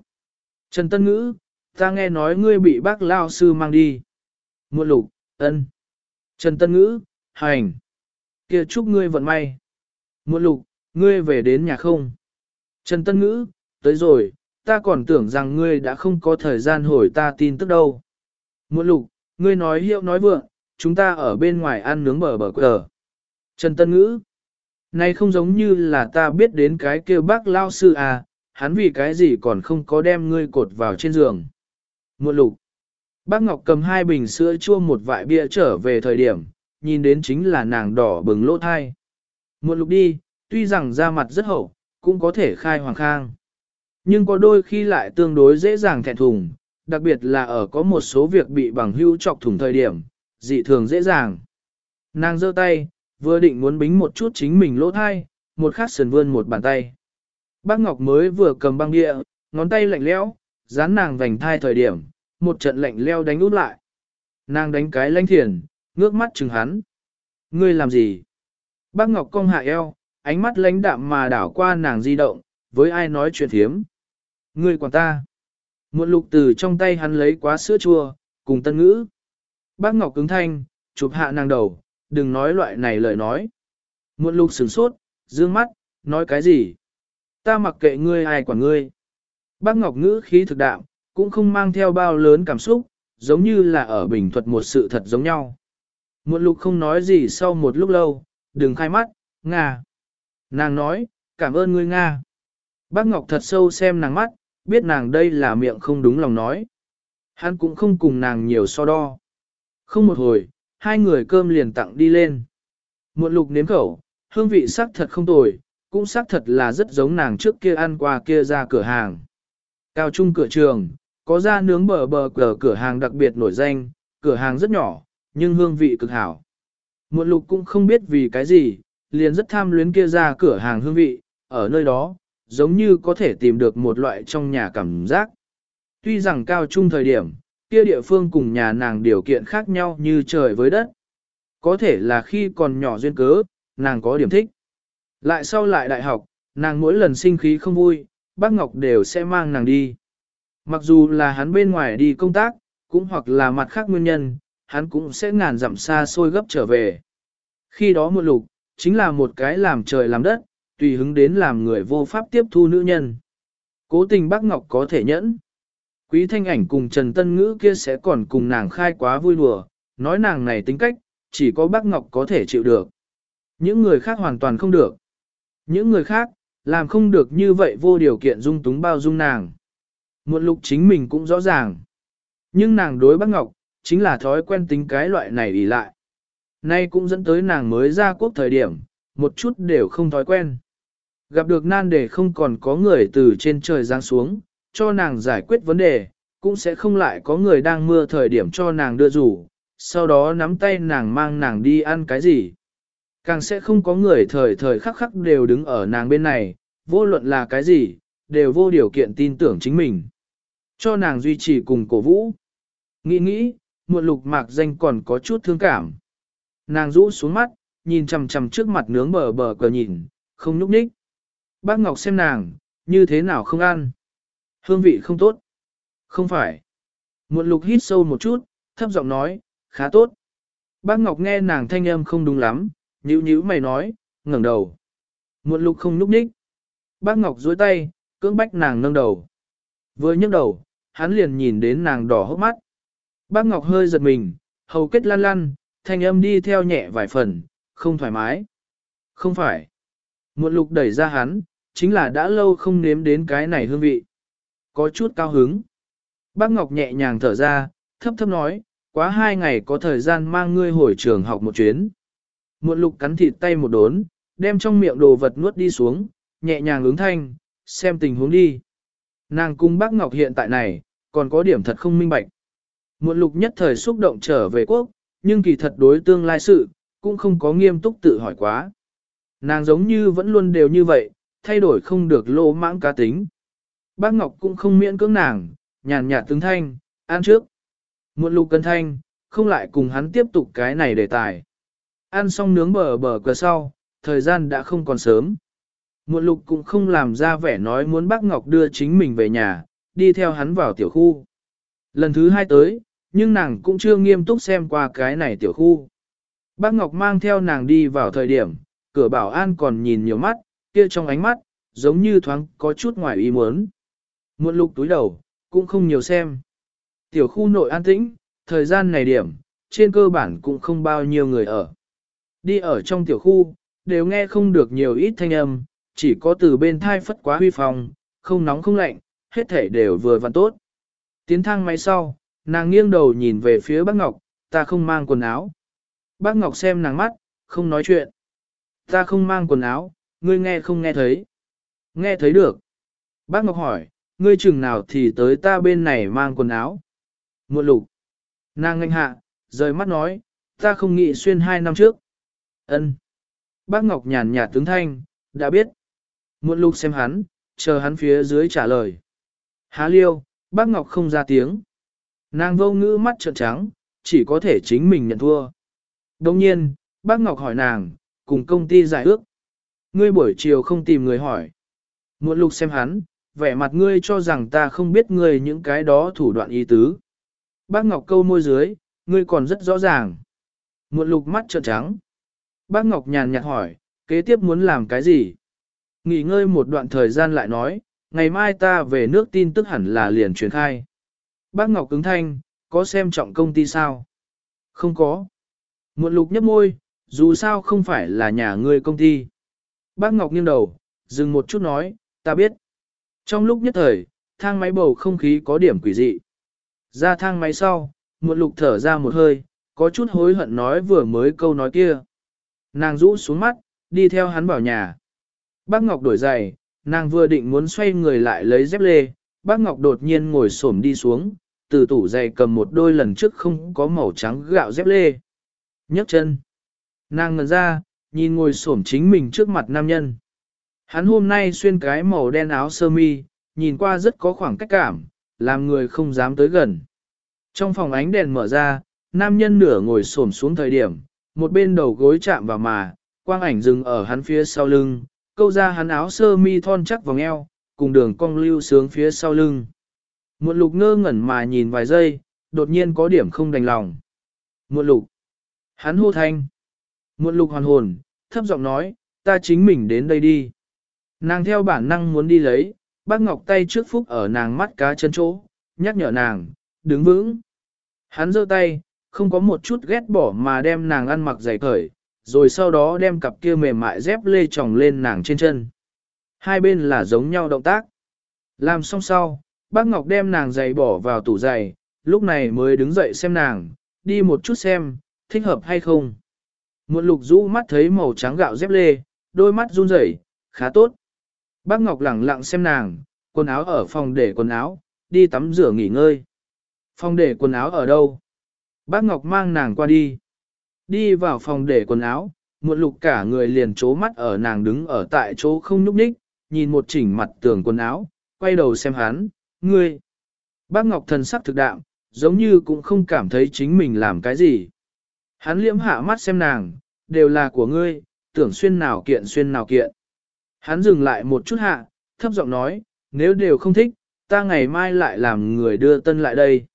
A: Trần Tân Ngữ, ta nghe nói ngươi bị bác lao sư mang đi. Muộn lục, ân. Trần Tân Ngữ, hành. kia chúc ngươi vận may. Muộn lục, ngươi về đến nhà không? Trần Tân Ngữ, tới rồi, ta còn tưởng rằng ngươi đã không có thời gian hồi ta tin tức đâu. Muộn lục, ngươi nói hiệu nói vượng, chúng ta ở bên ngoài ăn nướng bờ bờ cờ. Trần Tân Ngữ, này không giống như là ta biết đến cái kêu bác lao sư à, hắn vì cái gì còn không có đem ngươi cột vào trên giường. Muộn lục, bác Ngọc cầm hai bình sữa chua một vại bia trở về thời điểm, nhìn đến chính là nàng đỏ bừng lỗ thai. Muộn lục đi, tuy rằng da mặt rất hậu, cũng có thể khai hoàng khang. Nhưng có đôi khi lại tương đối dễ dàng thẹn thùng, đặc biệt là ở có một số việc bị bằng hữu chọc thủng thời điểm, dị thường dễ dàng. Nàng giơ tay, vừa định muốn bính một chút chính mình lỗ thai, một khát sườn vươn một bàn tay. Bác Ngọc mới vừa cầm băng địa, ngón tay lạnh lẽo, dán nàng vành thai thời điểm, một trận lạnh leo đánh út lại. Nàng đánh cái lanh thiền, ngước mắt chừng hắn. Ngươi làm gì? Bác Ngọc cong hạ eo, ánh mắt lãnh đạm mà đảo qua nàng di động, với ai nói chuyện thiếm. Ngươi quản ta. Muộn lục từ trong tay hắn lấy quá sữa chua, cùng tân ngữ. Bác Ngọc cứng thanh, chụp hạ nàng đầu, đừng nói loại này lời nói. Muộn lục sửng sốt, dương mắt, nói cái gì? Ta mặc kệ ngươi ai quản ngươi. Bác Ngọc ngữ khí thực đạo, cũng không mang theo bao lớn cảm xúc, giống như là ở bình thuật một sự thật giống nhau. Muộn lục không nói gì sau một lúc lâu, đừng khai mắt, Nga. Nàng nói, cảm ơn ngươi Nga. Bác Ngọc thật sâu xem nàng mắt, biết nàng đây là miệng không đúng lòng nói. Hắn cũng không cùng nàng nhiều so đo. Không một hồi, hai người cơm liền tặng đi lên. Muộn lục nếm khẩu, hương vị sắc thật không tồi, cũng sắc thật là rất giống nàng trước kia ăn qua kia ra cửa hàng. Cao trung cửa trường, có ra nướng bờ bờ cửa cửa hàng đặc biệt nổi danh, cửa hàng rất nhỏ, nhưng hương vị cực hảo. Muộn lục cũng không biết vì cái gì, liền rất tham luyến kia ra cửa hàng hương vị, ở nơi đó, giống như có thể tìm được một loại trong nhà cảm giác. Tuy rằng cao trung thời điểm, kia địa phương cùng nhà nàng điều kiện khác nhau như trời với đất. Có thể là khi còn nhỏ duyên cớ, nàng có điểm thích. Lại sau lại đại học, nàng mỗi lần sinh khí không vui, bác Ngọc đều sẽ mang nàng đi. Mặc dù là hắn bên ngoài đi công tác, cũng hoặc là mặt khác nguyên nhân, hắn cũng sẽ ngàn dặm xa xôi gấp trở về. Khi đó một lục, chính là một cái làm trời làm đất, tùy hứng đến làm người vô pháp tiếp thu nữ nhân. Cố tình bác Ngọc có thể nhẫn. Quý thanh ảnh cùng Trần Tân Ngữ kia sẽ còn cùng nàng khai quá vui đùa, nói nàng này tính cách, chỉ có bác Ngọc có thể chịu được. Những người khác hoàn toàn không được. Những người khác, làm không được như vậy vô điều kiện dung túng bao dung nàng. Một lục chính mình cũng rõ ràng. Nhưng nàng đối bác Ngọc, chính là thói quen tính cái loại này ỷ lại. Nay cũng dẫn tới nàng mới ra quốc thời điểm, một chút đều không thói quen. Gặp được nan đề không còn có người từ trên trời giáng xuống, cho nàng giải quyết vấn đề, cũng sẽ không lại có người đang mưa thời điểm cho nàng đưa rủ, sau đó nắm tay nàng mang nàng đi ăn cái gì. Càng sẽ không có người thời thời khắc khắc đều đứng ở nàng bên này, vô luận là cái gì, đều vô điều kiện tin tưởng chính mình. Cho nàng duy trì cùng cổ vũ. Nghĩ nghĩ, muộn lục mạc danh còn có chút thương cảm. Nàng rũ xuống mắt, nhìn chằm chằm trước mặt nướng bờ bờ cờ nhìn, không nhúc nhích. Bác Ngọc xem nàng, như thế nào không ăn. Hương vị không tốt. Không phải. Muộn lục hít sâu một chút, thấp giọng nói, khá tốt. Bác Ngọc nghe nàng thanh âm không đúng lắm, nhíu nhíu mày nói, ngẩng đầu. Muộn lục không núp ních. Bác Ngọc duỗi tay, cưỡng bách nàng nâng đầu. Vừa nhấc đầu, hắn liền nhìn đến nàng đỏ hốc mắt. Bác Ngọc hơi giật mình, hầu kết lăn lăn, thanh âm đi theo nhẹ vài phần, không thoải mái. Không phải. Muộn lục đẩy ra hắn, chính là đã lâu không nếm đến cái này hương vị. Có chút cao hứng. Bác Ngọc nhẹ nhàng thở ra, thấp thấp nói, quá hai ngày có thời gian mang ngươi hồi trường học một chuyến. Muộn lục cắn thịt tay một đốn, đem trong miệng đồ vật nuốt đi xuống, nhẹ nhàng ứng thanh, xem tình huống đi. Nàng cung bác Ngọc hiện tại này, còn có điểm thật không minh bạch. Muộn lục nhất thời xúc động trở về quốc, nhưng kỳ thật đối tương lai sự, cũng không có nghiêm túc tự hỏi quá. Nàng giống như vẫn luôn đều như vậy, thay đổi không được lỗ mãng cá tính. Bác Ngọc cũng không miễn cưỡng nàng, nhàn nhạt tướng thanh, ăn trước. Muộn lục cân thanh, không lại cùng hắn tiếp tục cái này đề tài. Ăn xong nướng bờ bờ cờ sau, thời gian đã không còn sớm. Muộn lục cũng không làm ra vẻ nói muốn bác Ngọc đưa chính mình về nhà, đi theo hắn vào tiểu khu. Lần thứ hai tới, nhưng nàng cũng chưa nghiêm túc xem qua cái này tiểu khu. Bác Ngọc mang theo nàng đi vào thời điểm, cửa bảo an còn nhìn nhiều mắt, kia trong ánh mắt, giống như thoáng có chút ngoài ý muốn. Muộn lục túi đầu, cũng không nhiều xem. Tiểu khu nội an tĩnh, thời gian này điểm, trên cơ bản cũng không bao nhiêu người ở. Đi ở trong tiểu khu, đều nghe không được nhiều ít thanh âm, chỉ có từ bên thai phất quá huy phòng, không nóng không lạnh, hết thể đều vừa vặn tốt. Tiến thang máy sau, nàng nghiêng đầu nhìn về phía bác Ngọc, ta không mang quần áo. Bác Ngọc xem nàng mắt, không nói chuyện. Ta không mang quần áo, ngươi nghe không nghe thấy. Nghe thấy được. Bác Ngọc hỏi, ngươi chừng nào thì tới ta bên này mang quần áo. Muộn lục. Nàng nganh hạ, rời mắt nói, ta không nghĩ xuyên hai năm trước. Ân. Bác Ngọc nhàn nhạt tướng thanh, đã biết. Muộn lục xem hắn, chờ hắn phía dưới trả lời. Há liêu, bác Ngọc không ra tiếng. Nàng vô ngữ mắt trợn trắng, chỉ có thể chính mình nhận thua. Đồng nhiên, bác Ngọc hỏi nàng, cùng công ty giải ước. Ngươi buổi chiều không tìm người hỏi. Muộn lục xem hắn, vẻ mặt ngươi cho rằng ta không biết ngươi những cái đó thủ đoạn ý tứ. Bác Ngọc câu môi dưới, ngươi còn rất rõ ràng. Muộn lục mắt trợn trắng. Bác Ngọc nhàn nhạt hỏi, kế tiếp muốn làm cái gì? Nghỉ ngơi một đoạn thời gian lại nói, ngày mai ta về nước tin tức hẳn là liền truyền khai. Bác Ngọc cứng thanh, có xem trọng công ty sao? Không có. Muộn lục nhấp môi, dù sao không phải là nhà ngươi công ty. Bác Ngọc nghiêng đầu, dừng một chút nói, ta biết. Trong lúc nhất thời, thang máy bầu không khí có điểm quỷ dị. Ra thang máy sau, một lục thở ra một hơi, có chút hối hận nói vừa mới câu nói kia. Nàng rũ xuống mắt, đi theo hắn vào nhà. Bác Ngọc đổi giày, nàng vừa định muốn xoay người lại lấy dép lê, bác Ngọc đột nhiên ngồi xổm đi xuống, từ tủ giày cầm một đôi lần trước không có màu trắng gạo dép lê. nhấc chân. Nàng ngần ra, nhìn ngồi xổm chính mình trước mặt nam nhân. Hắn hôm nay xuyên cái màu đen áo sơ mi, nhìn qua rất có khoảng cách cảm, làm người không dám tới gần. Trong phòng ánh đèn mở ra, nam nhân nửa ngồi xổm xuống thời điểm, một bên đầu gối chạm vào mà, quang ảnh dừng ở hắn phía sau lưng, câu ra hắn áo sơ mi thon chắc vòng eo, cùng đường cong lưu sướng phía sau lưng. Một lục ngơ ngẩn mà nhìn vài giây, đột nhiên có điểm không đành lòng. Một lục. Hắn hô thanh. Muộn lục hoàn hồn, thấp giọng nói, ta chính mình đến đây đi. Nàng theo bản năng muốn đi lấy, bác ngọc tay trước phúc ở nàng mắt cá chân chỗ, nhắc nhở nàng, đứng vững. Hắn giơ tay, không có một chút ghét bỏ mà đem nàng ăn mặc giày cởi, rồi sau đó đem cặp kia mềm mại dép lê tròng lên nàng trên chân. Hai bên là giống nhau động tác. Làm xong sau, bác Ngọc đem nàng giày bỏ vào tủ giày, lúc này mới đứng dậy xem nàng, đi một chút xem, thích hợp hay không. Muộn lục rũ mắt thấy màu trắng gạo dép lê, đôi mắt run rẩy, khá tốt. Bác Ngọc lẳng lặng xem nàng, quần áo ở phòng để quần áo, đi tắm rửa nghỉ ngơi. Phòng để quần áo ở đâu? Bác Ngọc mang nàng qua đi. Đi vào phòng để quần áo, Muộn lục cả người liền chố mắt ở nàng đứng ở tại chỗ không nhúc nhích, nhìn một chỉnh mặt tường quần áo, quay đầu xem hắn, ngươi. Bác Ngọc thần sắc thực đạm, giống như cũng không cảm thấy chính mình làm cái gì. Hắn liễm hạ mắt xem nàng, đều là của ngươi, tưởng xuyên nào kiện xuyên nào kiện. Hắn dừng lại một chút hạ, thấp giọng nói, nếu đều không thích, ta ngày mai lại làm người đưa tân lại đây.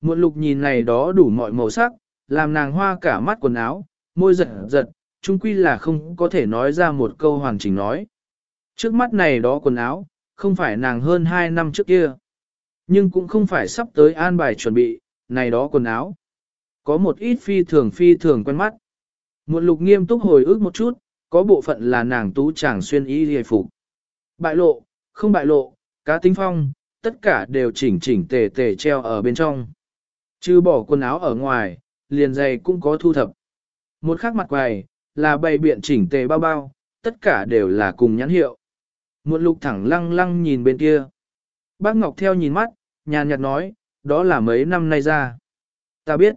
A: Một lục nhìn này đó đủ mọi màu sắc, làm nàng hoa cả mắt quần áo, môi giật giật, chung quy là không có thể nói ra một câu hoàn chỉnh nói. Trước mắt này đó quần áo, không phải nàng hơn 2 năm trước kia. Nhưng cũng không phải sắp tới an bài chuẩn bị, này đó quần áo. Có một ít phi thường phi thường quen mắt. Một lục nghiêm túc hồi ức một chút, có bộ phận là nàng tú chàng xuyên y hề phục. Bại lộ, không bại lộ, cá tính phong, tất cả đều chỉnh chỉnh tề tề treo ở bên trong. Chứ bỏ quần áo ở ngoài, liền giày cũng có thu thập. Một khắc mặt quầy, là bày biện chỉnh tề bao bao, tất cả đều là cùng nhãn hiệu. Một lục thẳng lăng lăng nhìn bên kia. Bác Ngọc theo nhìn mắt, nhàn nhạt nói, đó là mấy năm nay ra. Ta biết.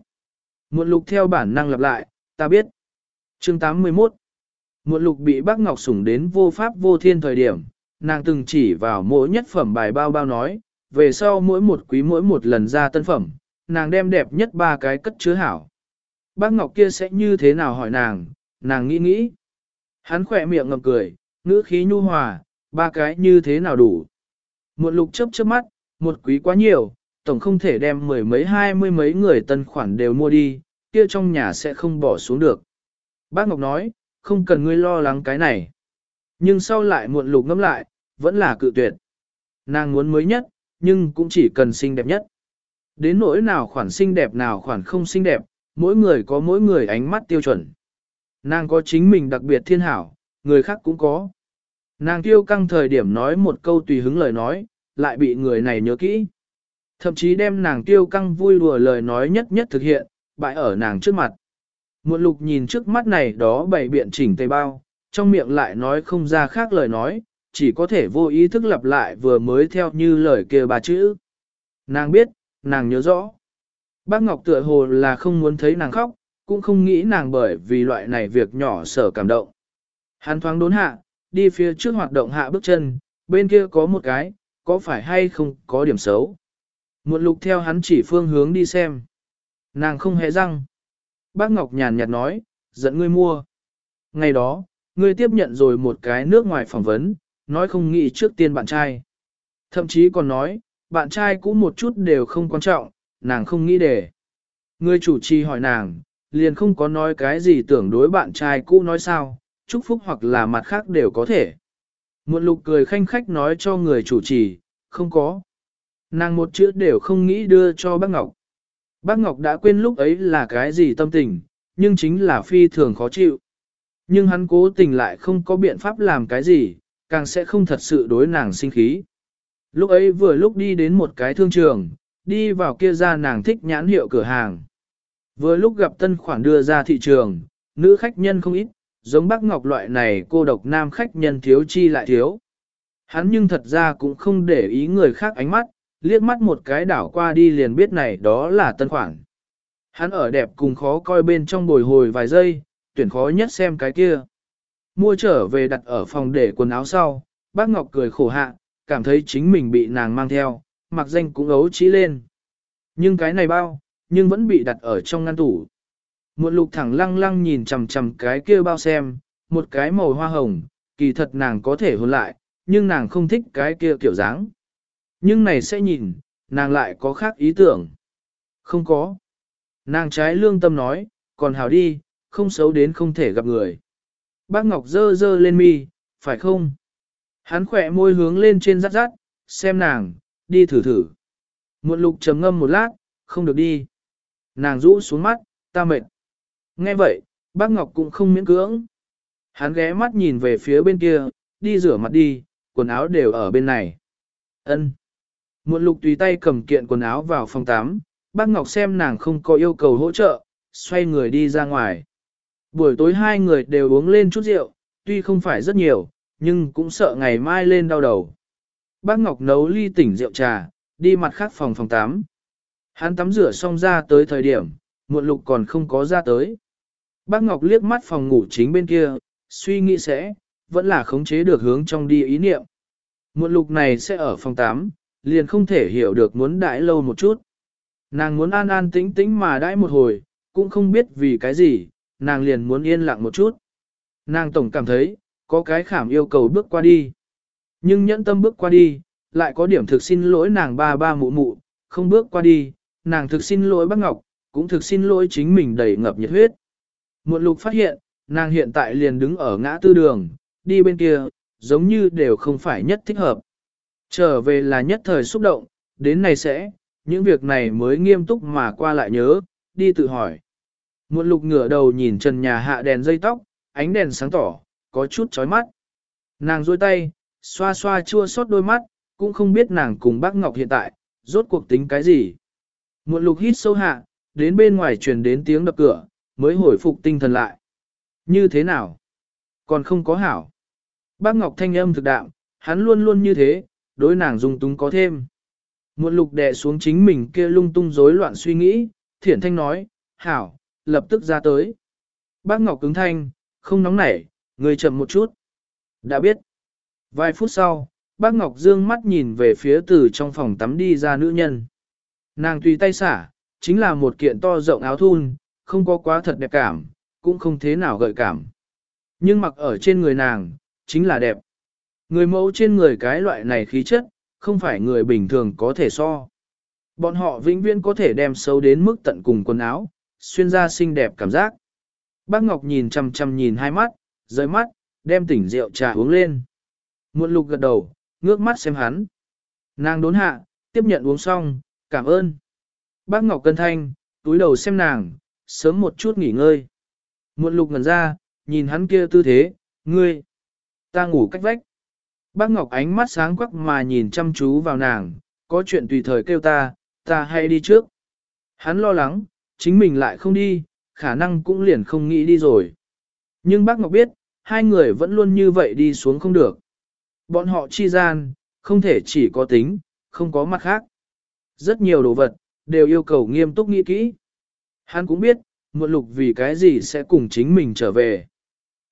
A: Muộn lục theo bản năng lặp lại, ta biết. Chương 81 Một lục bị bác Ngọc sủng đến vô pháp vô thiên thời điểm, nàng từng chỉ vào mỗi nhất phẩm bài bao bao nói, về sau mỗi một quý mỗi một lần ra tân phẩm, nàng đem đẹp nhất ba cái cất chứa hảo. Bác Ngọc kia sẽ như thế nào hỏi nàng, nàng nghĩ nghĩ. Hắn khỏe miệng ngầm cười, ngữ khí nhu hòa, ba cái như thế nào đủ. Muộn lục chớp chớp mắt, một quý quá nhiều, tổng không thể đem mười mấy hai mươi mấy người tân khoản đều mua đi, kia trong nhà sẽ không bỏ xuống được. Bác Ngọc nói, không cần ngươi lo lắng cái này. Nhưng sau lại muộn lục ngâm lại, vẫn là cự tuyệt. Nàng muốn mới nhất, nhưng cũng chỉ cần xinh đẹp nhất. Đến nỗi nào khoản xinh đẹp nào khoản không xinh đẹp, mỗi người có mỗi người ánh mắt tiêu chuẩn. Nàng có chính mình đặc biệt thiên hảo, người khác cũng có. Nàng tiêu căng thời điểm nói một câu tùy hứng lời nói, lại bị người này nhớ kỹ. Thậm chí đem nàng tiêu căng vui đùa lời nói nhất nhất thực hiện, bại ở nàng trước mặt. Một lục nhìn trước mắt này đó bày biện chỉnh tây bao, trong miệng lại nói không ra khác lời nói, chỉ có thể vô ý thức lặp lại vừa mới theo như lời kia ba chữ. Nàng biết, nàng nhớ rõ. Bác Ngọc tựa hồ là không muốn thấy nàng khóc, cũng không nghĩ nàng bởi vì loại này việc nhỏ sở cảm động. Hắn thoáng đốn hạ, đi phía trước hoạt động hạ bước chân, bên kia có một cái, có phải hay không có điểm xấu. Muộn lục theo hắn chỉ phương hướng đi xem. Nàng không hề răng. Bác Ngọc nhàn nhạt nói, dẫn ngươi mua. Ngày đó, ngươi tiếp nhận rồi một cái nước ngoài phỏng vấn, nói không nghĩ trước tiên bạn trai. Thậm chí còn nói, bạn trai cũng một chút đều không quan trọng, nàng không nghĩ để. Ngươi chủ trì hỏi nàng, liền không có nói cái gì tưởng đối bạn trai cũ nói sao, chúc phúc hoặc là mặt khác đều có thể. Muộn lục cười khanh khách nói cho người chủ trì, không có. Nàng một chữ đều không nghĩ đưa cho bác Ngọc. Bác Ngọc đã quên lúc ấy là cái gì tâm tình, nhưng chính là phi thường khó chịu. Nhưng hắn cố tình lại không có biện pháp làm cái gì, càng sẽ không thật sự đối nàng sinh khí. Lúc ấy vừa lúc đi đến một cái thương trường, đi vào kia ra nàng thích nhãn hiệu cửa hàng. Vừa lúc gặp tân khoản đưa ra thị trường, nữ khách nhân không ít, giống bác Ngọc loại này cô độc nam khách nhân thiếu chi lại thiếu. Hắn nhưng thật ra cũng không để ý người khác ánh mắt, liếc mắt một cái đảo qua đi liền biết này đó là tân khoản. Hắn ở đẹp cùng khó coi bên trong bồi hồi vài giây, tuyển khó nhất xem cái kia. Mua trở về đặt ở phòng để quần áo sau, bác Ngọc cười khổ hạ, cảm thấy chính mình bị nàng mang theo, mặc danh cũng ấu trí lên. Nhưng cái này bao, nhưng vẫn bị đặt ở trong ngăn tủ. Một lục thẳng lăng lăng nhìn chằm chằm cái kia bao xem, một cái màu hoa hồng, kỳ thật nàng có thể hôn lại, nhưng nàng không thích cái kia kiểu dáng. Nhưng này sẽ nhìn, nàng lại có khác ý tưởng. Không có. Nàng trái lương tâm nói, còn hào đi, không xấu đến không thể gặp người. Bác Ngọc dơ dơ lên mi, phải không? Hắn khỏe môi hướng lên trên rát rát, xem nàng, đi thử thử. muộn lục trầm ngâm một lát, không được đi. Nàng rũ xuống mắt, ta mệt. Nghe vậy, bác Ngọc cũng không miễn cưỡng. Hắn ghé mắt nhìn về phía bên kia, đi rửa mặt đi, quần áo đều ở bên này. Ân. Muộn lục tùy tay cầm kiện quần áo vào phòng 8, bác Ngọc xem nàng không có yêu cầu hỗ trợ, xoay người đi ra ngoài. Buổi tối hai người đều uống lên chút rượu, tuy không phải rất nhiều, nhưng cũng sợ ngày mai lên đau đầu. Bác Ngọc nấu ly tỉnh rượu trà, đi mặt khác phòng phòng 8. Hắn tắm rửa xong ra tới thời điểm, muộn lục còn không có ra tới. Bác Ngọc liếc mắt phòng ngủ chính bên kia, suy nghĩ sẽ, vẫn là khống chế được hướng trong đi ý niệm. Muộn lục này sẽ ở phòng 8, liền không thể hiểu được muốn đãi lâu một chút. Nàng muốn an an tĩnh tĩnh mà đãi một hồi, cũng không biết vì cái gì, nàng liền muốn yên lặng một chút. Nàng tổng cảm thấy, có cái khảm yêu cầu bước qua đi. Nhưng nhẫn tâm bước qua đi, lại có điểm thực xin lỗi nàng ba ba mụ mụ, không bước qua đi, nàng thực xin lỗi bác Ngọc, cũng thực xin lỗi chính mình đầy ngập nhiệt huyết. Muộn lục phát hiện, nàng hiện tại liền đứng ở ngã tư đường, đi bên kia, giống như đều không phải nhất thích hợp. Trở về là nhất thời xúc động, đến nay sẽ, những việc này mới nghiêm túc mà qua lại nhớ, đi tự hỏi. Muộn lục ngửa đầu nhìn trần nhà hạ đèn dây tóc, ánh đèn sáng tỏ, có chút chói mắt. Nàng duỗi tay, xoa xoa chua xót đôi mắt, cũng không biết nàng cùng bác Ngọc hiện tại, rốt cuộc tính cái gì. Muộn lục hít sâu hạ, đến bên ngoài truyền đến tiếng đập cửa, mới hồi phục tinh thần lại. Như thế nào? Còn không có hảo. Bác Ngọc thanh âm thực đạm, hắn luôn luôn như thế, đối nàng dung túng có thêm. Muộn lục đè xuống chính mình kia lung tung rối loạn suy nghĩ, thiển thanh nói, hảo, lập tức ra tới. Bác Ngọc cứng thanh, không nóng nảy, người chậm một chút. Đã biết. Vài phút sau, bác Ngọc dương mắt nhìn về phía từ trong phòng tắm đi ra nữ nhân. Nàng tùy tay xả, chính là một kiện to rộng áo thun, không có quá thật đẹp cảm, cũng không thế nào gợi cảm. Nhưng mặc ở trên người nàng, chính là đẹp. Người mẫu trên người cái loại này khí chất, không phải người bình thường có thể so. Bọn họ vĩnh viễn có thể đem xấu đến mức tận cùng quần áo, xuyên ra xinh đẹp cảm giác. Bác Ngọc nhìn chăm chăm nhìn hai mắt, rời mắt, đem tỉnh rượu trà uống lên. Muộn lục gật đầu, ngước mắt xem hắn. Nàng đốn hạ, tiếp nhận uống xong, cảm ơn. Bác Ngọc cân thanh, túi đầu xem nàng, sớm một chút nghỉ ngơi. Muộn lục ngần ra, nhìn hắn kia tư thế, ngươi. Ta ngủ cách vách. Bác Ngọc ánh mắt sáng quắc mà nhìn chăm chú vào nàng, có chuyện tùy thời kêu ta, ta hay đi trước. Hắn lo lắng, chính mình lại không đi, khả năng cũng liền không nghĩ đi rồi. Nhưng bác Ngọc biết, hai người vẫn luôn như vậy đi xuống không được. Bọn họ chi gian, không thể chỉ có tính, không có mặt khác. Rất nhiều đồ vật, đều yêu cầu nghiêm túc nghĩ kỹ. Hắn cũng biết, muộn lục vì cái gì sẽ cùng chính mình trở về.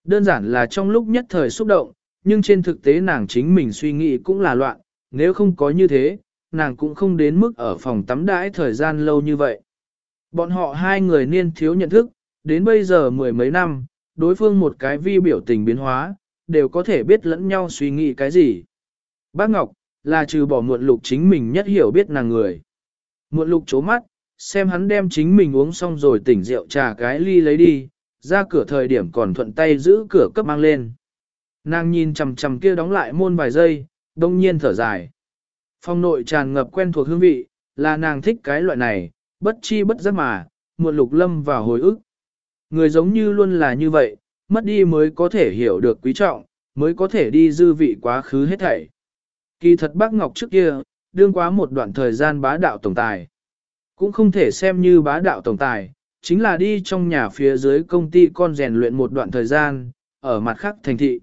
A: Đơn giản là trong lúc nhất thời xúc động, nhưng trên thực tế nàng chính mình suy nghĩ cũng là loạn, nếu không có như thế, nàng cũng không đến mức ở phòng tắm đãi thời gian lâu như vậy. Bọn họ hai người niên thiếu nhận thức, đến bây giờ mười mấy năm, đối phương một cái vi biểu tình biến hóa, đều có thể biết lẫn nhau suy nghĩ cái gì. Bác Ngọc, là trừ bỏ muộn lục chính mình nhất hiểu biết nàng người. Muộn lục chố mắt, xem hắn đem chính mình uống xong rồi tỉnh rượu trà cái ly lấy đi, ra cửa thời điểm còn thuận tay giữ cửa cấp mang lên. Nàng nhìn chằm chằm kia đóng lại môn vài giây, đông nhiên thở dài. Phong nội tràn ngập quen thuộc hương vị, là nàng thích cái loại này, bất chi bất giác mà, muộn lục lâm vào hồi ức. Người giống như luôn là như vậy, mất đi mới có thể hiểu được quý trọng, mới có thể đi dư vị quá khứ hết thảy. Kỳ thật bác Ngọc trước kia, đương quá một đoạn thời gian bá đạo tổng tài. Cũng không thể xem như bá đạo tổng tài, chính là đi trong nhà phía dưới công ty con rèn luyện một đoạn thời gian, ở mặt khác thành thị.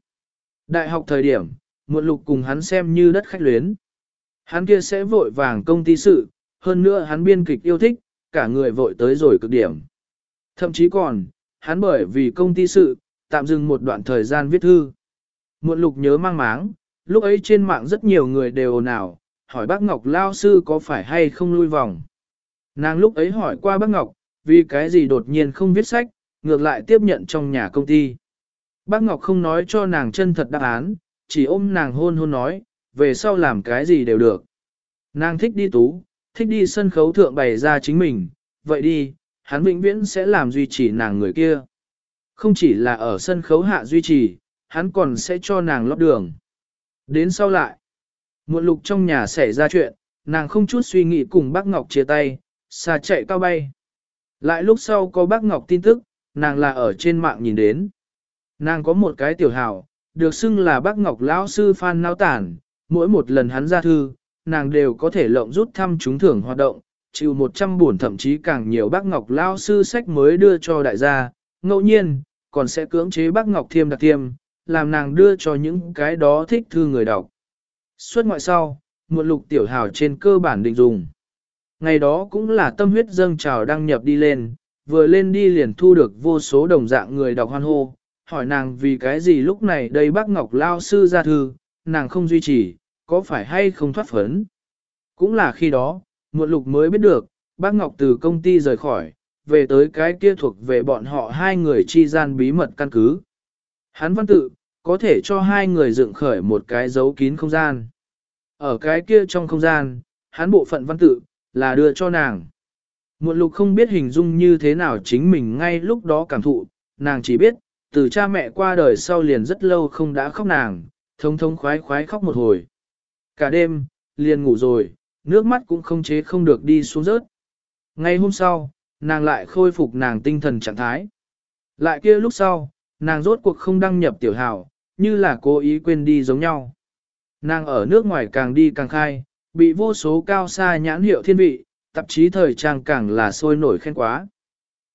A: Đại học thời điểm, muộn lục cùng hắn xem như đất khách luyến. Hắn kia sẽ vội vàng công ty sự, hơn nữa hắn biên kịch yêu thích, cả người vội tới rồi cực điểm. Thậm chí còn, hắn bởi vì công ty sự, tạm dừng một đoạn thời gian viết thư. Muộn lục nhớ mang máng, lúc ấy trên mạng rất nhiều người đều ồn ào, hỏi bác Ngọc Lao sư có phải hay không lui vòng. Nàng lúc ấy hỏi qua bác Ngọc, vì cái gì đột nhiên không viết sách, ngược lại tiếp nhận trong nhà công ty. Bác Ngọc không nói cho nàng chân thật đáp án, chỉ ôm nàng hôn hôn nói, về sau làm cái gì đều được. Nàng thích đi tú, thích đi sân khấu thượng bày ra chính mình, vậy đi, hắn vĩnh viễn sẽ làm duy trì nàng người kia. Không chỉ là ở sân khấu hạ duy trì, hắn còn sẽ cho nàng lót đường. Đến sau lại, muộn lục trong nhà xảy ra chuyện, nàng không chút suy nghĩ cùng bác Ngọc chia tay, xa chạy cao bay. Lại lúc sau có bác Ngọc tin tức, nàng là ở trên mạng nhìn đến. Nàng có một cái tiểu hào, được xưng là bác Ngọc lão sư Phan Nao Tản, mỗi một lần hắn ra thư, nàng đều có thể lộng rút thăm trúng thưởng hoạt động, chịu 100 buồn thậm chí càng nhiều bác Ngọc lão sư sách mới đưa cho đại gia, ngẫu nhiên, còn sẽ cưỡng chế bác Ngọc Thiêm đặc thiêm, làm nàng đưa cho những cái đó thích thư người đọc. Suốt ngoại sau, một lục tiểu hào trên cơ bản định dùng. ngày đó cũng là tâm huyết dâng trào đăng nhập đi lên, vừa lên đi liền thu được vô số đồng dạng người đọc hoan hô, hỏi nàng vì cái gì lúc này đây bác Ngọc Lao sư ra thư, nàng không duy trì, có phải hay không thoát phấn. Cũng là khi đó, muộn lục mới biết được, bác Ngọc từ công ty rời khỏi, về tới cái kia thuộc về bọn họ hai người chi gian bí mật căn cứ. Hắn văn tự, có thể cho hai người dựng khởi một cái dấu kín không gian. Ở cái kia trong không gian, hắn bộ phận văn tự, là đưa cho nàng. Muộn lục không biết hình dung như thế nào chính mình ngay lúc đó cảm thụ, nàng chỉ biết, từ cha mẹ qua đời sau liền rất lâu không đã khóc nàng, thông thông khoái khoái khóc một hồi. Cả đêm, liền ngủ rồi, nước mắt cũng không chế không được đi xuống rớt. Ngay hôm sau, nàng lại khôi phục nàng tinh thần trạng thái. Lại kia lúc sau, nàng rốt cuộc không đăng nhập tiểu hào, như là cố ý quên đi giống nhau. Nàng ở nước ngoài càng đi càng khai, bị vô số cao xa nhãn hiệu thiên vị, tạp chí thời trang càng là sôi nổi khen quá.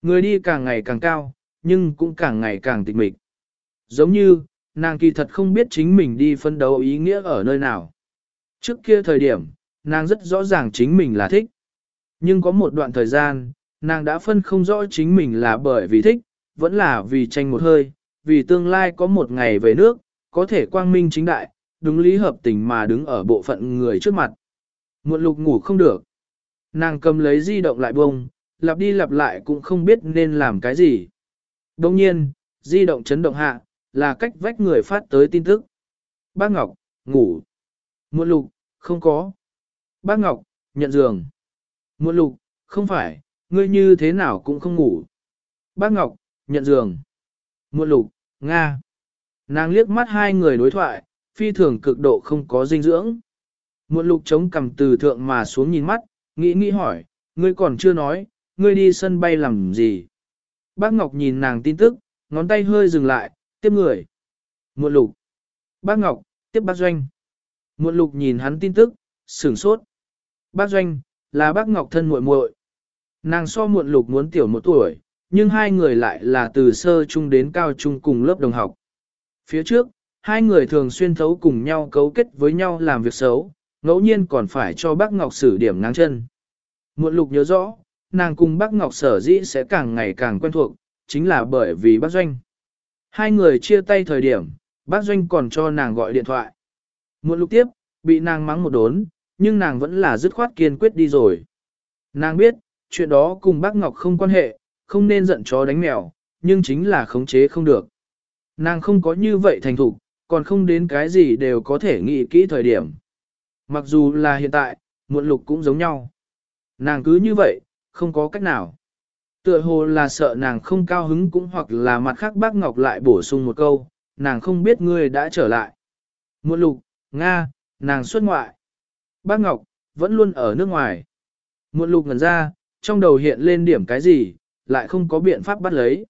A: Người đi càng ngày càng cao, nhưng cũng càng ngày càng tịch mịch. Giống như, nàng kỳ thật không biết chính mình đi phân đấu ý nghĩa ở nơi nào. Trước kia thời điểm, nàng rất rõ ràng chính mình là thích. Nhưng có một đoạn thời gian, nàng đã phân không rõ chính mình là bởi vì thích, vẫn là vì tranh một hơi, vì tương lai có một ngày về nước, có thể quang minh chính đại, đúng lý hợp tình mà đứng ở bộ phận người trước mặt. Muộn lục ngủ không được. Nàng cầm lấy di động lại bông, lặp đi lặp lại cũng không biết nên làm cái gì. Đồng nhiên, di động chấn động hạ, là cách vách người phát tới tin tức. Bác Ngọc, ngủ. Muộn lục, không có. Bác Ngọc, nhận giường. Muộn lục, không phải, ngươi như thế nào cũng không ngủ. Bác Ngọc, nhận giường. Muộn lục, Nga. Nàng liếc mắt hai người đối thoại, phi thường cực độ không có dinh dưỡng. Muộn lục chống cầm từ thượng mà xuống nhìn mắt, nghĩ nghĩ hỏi, ngươi còn chưa nói, ngươi đi sân bay làm gì? Bác Ngọc nhìn nàng tin tức, ngón tay hơi dừng lại, tiếp người. Muộn lục. Bác Ngọc, tiếp bác Doanh. Muộn lục nhìn hắn tin tức, sửng sốt. Bác Doanh, là bác Ngọc thân muội muội. Nàng so muộn lục muốn tiểu một tuổi, nhưng hai người lại là từ sơ trung đến cao trung cùng lớp đồng học. Phía trước, hai người thường xuyên thấu cùng nhau cấu kết với nhau làm việc xấu, ngẫu nhiên còn phải cho bác Ngọc xử điểm ngang chân. Muộn lục nhớ rõ, nàng cùng bác Ngọc sở dĩ sẽ càng ngày càng quen thuộc, chính là bởi vì bác Doanh. Hai người chia tay thời điểm, bác Doanh còn cho nàng gọi điện thoại. Muộn lục tiếp, bị nàng mắng một đốn, nhưng nàng vẫn là dứt khoát kiên quyết đi rồi. Nàng biết, chuyện đó cùng bác Ngọc không quan hệ, không nên giận chó đánh mèo, nhưng chính là khống chế không được. Nàng không có như vậy thành thục, còn không đến cái gì đều có thể nghĩ kỹ thời điểm. Mặc dù là hiện tại, muộn lục cũng giống nhau. Nàng cứ như vậy, không có cách nào. Tựa hồ là sợ nàng không cao hứng cũng hoặc là mặt khác bác Ngọc lại bổ sung một câu, nàng không biết ngươi đã trở lại. Muộn lục, Nga, nàng xuất ngoại. Bác Ngọc, vẫn luôn ở nước ngoài. Muộn lục ngần ra, trong đầu hiện lên điểm cái gì, lại không có biện pháp bắt lấy.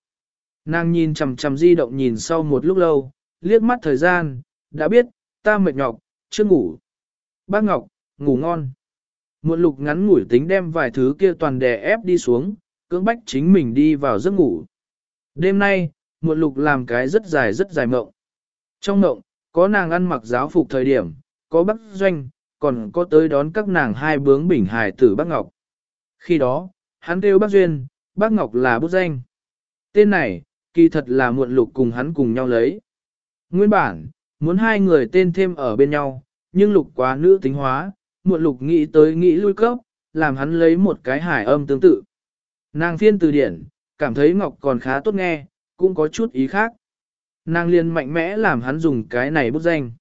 A: Nàng nhìn chằm chằm di động nhìn sau một lúc lâu, liếc mắt thời gian, đã biết, ta mệt nhọc, chưa ngủ. Bác Ngọc, ngủ ngon. Muộn lục ngắn ngủi tính đem vài thứ kia toàn đè ép đi xuống, cưỡng bách chính mình đi vào giấc ngủ. Đêm nay, muộn lục làm cái rất dài rất dài mộng. Trong mộng, có nàng ăn mặc giáo phục thời điểm, có bác doanh, còn có tới đón các nàng hai bướng bình hài tử bác Ngọc. Khi đó, hắn kêu bác Duyên, bác Ngọc là bút danh. Tên này, kỳ thật là muộn lục cùng hắn cùng nhau lấy. Nguyên bản, muốn hai người tên thêm ở bên nhau, nhưng lục quá nữ tính hóa, muộn lục nghĩ tới nghĩ lui cấp, làm hắn lấy một cái hải âm tương tự. Nàng phiên từ điển, cảm thấy Ngọc còn khá tốt nghe, cũng có chút ý khác. Nàng liền mạnh mẽ làm hắn dùng cái này bút danh.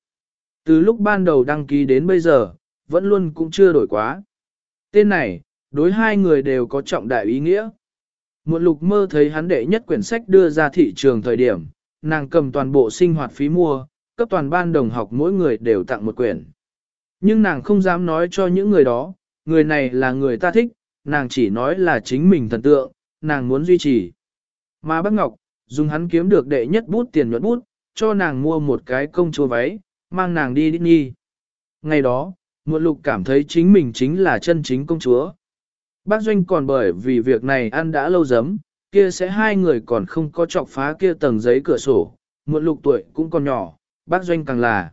A: Từ lúc ban đầu đăng ký đến bây giờ, vẫn luôn cũng chưa đổi quá. Tên này, đối hai người đều có trọng đại ý nghĩa. Muộn lục mơ thấy hắn đệ nhất quyển sách đưa ra thị trường thời điểm, nàng cầm toàn bộ sinh hoạt phí mua, cấp toàn ban đồng học mỗi người đều tặng một quyển. Nhưng nàng không dám nói cho những người đó, người này là người ta thích, nàng chỉ nói là chính mình thần tượng, nàng muốn duy trì. Mà bác Ngọc, dùng hắn kiếm được đệ nhất bút tiền nhuận bút, cho nàng mua một cái công chúa váy, mang nàng đi đi nhi. Ngày đó, muộn lục cảm thấy chính mình chính là chân chính công chúa. Bác Doanh còn bởi vì việc này ăn đã lâu dấm kia sẽ hai người còn không có chọc phá kia tầng giấy cửa sổ, muộn lục tuổi cũng còn nhỏ, bác Doanh càng là.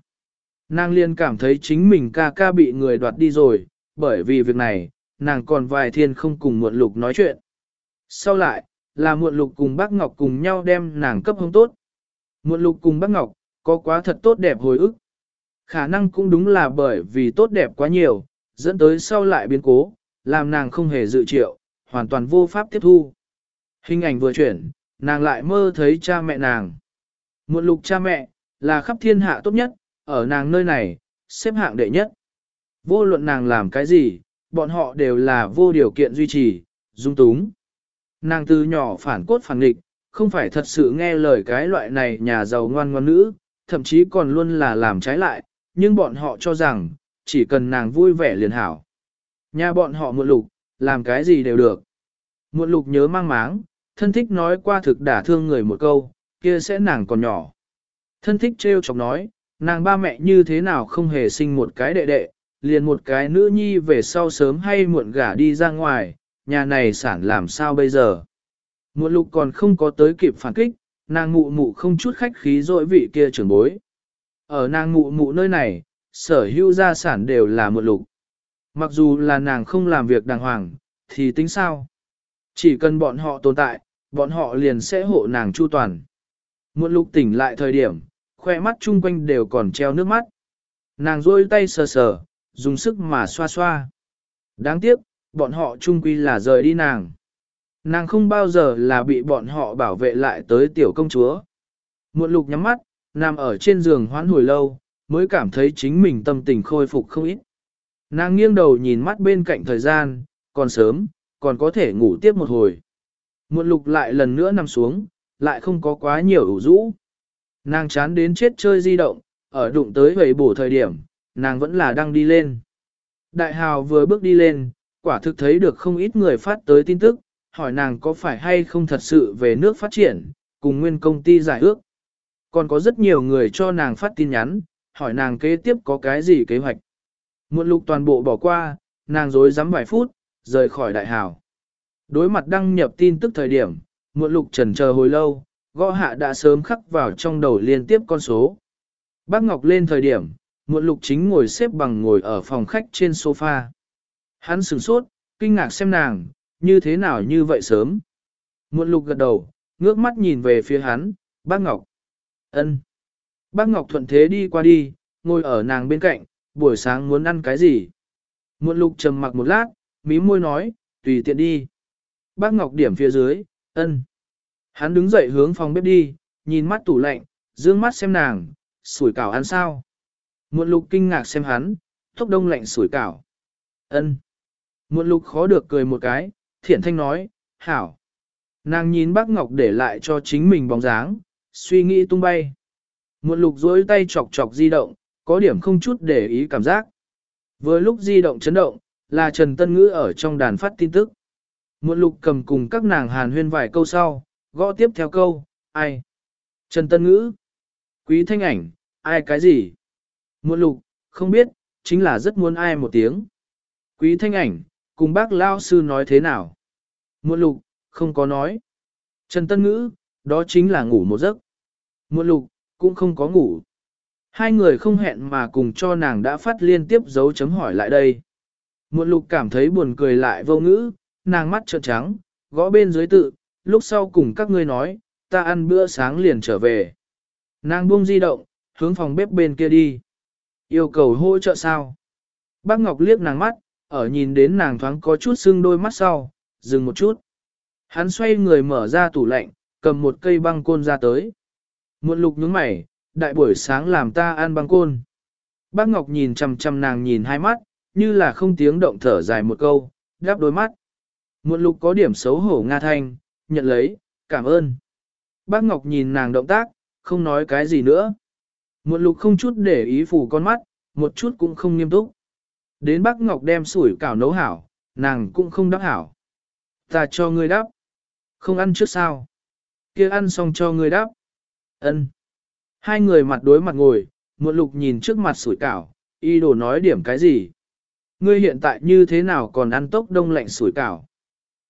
A: Nàng liền cảm thấy chính mình ca ca bị người đoạt đi rồi, bởi vì việc này, nàng còn vài thiên không cùng muộn lục nói chuyện. Sau lại, là muộn lục cùng bác Ngọc cùng nhau đem nàng cấp hông tốt. Muộn lục cùng bác Ngọc, có quá thật tốt đẹp hồi ức. Khả năng cũng đúng là bởi vì tốt đẹp quá nhiều, dẫn tới sau lại biến cố, làm nàng không hề dự triệu, hoàn toàn vô pháp tiếp thu. Hình ảnh vừa chuyển, nàng lại mơ thấy cha mẹ nàng. Muộn lục cha mẹ, là khắp thiên hạ tốt nhất, ở nàng nơi này, xếp hạng đệ nhất. Vô luận nàng làm cái gì, bọn họ đều là vô điều kiện duy trì, dung túng. Nàng từ nhỏ phản cốt phản nghịch, không phải thật sự nghe lời cái loại này nhà giàu ngoan ngoan nữ, thậm chí còn luôn là làm trái lại, nhưng bọn họ cho rằng, chỉ cần nàng vui vẻ liền hảo. Nhà bọn họ muộn lục, làm cái gì đều được. Muộn lục nhớ mang máng, thân thích nói qua thực đả thương người một câu, kia sẽ nàng còn nhỏ. Thân thích trêu chọc nói, nàng ba mẹ như thế nào không hề sinh một cái đệ đệ, liền một cái nữ nhi về sau sớm hay muộn gả đi ra ngoài, nhà này sản làm sao bây giờ. Muộn lục còn không có tới kịp phản kích, nàng mụ mụ không chút khách khí dội vị kia trưởng bối. Ở nàng mụ mụ nơi này, sở hữu gia sản đều là muộn lục. Mặc dù là nàng không làm việc đàng hoàng, thì tính sao? Chỉ cần bọn họ tồn tại, bọn họ liền sẽ hộ nàng chu toàn. Muộn lục tỉnh lại thời điểm, khoe mắt chung quanh đều còn treo nước mắt. Nàng rôi tay sờ sờ, dùng sức mà xoa xoa. Đáng tiếc, bọn họ chung quy là rời đi nàng. Nàng không bao giờ là bị bọn họ bảo vệ lại tới tiểu công chúa. Muộn lục nhắm mắt, nằm ở trên giường hoán hồi lâu, mới cảm thấy chính mình tâm tình khôi phục không ít. Nàng nghiêng đầu nhìn mắt bên cạnh thời gian, còn sớm, còn có thể ngủ tiếp một hồi. Muộn lục lại lần nữa nằm xuống, lại không có quá nhiều ủ rũ. Nàng chán đến chết chơi di động, ở đụng tới hầy bổ thời điểm, nàng vẫn là đang đi lên. Đại hào vừa bước đi lên, quả thực thấy được không ít người phát tới tin tức, hỏi nàng có phải hay không thật sự về nước phát triển, cùng nguyên công ty giải ước. Còn có rất nhiều người cho nàng phát tin nhắn, hỏi nàng kế tiếp có cái gì kế hoạch. Muộn lục toàn bộ bỏ qua, nàng dối rắm vài phút, rời khỏi đại hào. Đối mặt đăng nhập tin tức thời điểm, muộn lục trần chờ hồi lâu, gõ hạ đã sớm khắc vào trong đầu liên tiếp con số. Bác Ngọc lên thời điểm, muộn lục chính ngồi xếp bằng ngồi ở phòng khách trên sofa. Hắn sửng sốt, kinh ngạc xem nàng, như thế nào như vậy sớm. Muộn lục gật đầu, ngước mắt nhìn về phía hắn, bác Ngọc. ân. Bác Ngọc thuận thế đi qua đi, ngồi ở nàng bên cạnh, buổi sáng muốn ăn cái gì. Muộn lục trầm mặc một lát, mí môi nói, tùy tiện đi. Bác Ngọc điểm phía dưới, ân. Hắn đứng dậy hướng phòng bếp đi, nhìn mắt tủ lạnh, dương mắt xem nàng, sủi cảo ăn sao. Muộn lục kinh ngạc xem hắn, thốc đông lạnh sủi cảo. ân. Muộn lục khó được cười một cái, thiện thanh nói, hảo. Nàng nhìn bác Ngọc để lại cho chính mình bóng dáng, suy nghĩ tung bay. Muộn lục dối tay chọc chọc di động, có điểm không chút để ý cảm giác. Vừa lúc di động chấn động, là Trần Tân Ngữ ở trong đàn phát tin tức. Muộn lục cầm cùng các nàng hàn huyên vài câu sau, gõ tiếp theo câu, ai? Trần Tân Ngữ. Quý thanh ảnh, ai cái gì? Muộn lục, không biết, chính là rất muốn ai một tiếng. Quý thanh ảnh, cùng bác Lao Sư nói thế nào? Muộn lục, không có nói. Trần Tân Ngữ, đó chính là ngủ một giấc. Muộn lục, cũng không có ngủ. Hai người không hẹn mà cùng cho nàng đã phát liên tiếp dấu chấm hỏi lại đây. Muộn lục cảm thấy buồn cười lại vô ngữ, nàng mắt trợn trắng, gõ bên dưới tự, lúc sau cùng các ngươi nói, ta ăn bữa sáng liền trở về. Nàng buông di động, hướng phòng bếp bên kia đi. Yêu cầu hỗ trợ sao? Bác Ngọc liếc nàng mắt, ở nhìn đến nàng thoáng có chút sưng đôi mắt sau, dừng một chút. Hắn xoay người mở ra tủ lạnh, cầm một cây băng côn ra tới. Muộn lục nhướng mày, đại buổi sáng làm ta ăn băng côn. Bác Ngọc nhìn chằm chằm nàng nhìn hai mắt, như là không tiếng động thở dài một câu, đáp đôi mắt. Muộn lục có điểm xấu hổ Nga Thanh, nhận lấy, cảm ơn. Bác Ngọc nhìn nàng động tác, không nói cái gì nữa. Muộn lục không chút để ý phủ con mắt, một chút cũng không nghiêm túc. Đến bác Ngọc đem sủi cảo nấu hảo, nàng cũng không đáp hảo. Ta cho ngươi đáp. Không ăn trước sao? kia ăn xong cho ngươi đáp. Ân. Hai người mặt đối mặt ngồi, muộn lục nhìn trước mặt sủi cảo, y đồ nói điểm cái gì. Ngươi hiện tại như thế nào còn ăn tốc đông lạnh sủi cảo?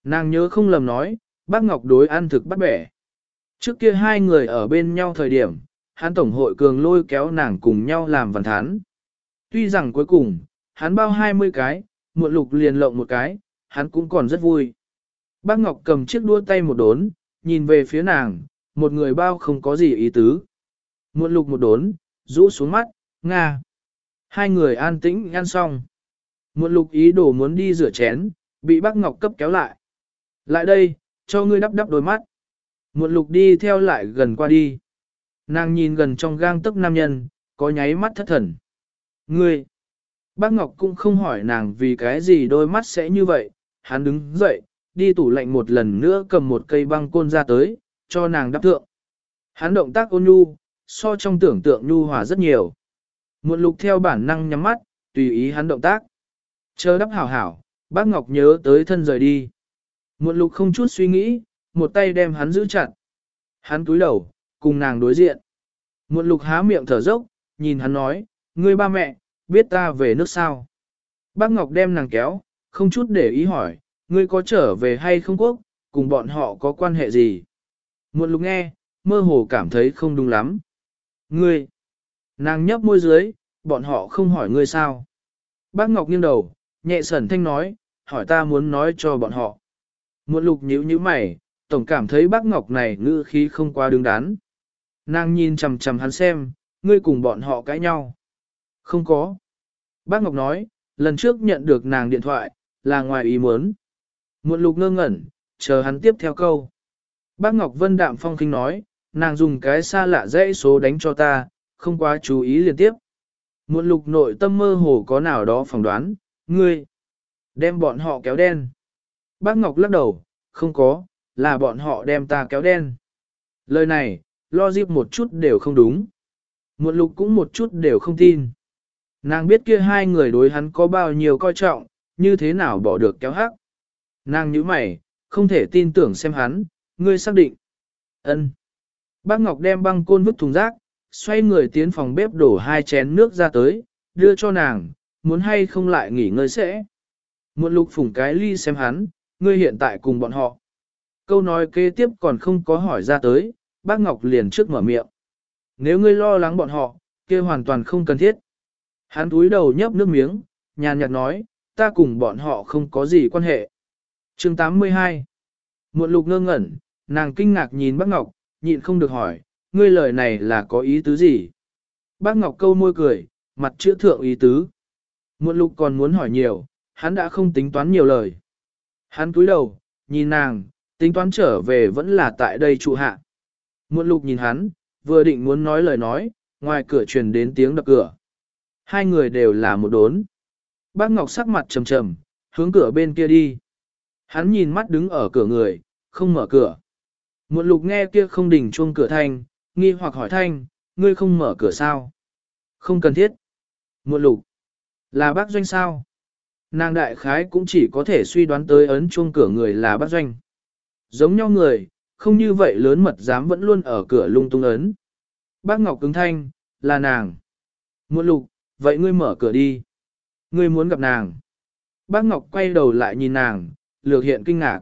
A: Nàng nhớ không lầm nói, bác Ngọc đối ăn thực bắt bẻ. Trước kia hai người ở bên nhau thời điểm, hắn tổng hội cường lôi kéo nàng cùng nhau làm văn thán. Tuy rằng cuối cùng, hắn bao 20 cái, muộn lục liền lộng một cái, hắn cũng còn rất vui. Bác Ngọc cầm chiếc đua tay một đốn, nhìn về phía nàng, một người bao không có gì ý tứ. Muộn lục một đốn, rũ xuống mắt, Nga. Hai người an tĩnh ăn xong. Muộn lục ý đồ muốn đi rửa chén, bị bác Ngọc cấp kéo lại. Lại đây, cho ngươi đắp đắp đôi mắt. Muộn lục đi theo lại gần qua đi. Nàng nhìn gần trong gang tức nam nhân, có nháy mắt thất thần. Ngươi! Bác Ngọc cũng không hỏi nàng vì cái gì đôi mắt sẽ như vậy, hắn đứng dậy, đi tủ lạnh một lần nữa cầm một cây băng côn ra tới, cho nàng đắp thượng. Hắn động tác ôn nhu, so trong tưởng tượng nhu hòa rất nhiều. Muộn lục theo bản năng nhắm mắt, tùy ý hắn động tác. Chờ đắp hảo hảo, bác Ngọc nhớ tới thân rời đi. Muộn lục không chút suy nghĩ, một tay đem hắn giữ chặt. Hắn túi đầu, cùng nàng đối diện. Muộn lục há miệng thở dốc, nhìn hắn nói, ngươi ba mẹ, biết ta về nước sao. Bác Ngọc đem nàng kéo, không chút để ý hỏi, ngươi có trở về hay không quốc, cùng bọn họ có quan hệ gì. Muộn lục nghe, mơ hồ cảm thấy không đúng lắm. Ngươi, nàng nhấp môi dưới, bọn họ không hỏi ngươi sao. Bác Ngọc nghiêng đầu, nhẹ sẩn thanh nói, hỏi ta muốn nói cho bọn họ. Muộn lục nhíu nhíu mày, tổng cảm thấy bác Ngọc này ngữ khí không quá đứng đắn. Nàng nhìn chằm chằm hắn xem, ngươi cùng bọn họ cãi nhau. Không có. Bác Ngọc nói, lần trước nhận được nàng điện thoại, là ngoài ý muốn. Muộn lục ngơ ngẩn, chờ hắn tiếp theo câu. Bác Ngọc Vân đạm phong kinh nói, nàng dùng cái xa lạ dãy số đánh cho ta, không quá chú ý liên tiếp. Muộn lục nội tâm mơ hồ có nào đó phỏng đoán, ngươi, đem bọn họ kéo đen. Bác Ngọc lắc đầu, không có, là bọn họ đem ta kéo đen. Lời này, lo dịp một chút đều không đúng. Muộn lục cũng một chút đều không tin. Nàng biết kia hai người đối hắn có bao nhiêu coi trọng, như thế nào bỏ được kéo hắc. Nàng nhíu mày, không thể tin tưởng xem hắn, ngươi xác định. ân. Bác Ngọc đem băng côn vứt thùng rác, xoay người tiến phòng bếp đổ hai chén nước ra tới, đưa cho nàng, muốn hay không lại nghỉ ngơi sẽ. Muộn lục phủng cái ly xem hắn, ngươi hiện tại cùng bọn họ. Câu nói kế tiếp còn không có hỏi ra tới, bác Ngọc liền trước mở miệng. Nếu ngươi lo lắng bọn họ, kia hoàn toàn không cần thiết. Hắn túi đầu nhấp nước miếng, nhàn nhạt nói, ta cùng bọn họ không có gì quan hệ. chương 82 Muộn lục ngơ ngẩn, nàng kinh ngạc nhìn bác Ngọc, nhịn không được hỏi, ngươi lời này là có ý tứ gì? Bác Ngọc câu môi cười, mặt chữa thượng ý tứ. Muộn lục còn muốn hỏi nhiều, hắn đã không tính toán nhiều lời. Hắn cúi đầu, nhìn nàng, tính toán trở về vẫn là tại đây trụ hạ. Muộn lục nhìn hắn, vừa định muốn nói lời nói, ngoài cửa truyền đến tiếng đập cửa. Hai người đều là một đốn. Bác Ngọc sắc mặt trầm trầm, hướng cửa bên kia đi. Hắn nhìn mắt đứng ở cửa người, không mở cửa. Muộn lục nghe kia không đỉnh chuông cửa thanh, nghi hoặc hỏi thanh, ngươi không mở cửa sao? Không cần thiết. Muộn lục. Là bác doanh sao? Nàng đại khái cũng chỉ có thể suy đoán tới ấn chuông cửa người là bác doanh. Giống nhau người, không như vậy lớn mật dám vẫn luôn ở cửa lung tung ấn. Bác Ngọc cứng thanh, là nàng. Muộn lục, vậy ngươi mở cửa đi. Ngươi muốn gặp nàng. Bác Ngọc quay đầu lại nhìn nàng, lược hiện kinh ngạc.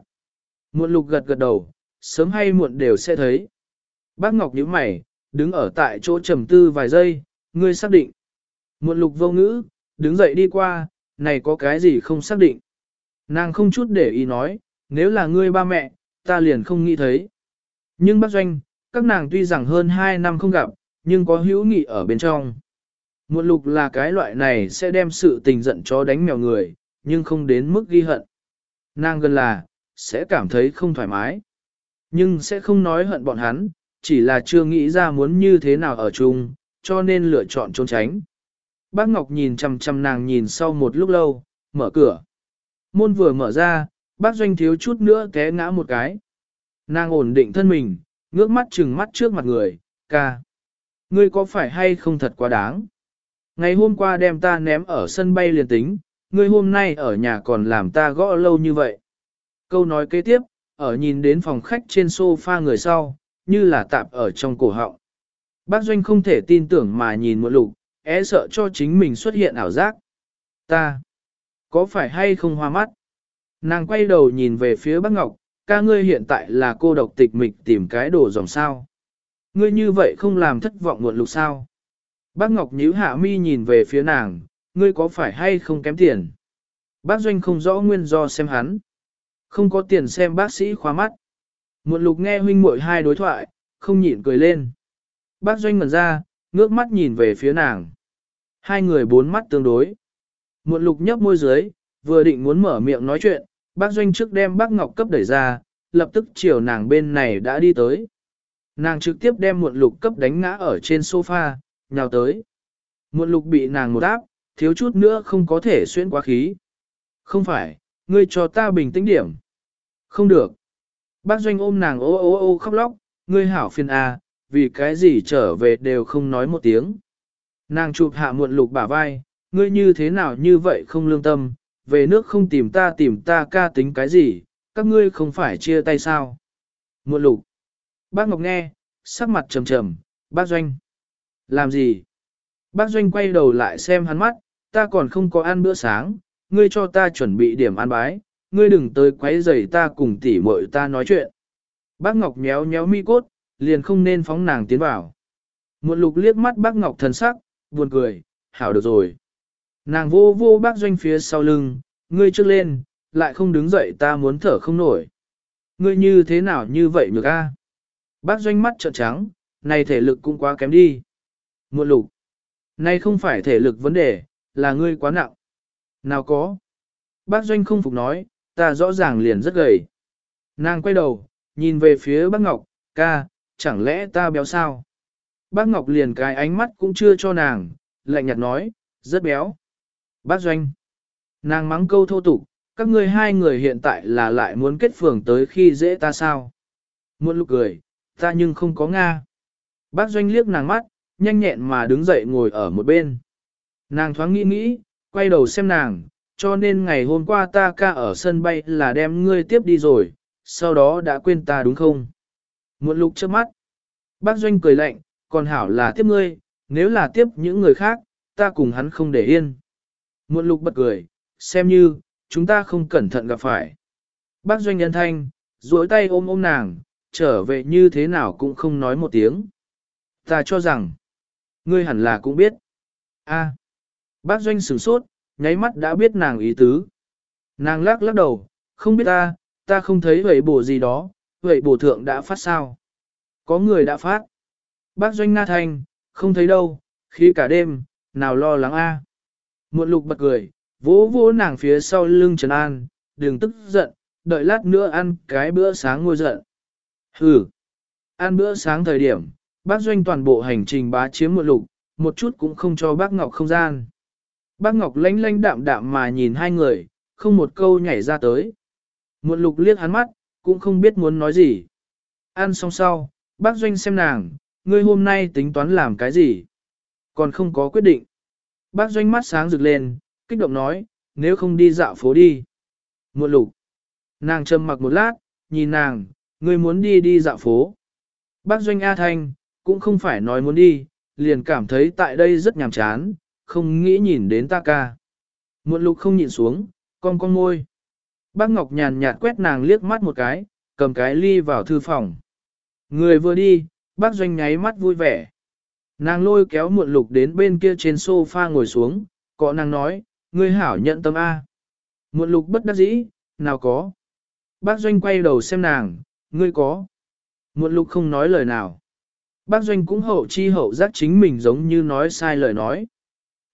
A: Muộn lục gật gật đầu, sớm hay muộn đều sẽ thấy. Bác Ngọc nhíu mày, đứng ở tại chỗ trầm tư vài giây, ngươi xác định. Muộn lục vô ngữ, đứng dậy đi qua, này có cái gì không xác định. Nàng không chút để ý nói, nếu là ngươi ba mẹ, ta liền không nghĩ thấy. Nhưng bác doanh, các nàng tuy rằng hơn 2 năm không gặp, nhưng có hữu nghị ở bên trong. Muộn lục là cái loại này sẽ đem sự tình giận chó đánh mèo người, nhưng không đến mức ghi hận. Nàng gần là, sẽ cảm thấy không thoải mái. Nhưng sẽ không nói hận bọn hắn, chỉ là chưa nghĩ ra muốn như thế nào ở chung, cho nên lựa chọn trốn tránh. Bác Ngọc nhìn chằm chằm nàng nhìn sau một lúc lâu, mở cửa. Môn vừa mở ra, bác Doanh thiếu chút nữa té ngã một cái. Nàng ổn định thân mình, ngước mắt chừng mắt trước mặt người, ca. Ngươi có phải hay không thật quá đáng? Ngày hôm qua đem ta ném ở sân bay liền tính, ngươi hôm nay ở nhà còn làm ta gõ lâu như vậy. Câu nói kế tiếp, ở nhìn đến phòng khách trên sofa người sau, như là tạp ở trong cổ họng. Bác Doanh không thể tin tưởng mà nhìn một lục, é e sợ cho chính mình xuất hiện ảo giác. Ta, có phải hay không hoa mắt? Nàng quay đầu nhìn về phía bác Ngọc, ca ngươi hiện tại là cô độc tịch mịch tìm cái đồ dòng sao. Ngươi như vậy không làm thất vọng muộn lục sao. Bác Ngọc nhíu hạ mi nhìn về phía nàng, ngươi có phải hay không kém tiền? Bác Doanh không rõ nguyên do xem hắn. Không có tiền xem bác sĩ khóa mắt. Muộn lục nghe huynh muội hai đối thoại, không nhịn cười lên. Bác Doanh ngẩn ra, ngước mắt nhìn về phía nàng. Hai người bốn mắt tương đối. Muộn lục nhấp môi dưới, vừa định muốn mở miệng nói chuyện, bác Doanh trước đem bác Ngọc cấp đẩy ra, lập tức chiều nàng bên này đã đi tới. Nàng trực tiếp đem muộn lục cấp đánh ngã ở trên sofa, nhào tới. Muộn lục bị nàng một áp, thiếu chút nữa không có thể xuyên quá khí. Không phải, ngươi cho ta bình tĩnh điểm. Không được. Bác Doanh ôm nàng ô ô ô khóc lóc, ngươi hảo phiền à, vì cái gì trở về đều không nói một tiếng. Nàng chụp hạ muộn lục bả vai, ngươi như thế nào như vậy không lương tâm, về nước không tìm ta tìm ta ca tính cái gì, các ngươi không phải chia tay sao. Muộn lục. Bác Ngọc nghe, sắc mặt trầm trầm, bác Doanh. Làm gì? Bác Doanh quay đầu lại xem hắn mắt, ta còn không có ăn bữa sáng, ngươi cho ta chuẩn bị điểm ăn bái, ngươi đừng tới quấy rầy ta cùng tỉ muội ta nói chuyện. Bác Ngọc méo méo mi cốt, liền không nên phóng nàng tiến vào. Muộn lục liếc mắt bác Ngọc thần sắc, buồn cười, hảo được rồi. Nàng vô vô bác doanh phía sau lưng, ngươi trước lên, lại không đứng dậy ta muốn thở không nổi. Ngươi như thế nào như vậy nhược a? Bác doanh mắt trợn trắng, này thể lực cũng quá kém đi. Muộn lục, nay không phải thể lực vấn đề, là ngươi quá nặng. Nào có. Bác doanh không phục nói, ta rõ ràng liền rất gầy. Nàng quay đầu, nhìn về phía bác Ngọc, ca, chẳng lẽ ta béo sao? Bác Ngọc liền cái ánh mắt cũng chưa cho nàng, lạnh nhạt nói, rất béo. Bác Doanh. Nàng mắng câu thô tục, các ngươi hai người hiện tại là lại muốn kết phường tới khi dễ ta sao? muốn lúc cười, ta nhưng không có Nga. Bác Doanh liếc nàng mắt, nhanh nhẹn mà đứng dậy ngồi ở một bên. Nàng thoáng nghĩ nghĩ, quay đầu xem nàng, cho nên ngày hôm qua ta ca ở sân bay là đem ngươi tiếp đi rồi, sau đó đã quên ta đúng không? Muộn lục trước mắt. Bác Doanh cười lạnh, còn hảo là tiếp ngươi, nếu là tiếp những người khác, ta cùng hắn không để yên. Muộn lục bật cười, xem như, chúng ta không cẩn thận gặp phải. Bác Doanh nhân thanh, duỗi tay ôm ôm nàng, trở về như thế nào cũng không nói một tiếng. Ta cho rằng, ngươi hẳn là cũng biết. A. Bác Doanh sửng sốt, nháy mắt đã biết nàng ý tứ. Nàng lắc lắc đầu, không biết ta, ta không thấy vậy bổ gì đó, vậy bổ thượng đã phát sao? Có người đã phát. Bác Doanh na Thanh, không thấy đâu, khi cả đêm, nào lo lắng a. Muộn lục bật cười, vỗ vỗ nàng phía sau lưng Trần An, đừng tức giận, đợi lát nữa ăn cái bữa sáng ngôi giận. Hừ, ăn bữa sáng thời điểm, bác Doanh toàn bộ hành trình bá chiếm muộn lục, một chút cũng không cho bác Ngọc không gian. Bác Ngọc lánh lánh đạm đạm mà nhìn hai người, không một câu nhảy ra tới. Muộn lục liếc hắn mắt, cũng không biết muốn nói gì. Ăn xong sau, bác Doanh xem nàng, ngươi hôm nay tính toán làm cái gì? Còn không có quyết định. Bác Doanh mắt sáng rực lên, kích động nói, nếu không đi dạo phố đi. Muộn lục. Nàng trầm mặc một lát, nhìn nàng, ngươi muốn đi đi dạo phố. Bác Doanh A Thanh, cũng không phải nói muốn đi, liền cảm thấy tại đây rất nhàm chán, không nghĩ nhìn đến ta ca. Muộn lục không nhìn xuống, con con môi. Bác Ngọc nhàn nhạt quét nàng liếc mắt một cái, cầm cái ly vào thư phòng. Người vừa đi, bác Doanh nháy mắt vui vẻ. Nàng lôi kéo muộn lục đến bên kia trên sofa ngồi xuống, có nàng nói, ngươi hảo nhận tâm A. Muộn lục bất đắc dĩ, nào có. Bác Doanh quay đầu xem nàng, ngươi có. Muộn lục không nói lời nào. Bác Doanh cũng hậu chi hậu giác chính mình giống như nói sai lời nói.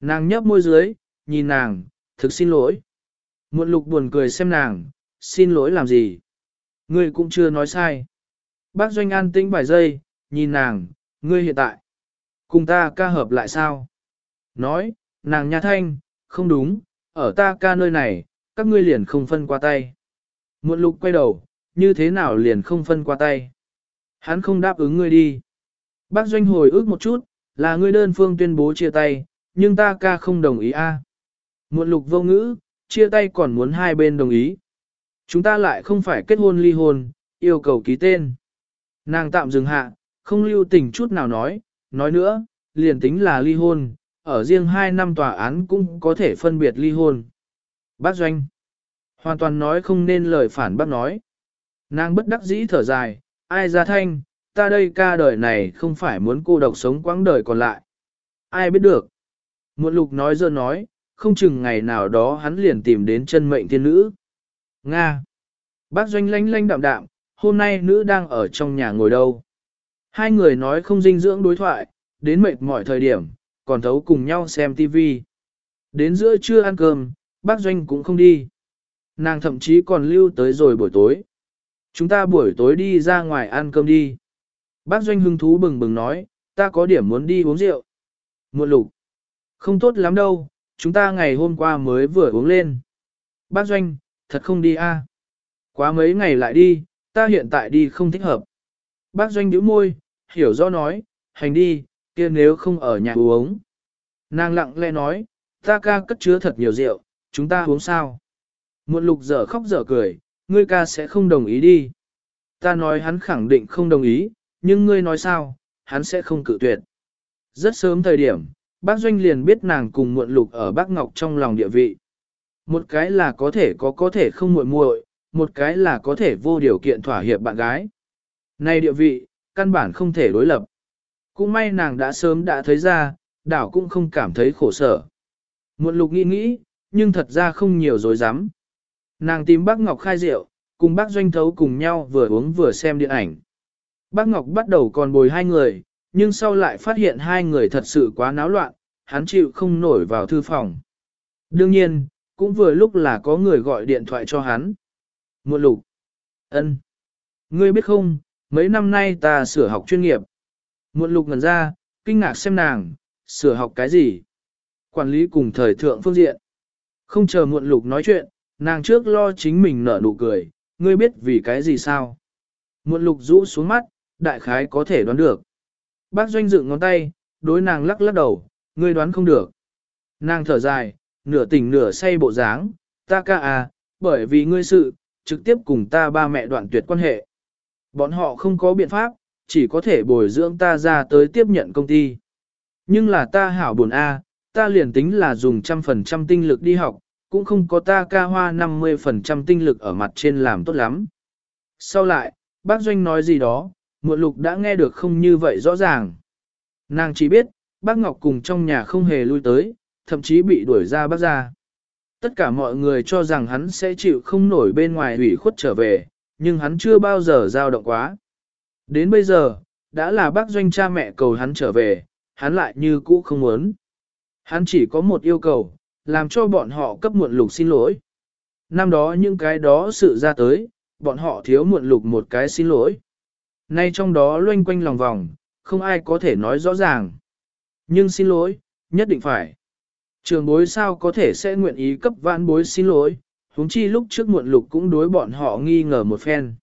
A: Nàng nhấp môi dưới, nhìn nàng, thực xin lỗi. Muộn lục buồn cười xem nàng, xin lỗi làm gì? Ngươi cũng chưa nói sai. Bác Doanh an tĩnh vài giây, nhìn nàng, ngươi hiện tại. Cùng ta ca hợp lại sao? Nói, nàng nhà thanh, không đúng, ở ta ca nơi này, các ngươi liền không phân qua tay. Muộn lục quay đầu, như thế nào liền không phân qua tay? Hắn không đáp ứng ngươi đi. Bác Doanh hồi ước một chút, là ngươi đơn phương tuyên bố chia tay, nhưng ta ca không đồng ý a. Muộn lục vô ngữ, chia tay còn muốn hai bên đồng ý. Chúng ta lại không phải kết hôn ly hôn, yêu cầu ký tên. Nàng tạm dừng hạ, không lưu tình chút nào nói, nói nữa, liền tính là ly hôn, ở riêng hai năm tòa án cũng có thể phân biệt ly hôn. Bác Doanh hoàn toàn nói không nên lời phản bác nói. Nàng bất đắc dĩ thở dài, ai ra thanh, ta đây ca đời này không phải muốn cô độc sống quãng đời còn lại. Ai biết được. Muộn lục nói dơ nói, không chừng ngày nào đó hắn liền tìm đến chân mệnh thiên nữ. Nga. Bác doanh lanh lanh đạm đạm, hôm nay nữ đang ở trong nhà ngồi đâu. Hai người nói không dinh dưỡng đối thoại, đến mệt mỏi thời điểm, còn thấu cùng nhau xem TV. Đến giữa trưa ăn cơm, bác doanh cũng không đi. Nàng thậm chí còn lưu tới rồi buổi tối. Chúng ta buổi tối đi ra ngoài ăn cơm đi. Bác doanh hưng thú bừng bừng nói, ta có điểm muốn đi uống rượu. Muộn lục. Không tốt lắm đâu, chúng ta ngày hôm qua mới vừa uống lên. Bác doanh, thật không đi a? Quá mấy ngày lại đi, ta hiện tại đi không thích hợp. Bác doanh nhíu môi, hiểu rõ nói, hành đi, kia nếu không ở nhà uống. Nàng lặng lẽ nói, ta ca cất chứa thật nhiều rượu, chúng ta uống sao? Muộn lục dở khóc dở cười, ngươi ca sẽ không đồng ý đi. Ta nói hắn khẳng định không đồng ý, nhưng ngươi nói sao, hắn sẽ không cự tuyệt. Rất sớm thời điểm, bác Doanh liền biết nàng cùng muộn lục ở bác Ngọc trong lòng địa vị. Một cái là có thể có có thể không muội muội, một cái là có thể vô điều kiện thỏa hiệp bạn gái. Này địa vị, căn bản không thể đối lập. Cũng may nàng đã sớm đã thấy ra, đảo cũng không cảm thấy khổ sở. Muộn lục nghĩ nghĩ, nhưng thật ra không nhiều dối rắm Nàng tìm bác Ngọc khai rượu, cùng bác Doanh Thấu cùng nhau vừa uống vừa xem điện ảnh. Bác Ngọc bắt đầu còn bồi hai người, nhưng sau lại phát hiện hai người thật sự quá náo loạn, hắn chịu không nổi vào thư phòng. Đương nhiên, cũng vừa lúc là có người gọi điện thoại cho hắn. Muộn lục. ân, Ngươi biết không, mấy năm nay ta sửa học chuyên nghiệp. Muộn lục ngần ra, kinh ngạc xem nàng, sửa học cái gì? Quản lý cùng thời thượng phương diện. Không chờ muộn lục nói chuyện, nàng trước lo chính mình nở nụ cười, ngươi biết vì cái gì sao? Muộn lục rũ xuống mắt, đại khái có thể đoán được. Bác doanh dựng ngón tay, đối nàng lắc lắc đầu, ngươi đoán không được. Nàng thở dài, nửa tỉnh nửa say bộ dáng, ta ca à, bởi vì ngươi sự, trực tiếp cùng ta ba mẹ đoạn tuyệt quan hệ. Bọn họ không có biện pháp, chỉ có thể bồi dưỡng ta ra tới tiếp nhận công ty. Nhưng là ta hảo buồn a, ta liền tính là dùng trăm phần trăm tinh lực đi học, cũng không có ta ca hoa 50% tinh lực ở mặt trên làm tốt lắm. Sau lại, bác Doanh nói gì đó, muộn lục đã nghe được không như vậy rõ ràng. Nàng chỉ biết, bác Ngọc cùng trong nhà không hề lui tới, thậm chí bị đuổi ra bác ra. Tất cả mọi người cho rằng hắn sẽ chịu không nổi bên ngoài hủy khuất trở về, nhưng hắn chưa bao giờ dao động quá. Đến bây giờ, đã là bác doanh cha mẹ cầu hắn trở về, hắn lại như cũ không muốn. Hắn chỉ có một yêu cầu, làm cho bọn họ cấp muộn lục xin lỗi. Năm đó những cái đó sự ra tới, bọn họ thiếu muộn lục một cái xin lỗi. Nay trong đó loanh quanh lòng vòng, không ai có thể nói rõ ràng. Nhưng xin lỗi, nhất định phải. Trường bối sao có thể sẽ nguyện ý cấp vãn bối xin lỗi, huống chi lúc trước muộn lục cũng đối bọn họ nghi ngờ một phen.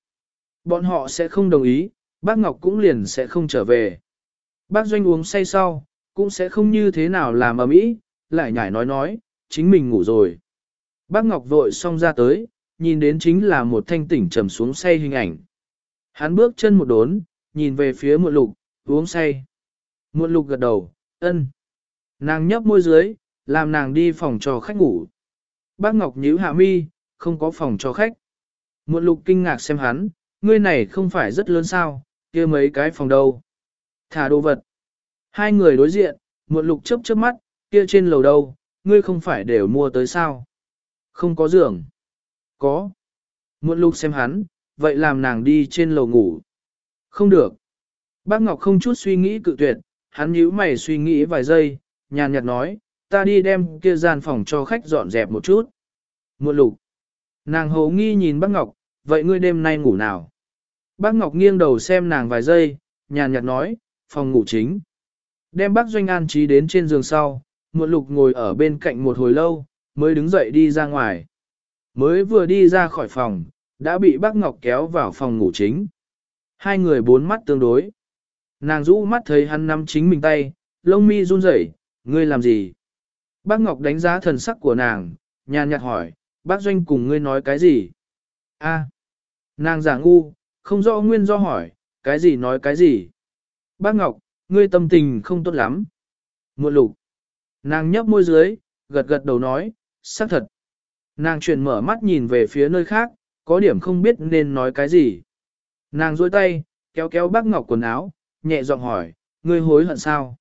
A: Bọn họ sẽ không đồng ý, bác Ngọc cũng liền sẽ không trở về. Bác Doanh uống say sau, cũng sẽ không như thế nào làm ở mỹ, lại nhảy nói nói, chính mình ngủ rồi. Bác Ngọc vội xong ra tới, nhìn đến chính là một thanh tỉnh trầm xuống say hình ảnh. Hắn bước chân một đốn, nhìn về phía muộn lục, uống say. Muộn lục gật đầu, ân. Nàng nhấp môi dưới, làm nàng đi phòng cho khách ngủ. Bác Ngọc nhíu hạ mi, không có phòng cho khách. Muộn lục kinh ngạc xem hắn, ngươi này không phải rất lớn sao, kia mấy cái phòng đâu. Thả đồ vật. Hai người đối diện, muộn lục chớp chớp mắt, kia trên lầu đâu, ngươi không phải đều mua tới sao? Không có giường. Có. Muộn lục xem hắn, vậy làm nàng đi trên lầu ngủ. Không được. Bác Ngọc không chút suy nghĩ cự tuyệt, hắn nhíu mày suy nghĩ vài giây, nhàn nhạt nói, ta đi đem kia gian phòng cho khách dọn dẹp một chút. Muộn lục. Nàng hầu nghi nhìn bác Ngọc, vậy ngươi đêm nay ngủ nào? Bác Ngọc nghiêng đầu xem nàng vài giây, nhàn nhạt nói, phòng ngủ chính. Đem bác Doanh an trí đến trên giường sau, muộn lục ngồi ở bên cạnh một hồi lâu, mới đứng dậy đi ra ngoài. Mới vừa đi ra khỏi phòng, đã bị bác Ngọc kéo vào phòng ngủ chính. Hai người bốn mắt tương đối. Nàng rũ mắt thấy hắn nắm chính mình tay, lông mi run rẩy, ngươi làm gì? Bác Ngọc đánh giá thần sắc của nàng, nhàn nhạt hỏi, bác Doanh cùng ngươi nói cái gì? A, nàng giả ngu, không rõ nguyên do hỏi, cái gì nói cái gì? Bác Ngọc, ngươi tâm tình không tốt lắm. Muộn lục. Nàng nhấp môi dưới, gật gật đầu nói, xác thật. Nàng chuyển mở mắt nhìn về phía nơi khác, có điểm không biết nên nói cái gì. Nàng duỗi tay, kéo kéo bác Ngọc quần áo, nhẹ giọng hỏi, ngươi hối hận sao?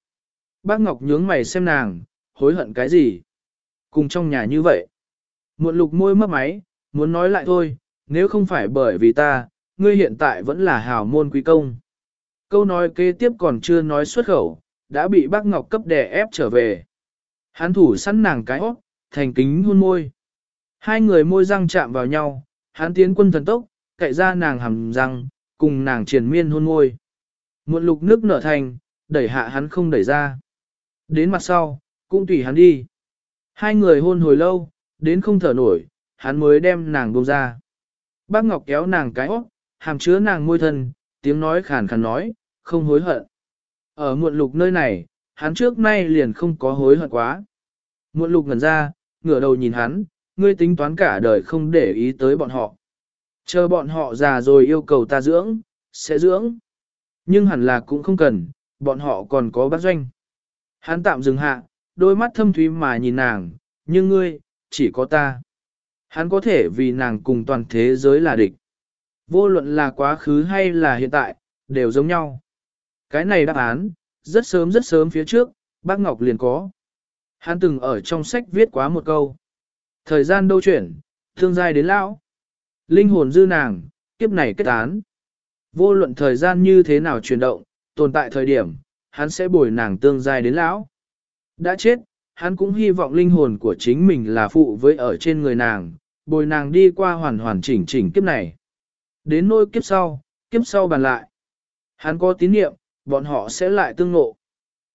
A: Bác Ngọc nhướng mày xem nàng, hối hận cái gì? Cùng trong nhà như vậy. Muộn lục môi mất máy, muốn nói lại thôi, nếu không phải bởi vì ta, ngươi hiện tại vẫn là hào môn quý công. Câu nói kế tiếp còn chưa nói xuất khẩu, đã bị bác Ngọc cấp đè ép trở về. hán thủ sẵn nàng cái hót, thành kính hôn môi. Hai người môi răng chạm vào nhau, hắn tiến quân thần tốc, cậy ra nàng hầm răng, cùng nàng triền miên hôn môi. Muộn lục nước nở thành, đẩy hạ hắn không đẩy ra. Đến mặt sau, cũng tùy hắn đi. Hai người hôn hồi lâu, đến không thở nổi, hắn mới đem nàng buông ra. Bác Ngọc kéo nàng cái óc, hàm chứa nàng môi thân, tiếng nói khàn khàn nói, không hối hận. Ở muộn lục nơi này, hắn trước nay liền không có hối hận quá. Muộn lục ngẩn ra, ngửa đầu nhìn hắn, ngươi tính toán cả đời không để ý tới bọn họ. Chờ bọn họ già rồi yêu cầu ta dưỡng, sẽ dưỡng. Nhưng hẳn là cũng không cần, bọn họ còn có bác doanh. Hắn tạm dừng hạ, đôi mắt thâm thúy mà nhìn nàng, nhưng ngươi, chỉ có ta. Hắn có thể vì nàng cùng toàn thế giới là địch. Vô luận là quá khứ hay là hiện tại, đều giống nhau. Cái này đáp án, rất sớm rất sớm phía trước, bác Ngọc liền có. Hắn từng ở trong sách viết quá một câu. Thời gian đâu chuyển, thương giai đến lão. Linh hồn dư nàng, kiếp này kết án. Vô luận thời gian như thế nào chuyển động, tồn tại thời điểm, hắn sẽ bồi nàng tương giai đến lão. Đã chết, hắn cũng hy vọng linh hồn của chính mình là phụ với ở trên người nàng, bồi nàng đi qua hoàn hoàn chỉnh chỉnh kiếp này. Đến nỗi kiếp sau, kiếp sau bàn lại. Hắn có tín niệm, bọn họ sẽ lại tương ngộ.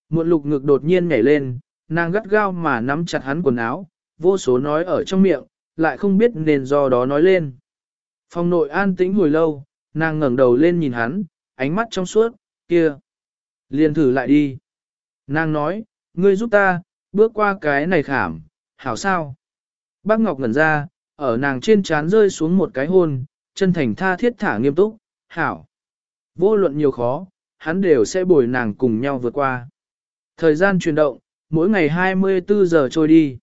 A: Một lục ngực đột nhiên nhảy lên, nàng gắt gao mà nắm chặt hắn quần áo, vô số nói ở trong miệng, lại không biết nên do đó nói lên. Phòng nội an tĩnh hồi lâu, nàng ngẩng đầu lên nhìn hắn, ánh mắt trong suốt, kia. Liền thử lại đi. Nàng nói, ngươi giúp ta, bước qua cái này khảm, hảo sao. Bác Ngọc ngẩn ra, ở nàng trên trán rơi xuống một cái hôn, chân thành tha thiết thả nghiêm túc, hảo. Vô luận nhiều khó, hắn đều sẽ bồi nàng cùng nhau vượt qua. Thời gian chuyển động, mỗi ngày 24 giờ trôi đi.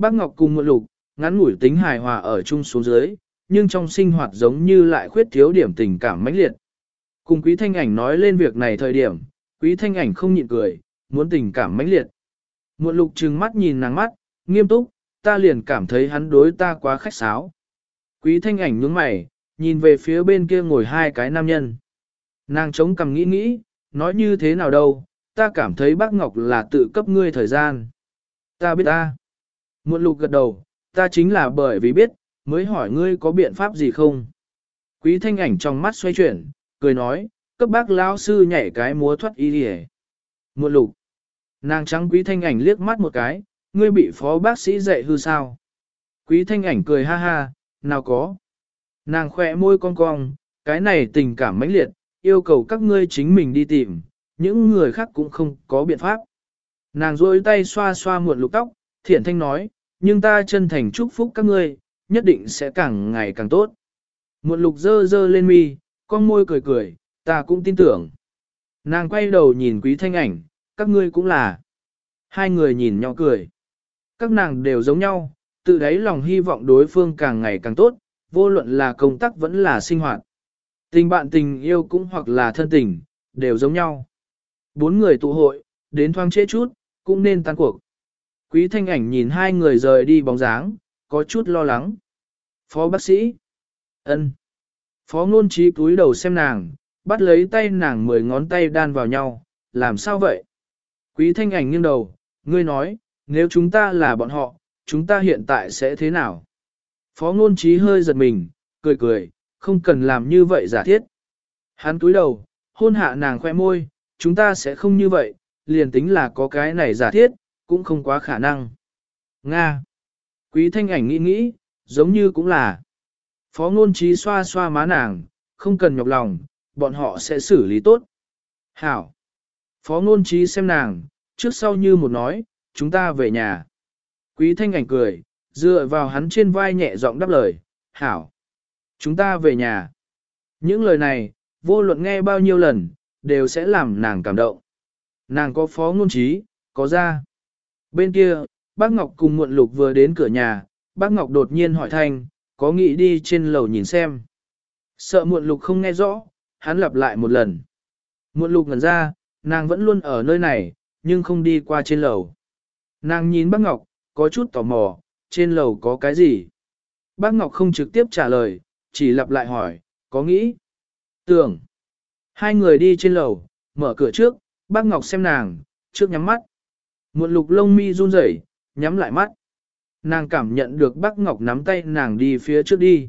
A: Bác Ngọc cùng một lục, ngắn ngủi tính hài hòa ở chung xuống dưới, nhưng trong sinh hoạt giống như lại khuyết thiếu điểm tình cảm mãnh liệt. Cùng quý thanh ảnh nói lên việc này thời điểm, quý thanh ảnh không nhịn cười, muốn tình cảm mãnh liệt. Một lục trừng mắt nhìn nàng mắt, nghiêm túc, ta liền cảm thấy hắn đối ta quá khách sáo. Quý thanh ảnh nhướng mày, nhìn về phía bên kia ngồi hai cái nam nhân. Nàng chống cằm nghĩ nghĩ, nói như thế nào đâu, ta cảm thấy bác Ngọc là tự cấp ngươi thời gian. Ta biết ta. Muộn lục gật đầu, ta chính là bởi vì biết, mới hỏi ngươi có biện pháp gì không. Quý thanh ảnh trong mắt xoay chuyển, cười nói, cấp bác lão sư nhảy cái múa thoát y đi Muộn lục. Nàng trắng quý thanh ảnh liếc mắt một cái, ngươi bị phó bác sĩ dạy hư sao. Quý thanh ảnh cười ha ha, nào có. Nàng khỏe môi cong cong, cái này tình cảm mãnh liệt, yêu cầu các ngươi chính mình đi tìm, những người khác cũng không có biện pháp. Nàng rôi tay xoa xoa muộn lục tóc, thiện thanh nói, nhưng ta chân thành chúc phúc các ngươi, nhất định sẽ càng ngày càng tốt. Muộn lục dơ dơ lên mi, con môi cười cười, ta cũng tin tưởng. Nàng quay đầu nhìn quý thanh ảnh, các ngươi cũng là. Hai người nhìn nhau cười. Các nàng đều giống nhau, tự đáy lòng hy vọng đối phương càng ngày càng tốt, vô luận là công tác vẫn là sinh hoạt. Tình bạn tình yêu cũng hoặc là thân tình, đều giống nhau. Bốn người tụ hội, đến thoáng trễ chút, cũng nên tan cuộc. Quý thanh ảnh nhìn hai người rời đi bóng dáng, có chút lo lắng. Phó bác sĩ. ân. Phó ngôn trí cúi đầu xem nàng, bắt lấy tay nàng mười ngón tay đan vào nhau, làm sao vậy? Quý thanh ảnh nghiêng đầu, ngươi nói, nếu chúng ta là bọn họ, chúng ta hiện tại sẽ thế nào? Phó ngôn trí hơi giật mình, cười cười, không cần làm như vậy giả thiết. Hắn cúi đầu, hôn hạ nàng khoe môi, chúng ta sẽ không như vậy, liền tính là có cái này giả thiết, cũng không quá khả năng. Nga. Quý thanh ảnh nghĩ nghĩ, giống như cũng là. Phó ngôn trí xoa xoa má nàng, không cần nhọc lòng, bọn họ sẽ xử lý tốt. Hảo. Phó ngôn trí xem nàng, trước sau như một nói, chúng ta về nhà. Quý thanh ảnh cười, dựa vào hắn trên vai nhẹ giọng đáp lời, hảo. Chúng ta về nhà. Những lời này, vô luận nghe bao nhiêu lần, đều sẽ làm nàng cảm động. Nàng có phó ngôn trí, có ra. Bên kia, bác Ngọc cùng muộn lục vừa đến cửa nhà, bác Ngọc đột nhiên hỏi thanh, có nghĩ đi trên lầu nhìn xem. Sợ muộn lục không nghe rõ, hắn lặp lại một lần. Muộn lục ngẩn ra, nàng vẫn luôn ở nơi này, nhưng không đi qua trên lầu. Nàng nhìn bác Ngọc, có chút tò mò, trên lầu có cái gì? Bác Ngọc không trực tiếp trả lời, chỉ lặp lại hỏi, có nghĩ? Tưởng. Hai người đi trên lầu, mở cửa trước, bác Ngọc xem nàng, trước nhắm mắt. Muộn lục lông mi run rẩy, nhắm lại mắt. Nàng cảm nhận được bác Ngọc nắm tay nàng đi phía trước đi.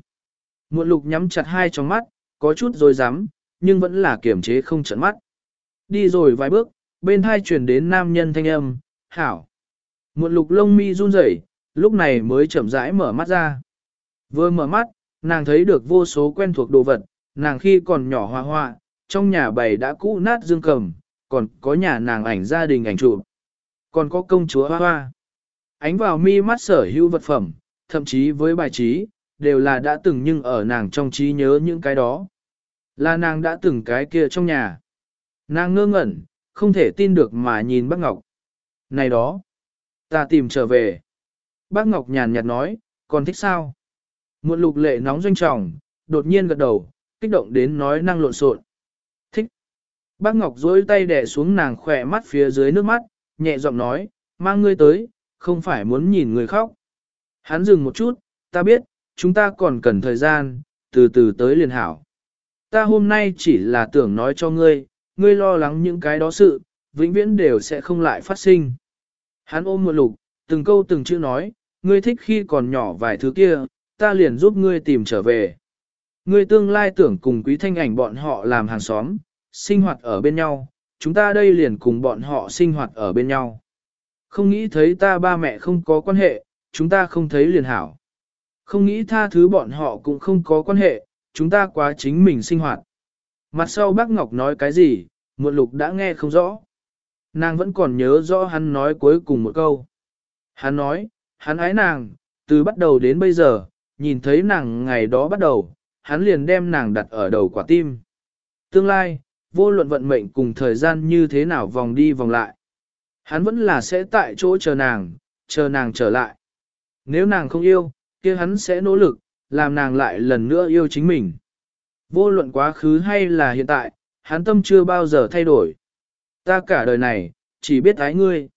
A: Muộn lục nhắm chặt hai trong mắt, có chút rồi dám, nhưng vẫn là kiềm chế không trận mắt. Đi rồi vài bước, bên hai chuyển đến nam nhân thanh âm, hảo. Muộn lục lông mi run rẩy, lúc này mới chậm rãi mở mắt ra. Vừa mở mắt, nàng thấy được vô số quen thuộc đồ vật, nàng khi còn nhỏ hoa hoa, trong nhà bày đã cũ nát dương cầm, còn có nhà nàng ảnh gia đình ảnh chụp, còn có công chúa hoa hoa. Ánh vào mi mắt sở hữu vật phẩm, thậm chí với bài trí, đều là đã từng nhưng ở nàng trong trí nhớ những cái đó. Là nàng đã từng cái kia trong nhà. Nàng ngơ ngẩn, không thể tin được mà nhìn bác Ngọc. Này đó, ta tìm trở về. Bác Ngọc nhàn nhạt nói, còn thích sao? Một lục lệ nóng doanh trọng, đột nhiên gật đầu, kích động đến nói năng lộn xộn. Thích. Bác Ngọc dối tay đè xuống nàng khỏe mắt phía dưới nước mắt, nhẹ giọng nói, mang ngươi tới, không phải muốn nhìn người khóc. Hắn dừng một chút, ta biết, chúng ta còn cần thời gian, từ từ tới liền hảo. Ta hôm nay chỉ là tưởng nói cho ngươi, ngươi lo lắng những cái đó sự, vĩnh viễn đều sẽ không lại phát sinh. Hắn ôm một lục, từng câu từng chữ nói, ngươi thích khi còn nhỏ vài thứ kia, ta liền giúp ngươi tìm trở về. Ngươi tương lai tưởng cùng quý thanh ảnh bọn họ làm hàng xóm, sinh hoạt ở bên nhau, chúng ta đây liền cùng bọn họ sinh hoạt ở bên nhau. Không nghĩ thấy ta ba mẹ không có quan hệ, chúng ta không thấy liền hảo. Không nghĩ tha thứ bọn họ cũng không có quan hệ, chúng ta quá chính mình sinh hoạt. Mặt sau bác Ngọc nói cái gì, muộn lục đã nghe không rõ. Nàng vẫn còn nhớ rõ hắn nói cuối cùng một câu. Hắn nói, hắn ái nàng, từ bắt đầu đến bây giờ, nhìn thấy nàng ngày đó bắt đầu, hắn liền đem nàng đặt ở đầu quả tim. Tương lai, vô luận vận mệnh cùng thời gian như thế nào vòng đi vòng lại. Hắn vẫn là sẽ tại chỗ chờ nàng, chờ nàng trở lại. Nếu nàng không yêu, kia hắn sẽ nỗ lực, làm nàng lại lần nữa yêu chính mình. Vô luận quá khứ hay là hiện tại, hắn tâm chưa bao giờ thay đổi. Ta cả đời này, chỉ biết ái ngươi.